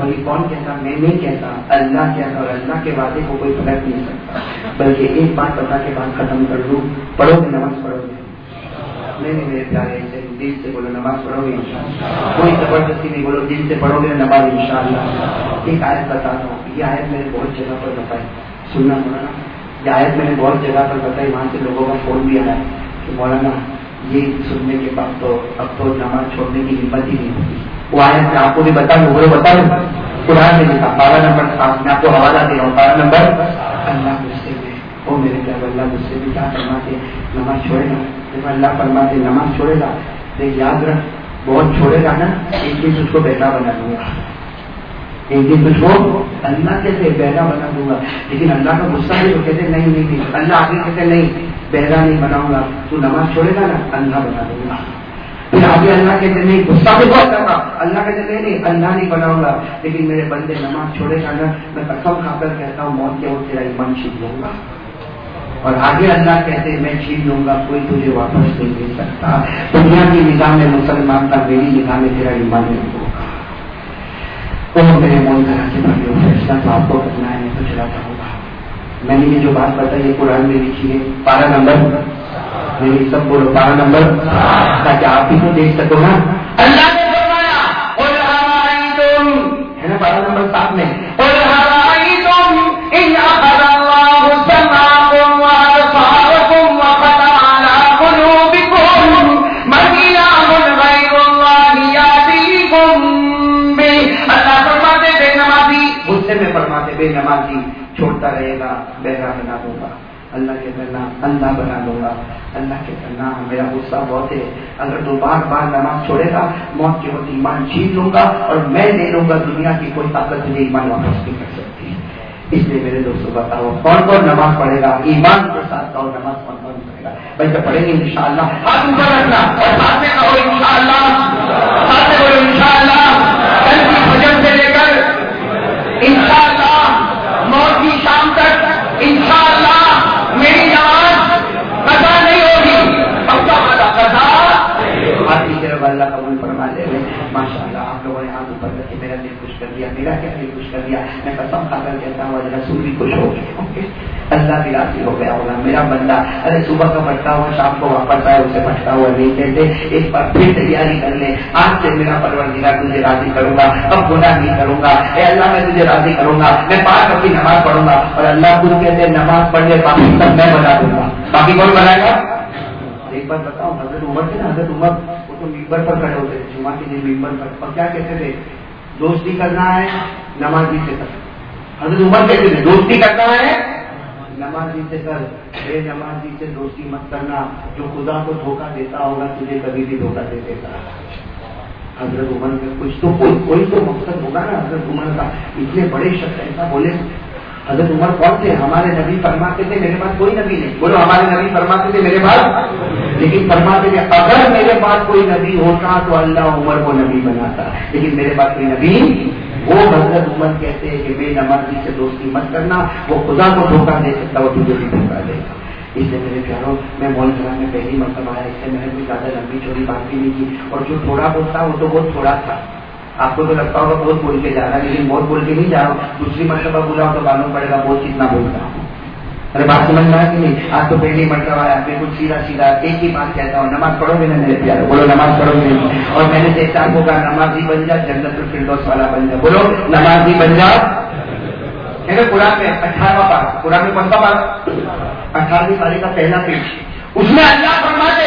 S1: और ये कौन कहता? मैं नहीं कहता। अल्लाह कहता और अल्लाह के वादे को कोई फ़र्क नहीं सकता बल्कि एक बात बता के बात खत्म कर दू। पढ़ोगे नमाज़ पढ़ोगे। नहीं मेरे प्यारे, ऐसे दिल से बोलो, नमाज़ पढ़ोगे कोई ज़बरदस्ती नहीं बोलो, दिल से पढ़ोगे नमाज़ इंशाल्लाह। एक आयत बताता हूँ। ये आयत मैंने बहुत जगह पर बताई। सुनना मौलाना ये आयत मैंने बहुत जगह पर बताई। वहाँ से लोगों का फ़ोन भी आया कि मौलाना ये सुनने के बाद तो अब तो नमाज़ छोड़ने की हिम्मत ही नहीं वो आयत मैं आपको भी बता दू बोलो बता दू कुरान में लिखा, बारह नंबर सात मैं आपको हवाला दे रहा हूँ, बारह नंबर। अल्लाह गुस्से में, ओ मेरे क्या अल्लाह गुस्से में क्या फरमाते नमाज़ छोड़ेगा जब अल्लाह फरमाते नमाज़ छोड़ेगा देख याद रख, बहुत छोड़ेगा ना, एक चीज़ उसको बेटा बना दूँगा। एक दिन कुछ हो, अल्लाह कैसे बहरा बना दूँगा? लेकिन अल्लाह का गुस्सा है तो कहते नहीं नहीं नहीं। अल्लाह आगे कहते नहीं, बहरा नहीं बनाऊँगा। तू नमाज़ छोड़ेगा ना, अल्लाह बना दूँगा। फिर आगे अल्लाह कहते नहीं, गुस्सा भी बहुत करना। अल्लाह कहते नहीं नहीं, अल्लाह नहीं बनाऊँगा। लेकिन मेरे बंदे नमाज़ छोड़ेगा ना, मैं कसम खाकर कहता हूँ, मौत के वो तेरा ईमान छीन लूँगा। और आगे अल्लाह कहते मैं छीन लूँगा, कोई तुझे वापस नहीं दे सकता। दुनिया की निगाह में मुसलमान का मेरी निगाह में तेरा ईमान नहीं होगा। तो मेरे मन करा के भाइयों फैसला तो आपको करना है तो चला जाऊँगा। मैंने ये जो बात बताई कुरान में लिखी है बारह नंबर। मेरी सब बोलो बारह नंबर। ताकि आप ही तो देख सको ना। अल्लाह ने फरमाया है ना बारह नंबर सात में। रहेगा बहरा बना दूँगा। अल्लाह के करना अल्लाह बना दूँगा। अल्लाह के करना मेरा गुस्सा बहुत है। अगर दो बार बार नमाज़ छोड़ेगा, मौत के वक्त ईमान छीन लूँगा और मैं ले लूँगा दुनिया की कोई ताकत मुझे ईमान वापस नहीं कर सकती। इसलिए मेरे दोस्तों बताओ कौन कौन नमाज़ पढ़ेगा? ईमान के साथ कौन नमाज़ कौन कौन पढ़ेगा? भाई तो पढ़ेंगे और से लेकर इंशाला मौत की शाम तक इंशाला मेरी नमाज़ कथा नहीं होगी पक्का वादा कथा आपकी तरफ़ अल्लाह कबूल फरमा ले माशाल्लाह आप लोगों ने हाथ ऊपर करके मेरा दिल खुश कर दिया मेरा दिल खुश कर दिया। मैं कसम खाकर कहता हूँ रसूल भी खुश हो गए अल्लाह भी राज़ी हो गया होगा, मेरा बंदा। अरे सुबह का भटका हुआ, शाम को वापस आए, उसे भटका हुआ नहीं कहते एक बार फिर तैयारी कर ले। आज से मेरा परवर दिला तुझे राज़ी करूँगा। अब गुना नहीं करूँगा। ए अल्लाह, मैं तुझे राज़ी करूँगा। मैं पाँच अपनी नमाज़ पढ़ूँगा। और अल्लाह खुद कहते नमाज़ पढ़ ले, बाकी सब मैं बना दूँगा। बाकी कौन बनाएगा? एक बार बताओ हज़रत उमर थे ना, हज़रत उमर, वो तो मिम्बर पर खड़े होते थे जुमा के दिन मिम्बर पर। क्या कहते थे? दोस्ती करना है, नमाजी से कर हज़रत उमर कहते थे दोस्ती करना है, नमाजी से कर हे नमाजी से दोस्ती मत करना, जो खुदा को धोखा देता होगा, तुझे कभी भी धोखा दे देता। हज़रत उमर में कुछ तो कोई कोई तो मकसद होगा ना, हज़रत उमर का। इतने बड़े शख्स ऐसा बोले हज़रत उमर कौन थे? हमारे नबी फरमाते थे, मेरे पास कोई नबी नहीं। बोलो, हमारे नबी फरमाते थे, मेरे पास? लेकिन फरमाते थे, अगर मेरे पास कोई नबी होता तो अल्लाह उमर को नबी बनाता। लेकिन मेरे पास कोई नबी वो हज़रत उमर कहते हैं कि बे नमाजी से दोस्ती मत करना, वो खुदा को धोखा दे सकता, वो तुझे भी धोखा देगा। इसलिए मेरे प्यारों, मैं मौल खला में पहली मरतबा आया, इससे मैंने कोई ज़्यादा लंबी चोरी बात भी नहीं की। और जो थोड़ा बहुत था, वो तो बहुत थोड़ा था। आपको तो लगता होगा बहुत बोल के जा रहा है, लेकिन बहुत बोल के नहीं जा रहा हूँ। दूसरी मरतबा बोला तो मालूम पड़ेगा बहुत कितना बोलता हूँ। अरे बात समझ में कि नहीं? आज तो पहली मरतबा आया बिल्कुल सीधा सीधा एक ही बात कहता हूँ, नमाज़ पढ़ोगे ना मेरे प्यारे? बोलो, नमाज़ पढ़ोगे और मैंने देखता आपको कहा नमाजी बन जा जन्नत फिरदौस वाला बन जा। बोलो, नमाजी बन जा। है ना कुरान में अठारवा पारा, कुरान में सा पारा? अठारहवीं पारी का पहला पेज। उसमें अल्लाह फरमाते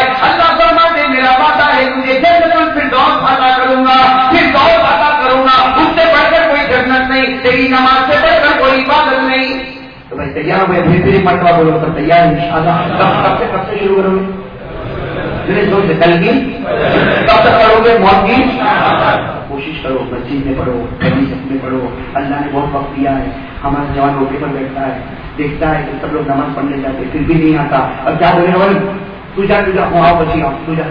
S1: तैयार हुए फिर फिर मरतबा बोलो सब तैयार इंशाल्लाह। कब से शुरू करोगे? मेरे दोस्त कल की? कब तक पढ़ोगे मौत की? कोशिश करो मस्जिद में पढ़ो हदीस में पढ़ो। अल्लाह ने बहुत वक्त दिया है, हमारा जवान रोटे पर बैठता है, देखता है कि सब लोग नमाज़ पढ़ने जाते फिर भी नहीं आता। और क्या बोले बोले तू जा तू जा, वहाँ बची आओ, तू जा।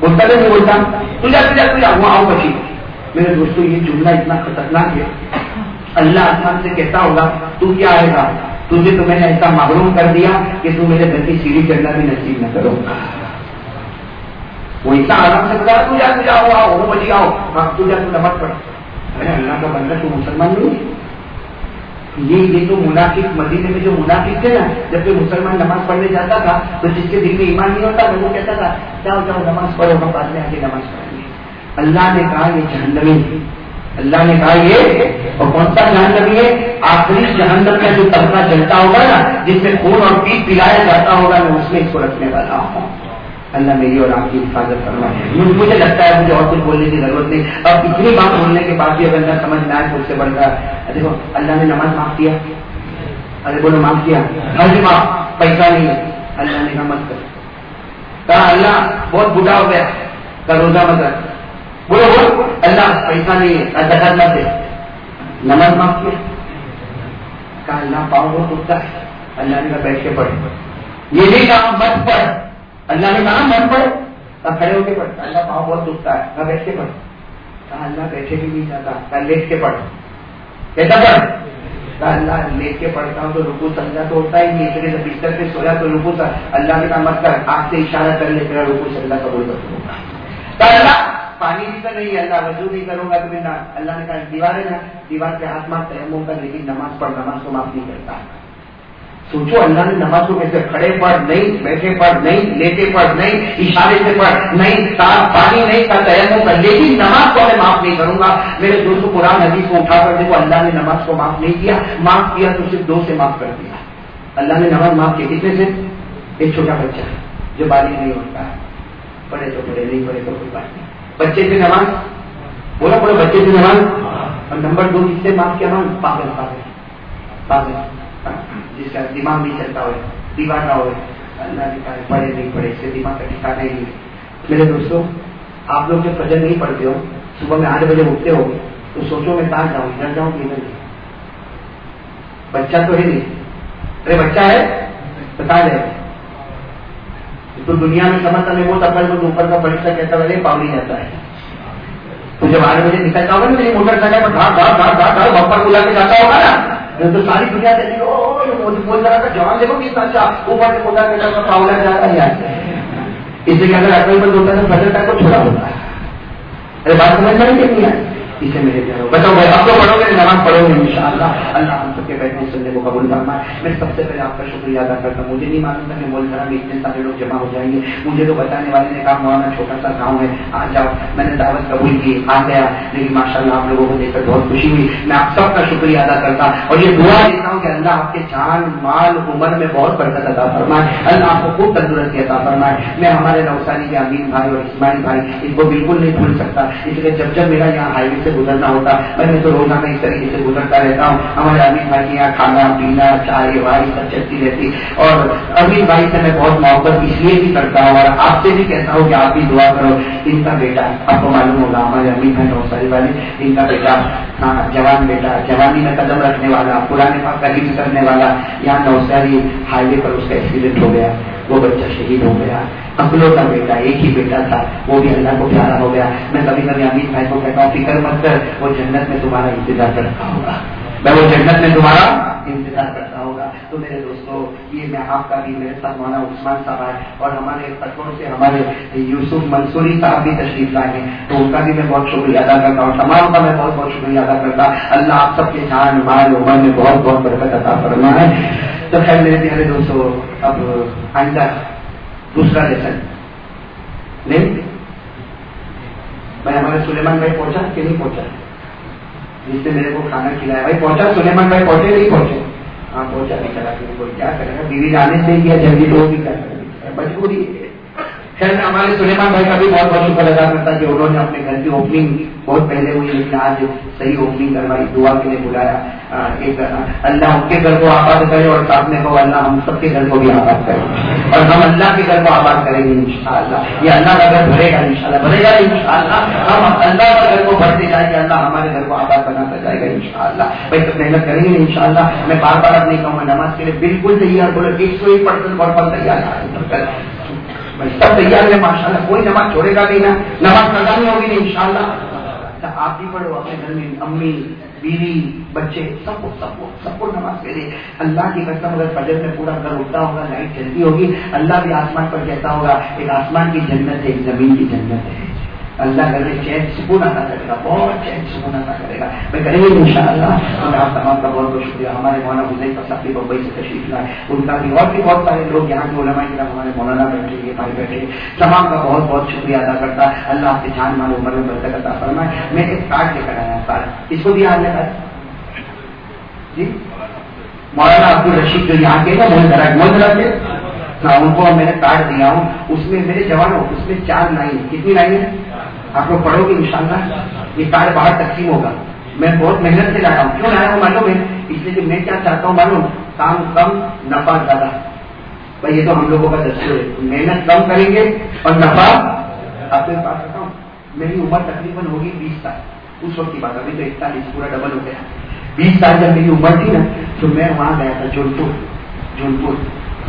S1: बोलता नहीं बोलता तू जा तू जा तू जा, वहाँ आओ बची मेरे दोस्तों, ये जुमला इतना खतरनाक है। अल्लाह आसमान से कहता होगा, तू क्या आएगा? तुझे तो मैंने ऐसा महरूम कर दिया कि तू मेरे घर की सीढ़ी चढ़ना भी नसीब न करो। वो इतना आराम से बता तू जा, तू जाओ आओ, वो बजी आओ। हाँ तू जा, तू नमक पढ़ अरे, अल्लाह का बंदा, तू मुसलमान नहीं? ये ये तो मुनाफिक, मदीने में जो मुनाफिक थे ना, जब कोई मुसलमान नमाज़ पढ़ने जाता था तो जिसके दिल में ईमान नहीं होता वो कहता था, जाओ जाओ, नमाज़ पढ़ो, हम बाद में आके नमाज़ पढ़ेंगे। अल्लाह ने कहा, ये जहन्नमी अल्लाह ने कहा, ये और कौन सा जहन्नमी है आखिरी जहन्नम का जो तबका चलता होगा ना, जिसमें खून और पीठ पिलाया जाता होगा, मैं उसमें इसको रखने वाला हूँ। अल्लाह मेरी और आपकी हिफाजत करना मुझे लगता है मुझे और कुछ बोलने की ज़रूरत नहीं। अब इतनी बात बोलने के बाद भी अगर न समझ में आए तो उससे बढ़ रहा देखो, अल्लाह ने नमाज़ माफ़ किया। अरे बोलो, माफ़ किया। हर माफ़। पैसा नहीं है। अल्लाह ने कहा मत कर। कहा, अल्लाह, बहुत बुढ़ा हो गया। का रोजा मत रख। बोलो बोलो अल्लाह पैसा नहीं है जगत मत दे। नमाज़ माफ़ किया। कहा, अल्लाह पाओ बहुत उठता है, अल्लाह ने कहा बैठ पढ़े ये नहीं कहा, मत पढ़। अल्लाह ने कहा, मत पढ़। कहा खड़े होके पढ़। अल्लाह पाओ बहुत दुखता है, कहा बैठ पढ़। कहा, अल्लाह बैठे भी नहीं जाता कहा, लेट के पढ़। कैसा पढ़? कहा, अल्लाह, लेट के पढ़ता हूँ तो रुकू, समझा तो होता ही नहीं जब बिस्तर पे सोया तो रुकू था अल्लाह ने कहा, मत कर आग से इशारा कर ले, तेरा रुकू से अल्लाह कबूल कर अल्लाह पानी भी तो नहीं है, अल्लाह वज़ू नहीं करूँगा तो ना अल्लाह ने कहा, दीवार है ना दीवार के हाथ मार तयम कर लेकिन नमाज़ पढ़, नमाज़ को माफ़ नहीं करता। सोचो, अल्लाह ने नमाज़ को कैसे खड़े पढ़ नहीं, बैठे पढ़ नहीं, लेटे पढ़ नहीं, इशारे से पढ़ नहीं साफ़ पानी नहीं का तयम कर लेकिन नमाज़ को मैं माफ़ नहीं करूँगा। मेरे दोस्तों कुरान हदीस को उठा कर देखो, अल्लाह ने नमाज़ को माफ़ नहीं किया, माफ़ किया तो सिर्फ़ दो से माफ़ कर दिया। अल्लाह ने नमाज़ माफ़ की, कितने से? एक छोटा बच्चा, जो बालिग नहीं होता। है पढ़े तो पढ़े, नहीं पढ़े तो कोई बात नहीं। बच्चे से नमाज़ बोला बोलो बच्चे से नमाज़ और नंबर दो किससे माफ़ किया नाम पागल पागल। पागल। जिसका दिमाग नहीं चलता हो दीवाना हो। अल्लाह ने कहा पढ़े नहीं पढ़े इससे दिमाग का ठिकाना ही नहीं मेरे दोस्तों आप लोग जब फजर नहीं पढ़ते हो सुबह में आठ बजे उठते हो तो सोचो मैं कहा जाऊँ इधर जाऊँ कि इधर बच्चा तो है नहीं। अरे बच्चा है? बता दे। तो दुनिया में समझता नहीं वो तब तो ऊपर का परीक्षा कहता है पावली जाता है तो जब आठ बजे निकलता होगा ना, मेरी मोटरसाइकिल पर धार धार धार धार धार, बम्पर बुला के जाता होगा ना। तो सारी दुनिया देखी ओ बोल रहा था जवान देखो कितना अच्छा ऊपर से बोला कहता पावला जाता है। इसलिए अगर अकलमंद होता है तो को छोड़ा होता है। अरे बात समझ में नहीं आई? इसे मेरे प्यारो, बताओ भाई, अब तो पढ़ोगे, नमाज़ पढ़ोगे इंशाअल्लाह अल्लाह। हम सबके बैठने सुनने को कबूल करना मैं सबसे पहले आपका शुक्रिया अदा करता हूँ। मुझे नहीं मालूम था कि मोलधरा में इतने सारे लोग जमा हो जाएँगे। मुझे तो बताने वाले ने कहा, मौलाना छोटा सा गाँव है, आ जाओ। मैंने दावत कबूल की, आ गया। लेकिन माशाला आप लोगों को देखकर बहुत खुशी हुई। मैं आप सबका शुक्रिया अदा करता और ये दुआ देता हूँ कि अल्लाह आपके जान, माल, उम्र में बहुत बरकत अदा फरमाए। अल्लाह आपको खूब तंदुरुस्ती अदा फरमाए। मैं हमारे नौसानी के अमीन भाई और इस्माइल भाई, इनको बिल्कुल नहीं भूल सकता। इसलिए जब जब मेरा यहाँ हाईवे से गुजरना होता मैं तो रोज़ाना इस तरीके से गुजरता रहता हूँ। हमारे अमीन भाई खाना पीना, चाय, वाई, सब चलती रहती। और अमीन भाई से मैं बहुत मोहब्बत इसलिए भी करता हूँ और आपसे भी कहता हूँ कि आप भी दुआ करो, इनका बेटा, आपको मालूम होगा, हमारे अमीन भाई नौसारी वाले, इनका बेटा हाँ जवान बेटा, जवानी में कदम रखने वाला, पुराने पास करीब करने वाला, यहाँ नौसारी हाईवे पर उसका एक्सीडेंट हो गया, वो बच्चा शहीद हो गया। अकलों का बेटा, एक ही बेटा था, वो भी अल्लाह को प्यारा हो गया। मैं कभी कभी अमीर भाई को कहता हूँ, फ़िक्र मत कर, वो जन्नत में तुम्हारा इंतज़ार करता होगा। मैं वो जन्नत में तुम्हारा इंतज़ार करता होगा। तो मेरे दोस्तों, ये मैं आपका भी मेरे साथ मौलाना उस्मान साहब है और हमारे पटोर से हमारे यूसुफ मंसूरी साहब भी तशरीफ़ लाए तो उनका भी मैं बहुत शुक्रिया अदा करता हूँ। तमाम का मैं बहुत बहुत शुक्रिया अदा करता अल्लाह आप सबके जान, माल उम्र में बहुत बहुत बरकत अदा फरमा है। तो खैर मेरे प्यारे दोस्तों, अब आइंदा दूसरा लेसन नहीं? मैं हमारे सुलेमान भाई पहुँचा कि नहीं पहुँचा? जिसने मेरे को खाना खिलाया। भाई, पहुँचा सुलेमान भाई, पहुँचे नहीं पहुँचे? हाँ पहुँचा। नहीं चला कोई क्या करेगा? बीवी जाने से किया, जल्दी लोग भी कर मजबूरी खैर, हमारे सुलेमान भाई का भी बहुत बहुत शुक्र अदा करता कि उन्होंने अपने घर की ओपनिंग बहुत पहले हुई, लेकिन आज सही ओपनिंग करवाई, दुआ के लिए बुलाया। एक अल्लाह उनके घर को आबाद करे और साथ में कहो, अल्लाह हम सबके घर को भी आबाद करे और हम अल्लाह के घर को आबाद करेंगे इंशाल्लाह ये अल्लाह का घर भरेगा इंशाल्लाह भरेगा इंशाल्लाह हम अल्लाह का घर को भरते जाएँगे, अल्लाह हमारे घर को आबाद बनाता जाएगा इंशाल्लाह भाई तो मेहनत करेंगे इंशाल्लाह मैं बार बार अब नहीं कहूँगा नमाज़ के लिए बिल्कुल तैयार बोलो एक सौ एक परसेंट बहुत तैयार है सब तैयार है, माशाल्लाह, कोई नमाज़ छोड़ेगा नहीं ना, नमाज़ कदा नहीं होगी नहीं, इंशाल्लाह। तो आप भी पढ़ो अपने घर में, अम्मी, बीवी, बच्चे, सबको सबको सबको नमाज़ के लिए अल्लाह की कसम, अगर फजर में पूरा घर उठता होगा, लाइट जल्दी होगी, अल्लाह भी आसमान पर कहता होगा, एक आसमान की जन्नत है, एक ज़मीन की जन्नत है। अल्लाह करे चैन सुकून आता करेगा बहुत चैन सुकून आता करेगा मैं करेंगे इंशाअल्लाह तो मैं आप तमाम का बहुत बहुत शुक्रिया हमारे मौलाना हुसैन साथी बम्बई से तशरीफ़ लाए उनका भी और भी बहुत सारे लोग यहाँ के उलमा की हमारे मौलाना बैठे ये भाई बैठे तमाम का बहुत बहुत शुक्रिया अदा करता अल्लाह आपके जान माल उम्र में बरकत अता फरमाए मैं एक कार्ड लेकर आया सारा इसको भी आज लेकर जी मौलाना अब्दुल रशीद जो यहाँ के ना मोहन मोहन के हाँ उनको मैंने कार्ड दिया हूँ। उसमें मेरे जवानों, उसमें चार लाइन कितनी लाइन है? आप लोग पढ़ोगे इंशाला ये कार्ड बाहर तकसीम होगा। मैं बहुत मेहनत से लाया हूँ। क्यों लाया हूँ मालूम है? इसलिए कि मैं क्या चाहता हूँ मालूम? काम कम, नफा ज़्यादा। भाई, ये तो हम लोगों का दस्तूर है। मेहनत कम करेंगे और नफा आपके पास रखा हूँ। मेरी उम्र तकरीबन होगी बीस साल। उस वक्त की बात अभी तो इकतालीस पूरा डबल हो गया। बीस साल जब मेरी उम्र थी ना तो मैं वहाँ गया था जोधपुर जोधपुर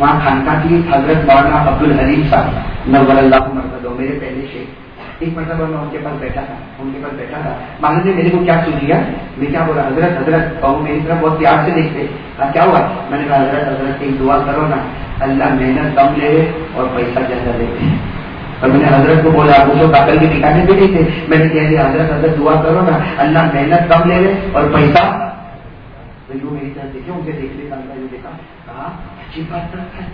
S1: वहाँ खानका थी हज़रत मौलाना अब्दुल हलीम साहब नवर अल्लाह मरतदो मेरे पहले शेख। एक मतलब मैं उनके पास बैठा था, उनके पास बैठा था। मान लीजिए मेरे को क्या सुन लिया? मैं क्या बोला, हज़रत हज़रत, और मेरी तरफ़ बहुत प्यार से देखते। हाँ क्या हुआ? मैंने कहा, हज़रत हज़रत, एक दुआ करो ना। अल्लाह मेहनत कम ले और पैसा ज़्यादा देते और मैंने हज़रत को बोला, वो जो काकल के ठिकाने भी नहीं थे। मैंने कह दिया हज़रत हज़रत, दुआ करो ना। अल्लाह मेहनत कम ले और पैसा तो यू मेरी तरफ़ देखे, उनके देखने का देखा कहा अच्छी बात है।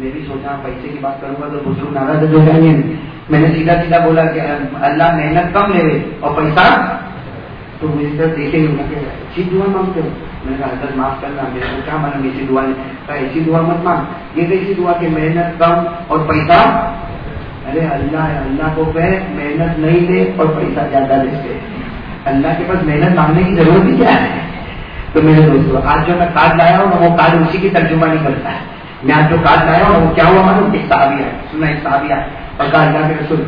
S1: मैं भी सोचा पैसे की बात करूँगा तो बुज़ुर्ग नाराज़ हो जाएँगे मैंने सीधा सीधा बोला कि अल्लाह मेहनत कम ले और पैसा तो मेरी तरफ़ देखे अच्छी दुआ मांगते हो? मैंने कहा, हज़रत, माफ़ करना मेरे को क्या मालूम ऐसी दुआ नहीं? कहा, ऐसी दुआ मत मांग। ये कैसी दुआ कि मेहनत कम और पैसा अरे, अल्लाह अल्लाह को कहे, मेहनत नहीं दे और पैसा ज़्यादा दे अल्लाह के पास मेहनत मांगने की ज़रूरत ही क्या है? तो मेरे दोस्तों आज जो मैं कार्ड लाया हूँ, वो कार्ड उसी की तर्जुमा नहीं करता है। मैं आज जो कार्ड लाया हूँ, वो क्या हुआ मालूम? एक साहबिया सुना, एक साहबिया और कहा, अल्लाह के रसुल,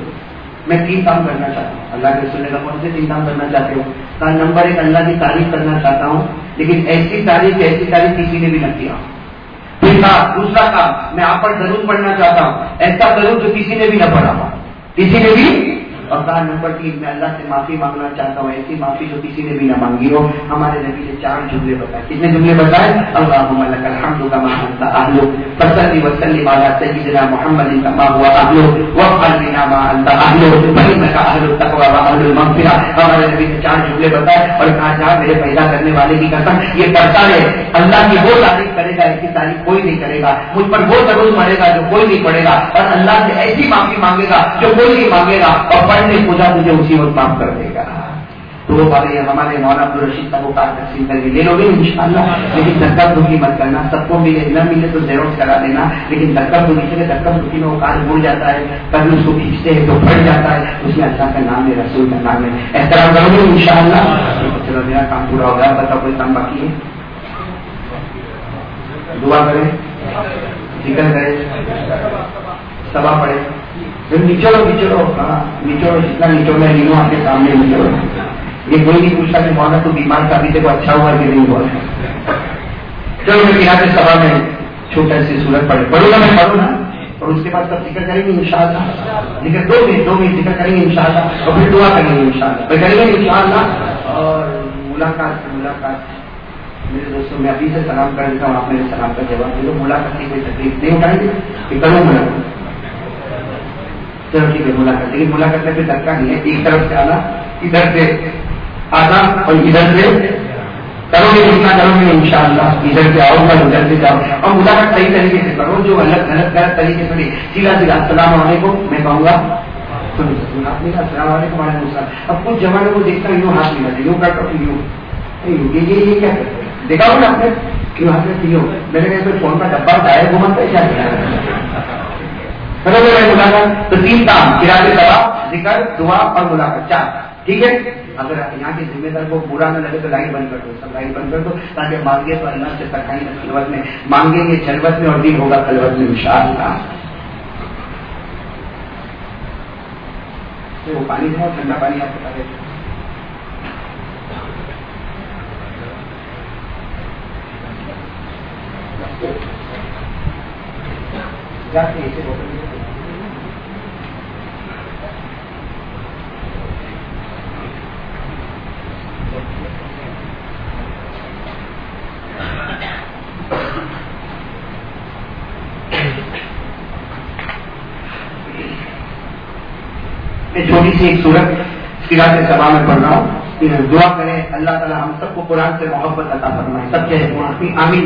S1: मैं तीन काम करना चाहता हूँ। अल्लाह के रसुल ने कहा, कौन से तीन काम करना चाहते हो? कहा, नंबर एक, अल्लाह की तारीफ़ करना चाहता हूँ, लेकिन ऐसी तारीफ़ ऐसी तारीफ़ किसी ने भी न किया। दूसरा काम, मैं आप पर ज़रूर पढ़ना चाहता हूँ। ऐसा ज़रूर जो किसी ने भी न पढ़ा हुआ किसी ने भी कहा नंबर तीन मैं अल्लाह से माफ़ी मांगना चाहता हूँ, ऐसी माफ़ी जो किसी ने भी ना मांगी हो। हमारे नबी ने चार जुमले बताए। कितने जुमले बताए? हमारे नबी ने चार जुमले बताए और कहा जा मेरे पैदा करने वाले की कसम, ये पढ़ता है अल्लाह की वो करेगा ऐसी तारीफ़ कोई नहीं करेगा। मुझ पर वो ज़रूर मरेगा जो कोई नहीं पड़ेगा और अल्लाह से ऐसी माफ़ी मांगेगा जो कोई नहीं मांगेगा और पढ़ने पूजा मुझे उसी वक्त माफ़ कर देगा। तो वो बात हमारे मौलाना अब्दुल रशीद साहब को कार्ड तकसीम करके ले लोगे इंशाल्लाह। लेकिन धक्का दुखी मत करना, सबको मिले, न मिले तो जेरोक्स करा देना। लेकिन धक्का दुखी से धक्का दुखी में वो कार्ड भूल जाता है, कभी उसको खींचते हैं तो फट जाता है। उसमें अल्लाह का नाम है रसूल का नाम है ऐसा करोगे इंशाल्लाह? चलो, मेरा काम पूरा हो गया बताओ कोई काम बाकी है? दुआ करें। ज़िक्र करें। सभा पढ़े फिर निचोड़ो निचोड़ो हाँ निचोड़ो जितना निचोड़ना है नीनो आपके सामने निचोड़ो ये कोई नहीं पूछता कि मौला तो बीमार था, अभी तक अच्छा हुआ कि नहीं हुआ? चलो, मैं यहाँ पे सभा में छोटा सी सूरत पढ़े ना मैं पढ़ू ना और उसके बाद सब ज़िक्र करेंगे इंशाल्लाह ज़िक्र दो मिनट दो मिनट ज़िक्र करेंगे इंशाल्लाह और फिर दुआ करेंगे फिर करेंगे इंशाल्लाह और मुलाकात मुलाकात। मेरे दोस्तों, मैं अभी से सलाम कर देता हूँ, आप मेरे सलाम का जवाब दे दो मुलाकात की कोई तकलीफ़ नहीं उठाएँगे कि करो मुलाकात चलो ठीक है, मुलाकात। लेकिन मुलाकात में फिर धक्का नहीं है, एक तरफ़ से आना, इधर से आना और इधर से करोगे, जितना करोगे इंशाला इधर से आओ कल उधर से जाओ। और मुलाकात सही तरीके से करो, जो अलग गलत गलत तरीके से सीधा सीधा असलाम मैं कहूँगा अब कुछ जमाने को देखता यूँ हाथ मिला यूँ फिर यूँ। देखा हो? ना आपने? कि वहाँ से सीओ मैंने कहा फ़ोन का डब्बा गायब घुमन का इशारा समझ में बुलाना तो तीन काम, किराने दवा, ज़िक्र, दुआ और मुलाकात। चार ठीक है? अगर आप यहाँ के जिम्मेदार को बुरा न लगे तो लाइन बंद कर दो, सब लाइन बंद कर दो, ताकि मांगे तो अल्लाह से सखाई खलवत में, मांगेंगे खलवत में और दिन होगा खलवत में विशाल का तो
S2: वो पानी था, ठंडा पानी आपको पता है? छोटी सी एक सूरत सिरा के सभा में पढ़ रहा हूँ। दुआ करें अल्लाह ताला हम सबको कुरान से मोहब्बत अता फरमाए सब कहे आमीन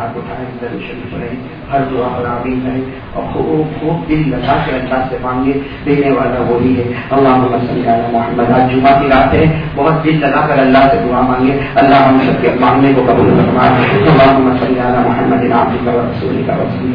S1: हाथ उठाए जरूर शरीफ रहे हर दुआ पर आमीन रहे और खूब खूब दिल लगा के अल्लाह से मांगे देने वाला वही है अल्लाह मोहम्मद आज जुमा की रात है बहुत दिल लगा कर अल्लाह से दुआ मांगे अल्लाह हम सबके मांगने को कबूल फरमाए अल्लाह मोहम्मद आफिक रसूल का रसूल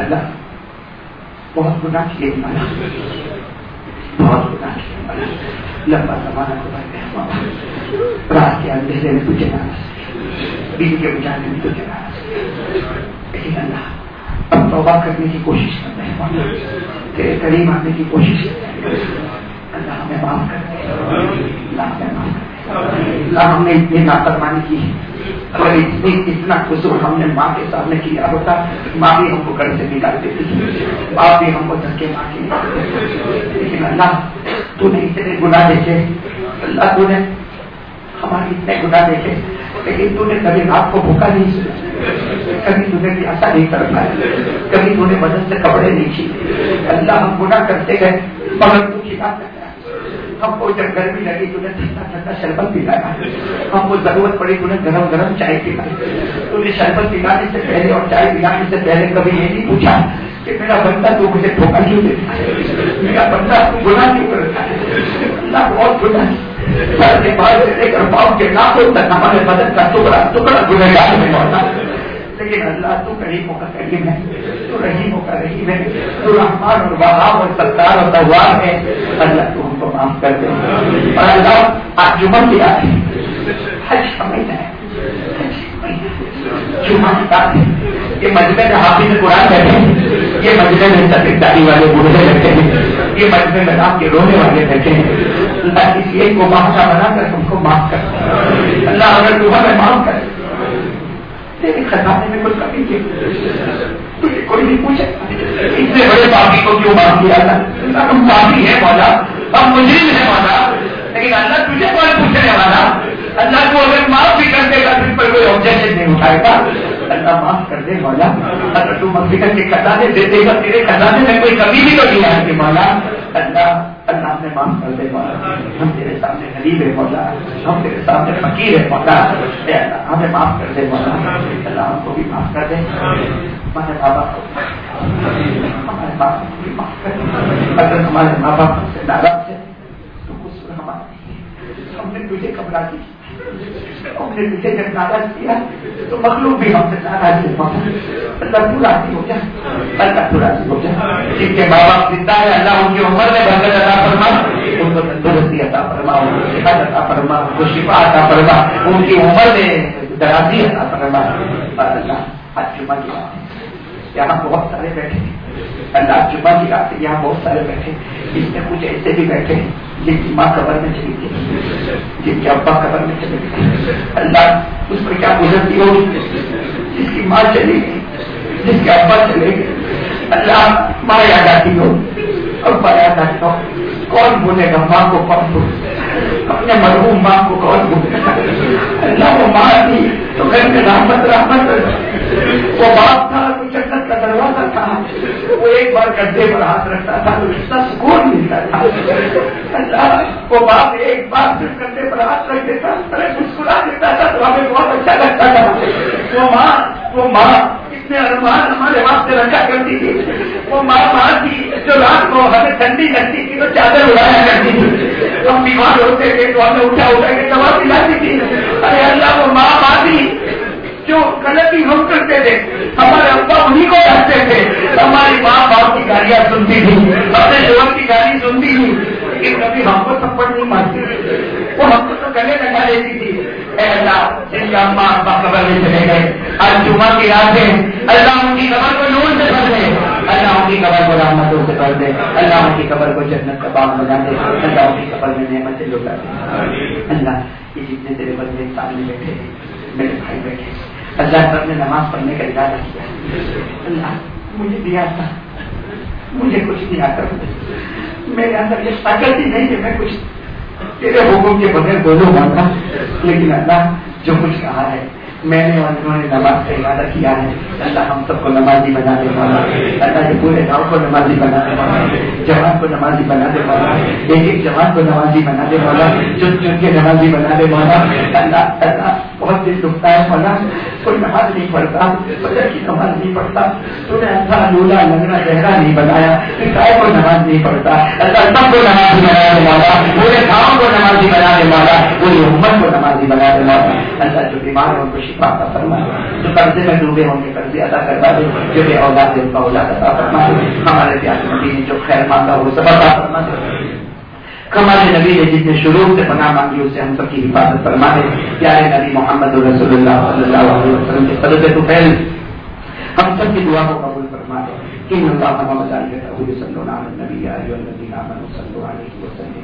S1: अल्लाह बहुत गुनाह किए माना बहुत गुनाह किए माना लंबा जमाना को बैठे रात के अंधेरे में तुझे ना दिन के उजाले में तुझे ना लेकिन अल्लाह अब तौबा करने की कोशिश कर रहे हैं तेरे करीब आने की कोशिश कर रहे हैं अल्लाह हमें माफ़ कर दे अल्लाह हमें माफ़ कर अल्लाह हमने इतनी नाफरमानी की। अगर इतनी, इतना कसूर हमने माँ के सामने किया होता, माँ भी हमको घर से निकाल देती। बाप भी हमको धक्के मार के लेकिन अल्लाह, तूने इतने गुना देखे। अल्लाह तूने हमारे इतने गुना देखे। लेकिन तूने कभी रात को भूखा नहीं सुना। कभी तूने प्यासा नहीं कर पाया कभी तूने मदद से कपड़े नहीं खींचे अल्लाह हम गुना करते गए, मगर तू खिला सकता हमको जब गर्मी लगी तूने ठंडा ठंडा शरबत पिलाया हमको ज़रूरत पड़ी, तूने गरम गरम चाय पिलाई तूने शरबत पिलाने से पहले और चाय पिलाने से पहले कभी ये नहीं पूछा कि मेरा बंदा तू मुझे धोखा क्यों देता है? मेरा बंदा तू गुना क्यों करता है? बहुत गुना सर के लेकर पाँव के नाखों तक हमारे बदन का टुकड़ा टुकड़ा गुनेगार में होता लेकिन अल्लाह तो करीमों का करीम है तो रहीमों का रहीम है तो रहमान और वहाब और सत्तार और तवार है, अल्लाह तो हमको माफ़ कर दे। और अल्लाह आज जुम्मा किया है। हज का महीना है। जुम्मा की है। ये मजमे में हाफिज कुरान बैठे ये मजमे में सफेदारी वाले बूढ़े बैठे हैं। ये मजमे में रात के रोने वाले बैठे हैं। अल्लाह इस एक को माफा बनाकर तुमको माफ़ कर अल्लाह अगर तुम्हारे माफ़ कर तेरे खजाने में कोई कमी थी तुझे कोई नहीं पूछे। इतने बड़े पापी को क्यों माफ़ किया था? तुम पापी है मौला हम मुजरिम है मौला लेकिन अल्लाह तुझे कौन पूछने वाला अल्लाह को अगर माफ़ भी कर देगा फिर पर कोई ऑब्जेक्शन नहीं उठाएगा। अल्लाह माफ़ कर दे मौला। अगर तू मस्जिद के खजाने दे देगा तेरे खजाने में कोई कमी भी तो नहीं आएगी मौला। अल्लाह अल्लाह हमें माफ़ कर दे मौला। हम तेरे सामने गरीब है मौला। हम तेरे सामने फकीर है मौला। हमें माफ़ कर दे मौला। अल्लाह हमको भी माफ़ कर दे। हमारे माँ बाप हमारे बाप को भी माफ़ कर दे। अगर हमारे माँ बाप से नाराज़ है तो कुछ हमारे हमने तुझे कमरा दी नाराज़ किया तो मखलूक भी हमसे नाराज़ अल्लाह राज़ी हो जा अल्लाह राज़ी हो जा जिनके माँ बाप ज़िंदा है अल्लाह उनकी उम्र में बरकत अदा फरमा उनको तंदुरुस्ती अदा फरमा उनको सेहत अदा फरमा उनको शिफा अदा फरमा उनकी उम्र में दराजी अदा फरमा अल्लाह आज जुम्मा की यहाँ बहुत सारे बैठे अल्लाह जुम्मा की रात यहाँ बहुत सारे बैठे इसमें कुछ ऐसे भी बैठे जिनकी माँ कबर में चली गई जिनके अब्बा कबर में चले गए? अल्लाह उस पर क्या गुजरती होगी जिसकी माँ चली गई, जिसके अब्बा चले गए। अल्लाह माँ याद आती हो अब्बा याद आती हो। कौन बोलेगा माँ को कौन बोले अपने मरहूम माँ को कौन बोलेगा? अल्लाह वो माँ थी तो घर में रामत रामत वो बाप था जन्नत का दरवाज़ा था। वो एक बार गड्ढे पर हाथ रखता था तो इतना सुकून मिलता था। वो बाप एक बार सिर्फ़ गड्ढे पर हाथ रख देता अरे मुस्कुरा देता था तो हमें बहुत अच्छा लगता था। वो माँ वो माँ इतने अनुमान हमारे वास्ते रखा करती थी, वो माँ माँ थी जो रात को हमें ठंडी लगती थी तो चादर उड़ाया करती थी, हम बीमार होते थे तो हमें उठा उठा के दवा पिलाती थी। अरे अल्लाह, वो माँ माँ थी जो गलती हम करते थे, हमारे अब्बा उन्हीं को कहते थे। हमारी माँ बाप की गालियाँ सुनती थी, अपने ज़ोर की गाली सुनती थी, लेकिन कभी हमको थप्पड़ नहीं मारती। वो हमको तो गले लगा लेती थी। अल्लाह अम्मा अब्बा कबर में चले गए। आज जुमा की रात है। अल्लाह उनकी कबर को नूर से भर दे अल्लाह उनकी कबर को रहमतों से भर दे अल्लाह उनकी कबर को जन्नत का बाग बना दे अल्लाह उनकी कबर में नेमत से लुटा दे अल्लाह, ये जितने तेरे बंदे सामने बैठे मेरे भाई बैठे अल्लाह सबने नमाज़ पढ़ने का इरादा किया अल्लाह, मुझे दिया था। मुझे कुछ नहीं आता मेरे अंदर ये ताकत ही नहीं है, मैं कुछ तेरे हुक्म के बगैर बोलूँगा लेकिन अल्लाह जो कुछ कहा है मैंने और उन्होंने नमाज़ का इरादा किया है। अल्लाह हम सबको नमाजी बना दे वाला अल्लाह ये पूरे गाँव को नमाजी बना दे वाला जवान को नमाजी बना दे वाला एक एक जवान को नमाजी बना दे वाला चुन चुन के नमाजी बना दे वाला अल्लाह अल्लाह, बहुत दिल दुखता है वाला कोई नमाज़ नहीं पढ़ता फजर की नमाज़ नहीं पढ़ता। तूने अच्छा लूला लगना चेहरा नहीं बनाया काय को नमाज़ नहीं पढ़ता। अल्लाह सबको नमाजी बना दे वाला पूरे गाँव को नमाजी बना दे वाला पूरी उम्मत को नमाजी बना दे वाला अल्लाह जो बीमार है उनको पापा फरमाए जो कर्जे में डूबे होंगे, कर्जे अदा करवा दे, जो बे औलाद है उनका औलाद अदा फरमाए, हमारे प्यारे नबी ने जो खैर मांगा, वो सब अदा फरमा दे। हमारे नबी ने जितने शुरू से पना मांगी, उसे हम सबकी हिफाजत फरमा दे प्यारे नबी मोहम्मद के सदस्य को फैल। हम सब दुआ को कबूल फरमा दे कि नबी सल्लल्लाहु अलैहि वसल्लम।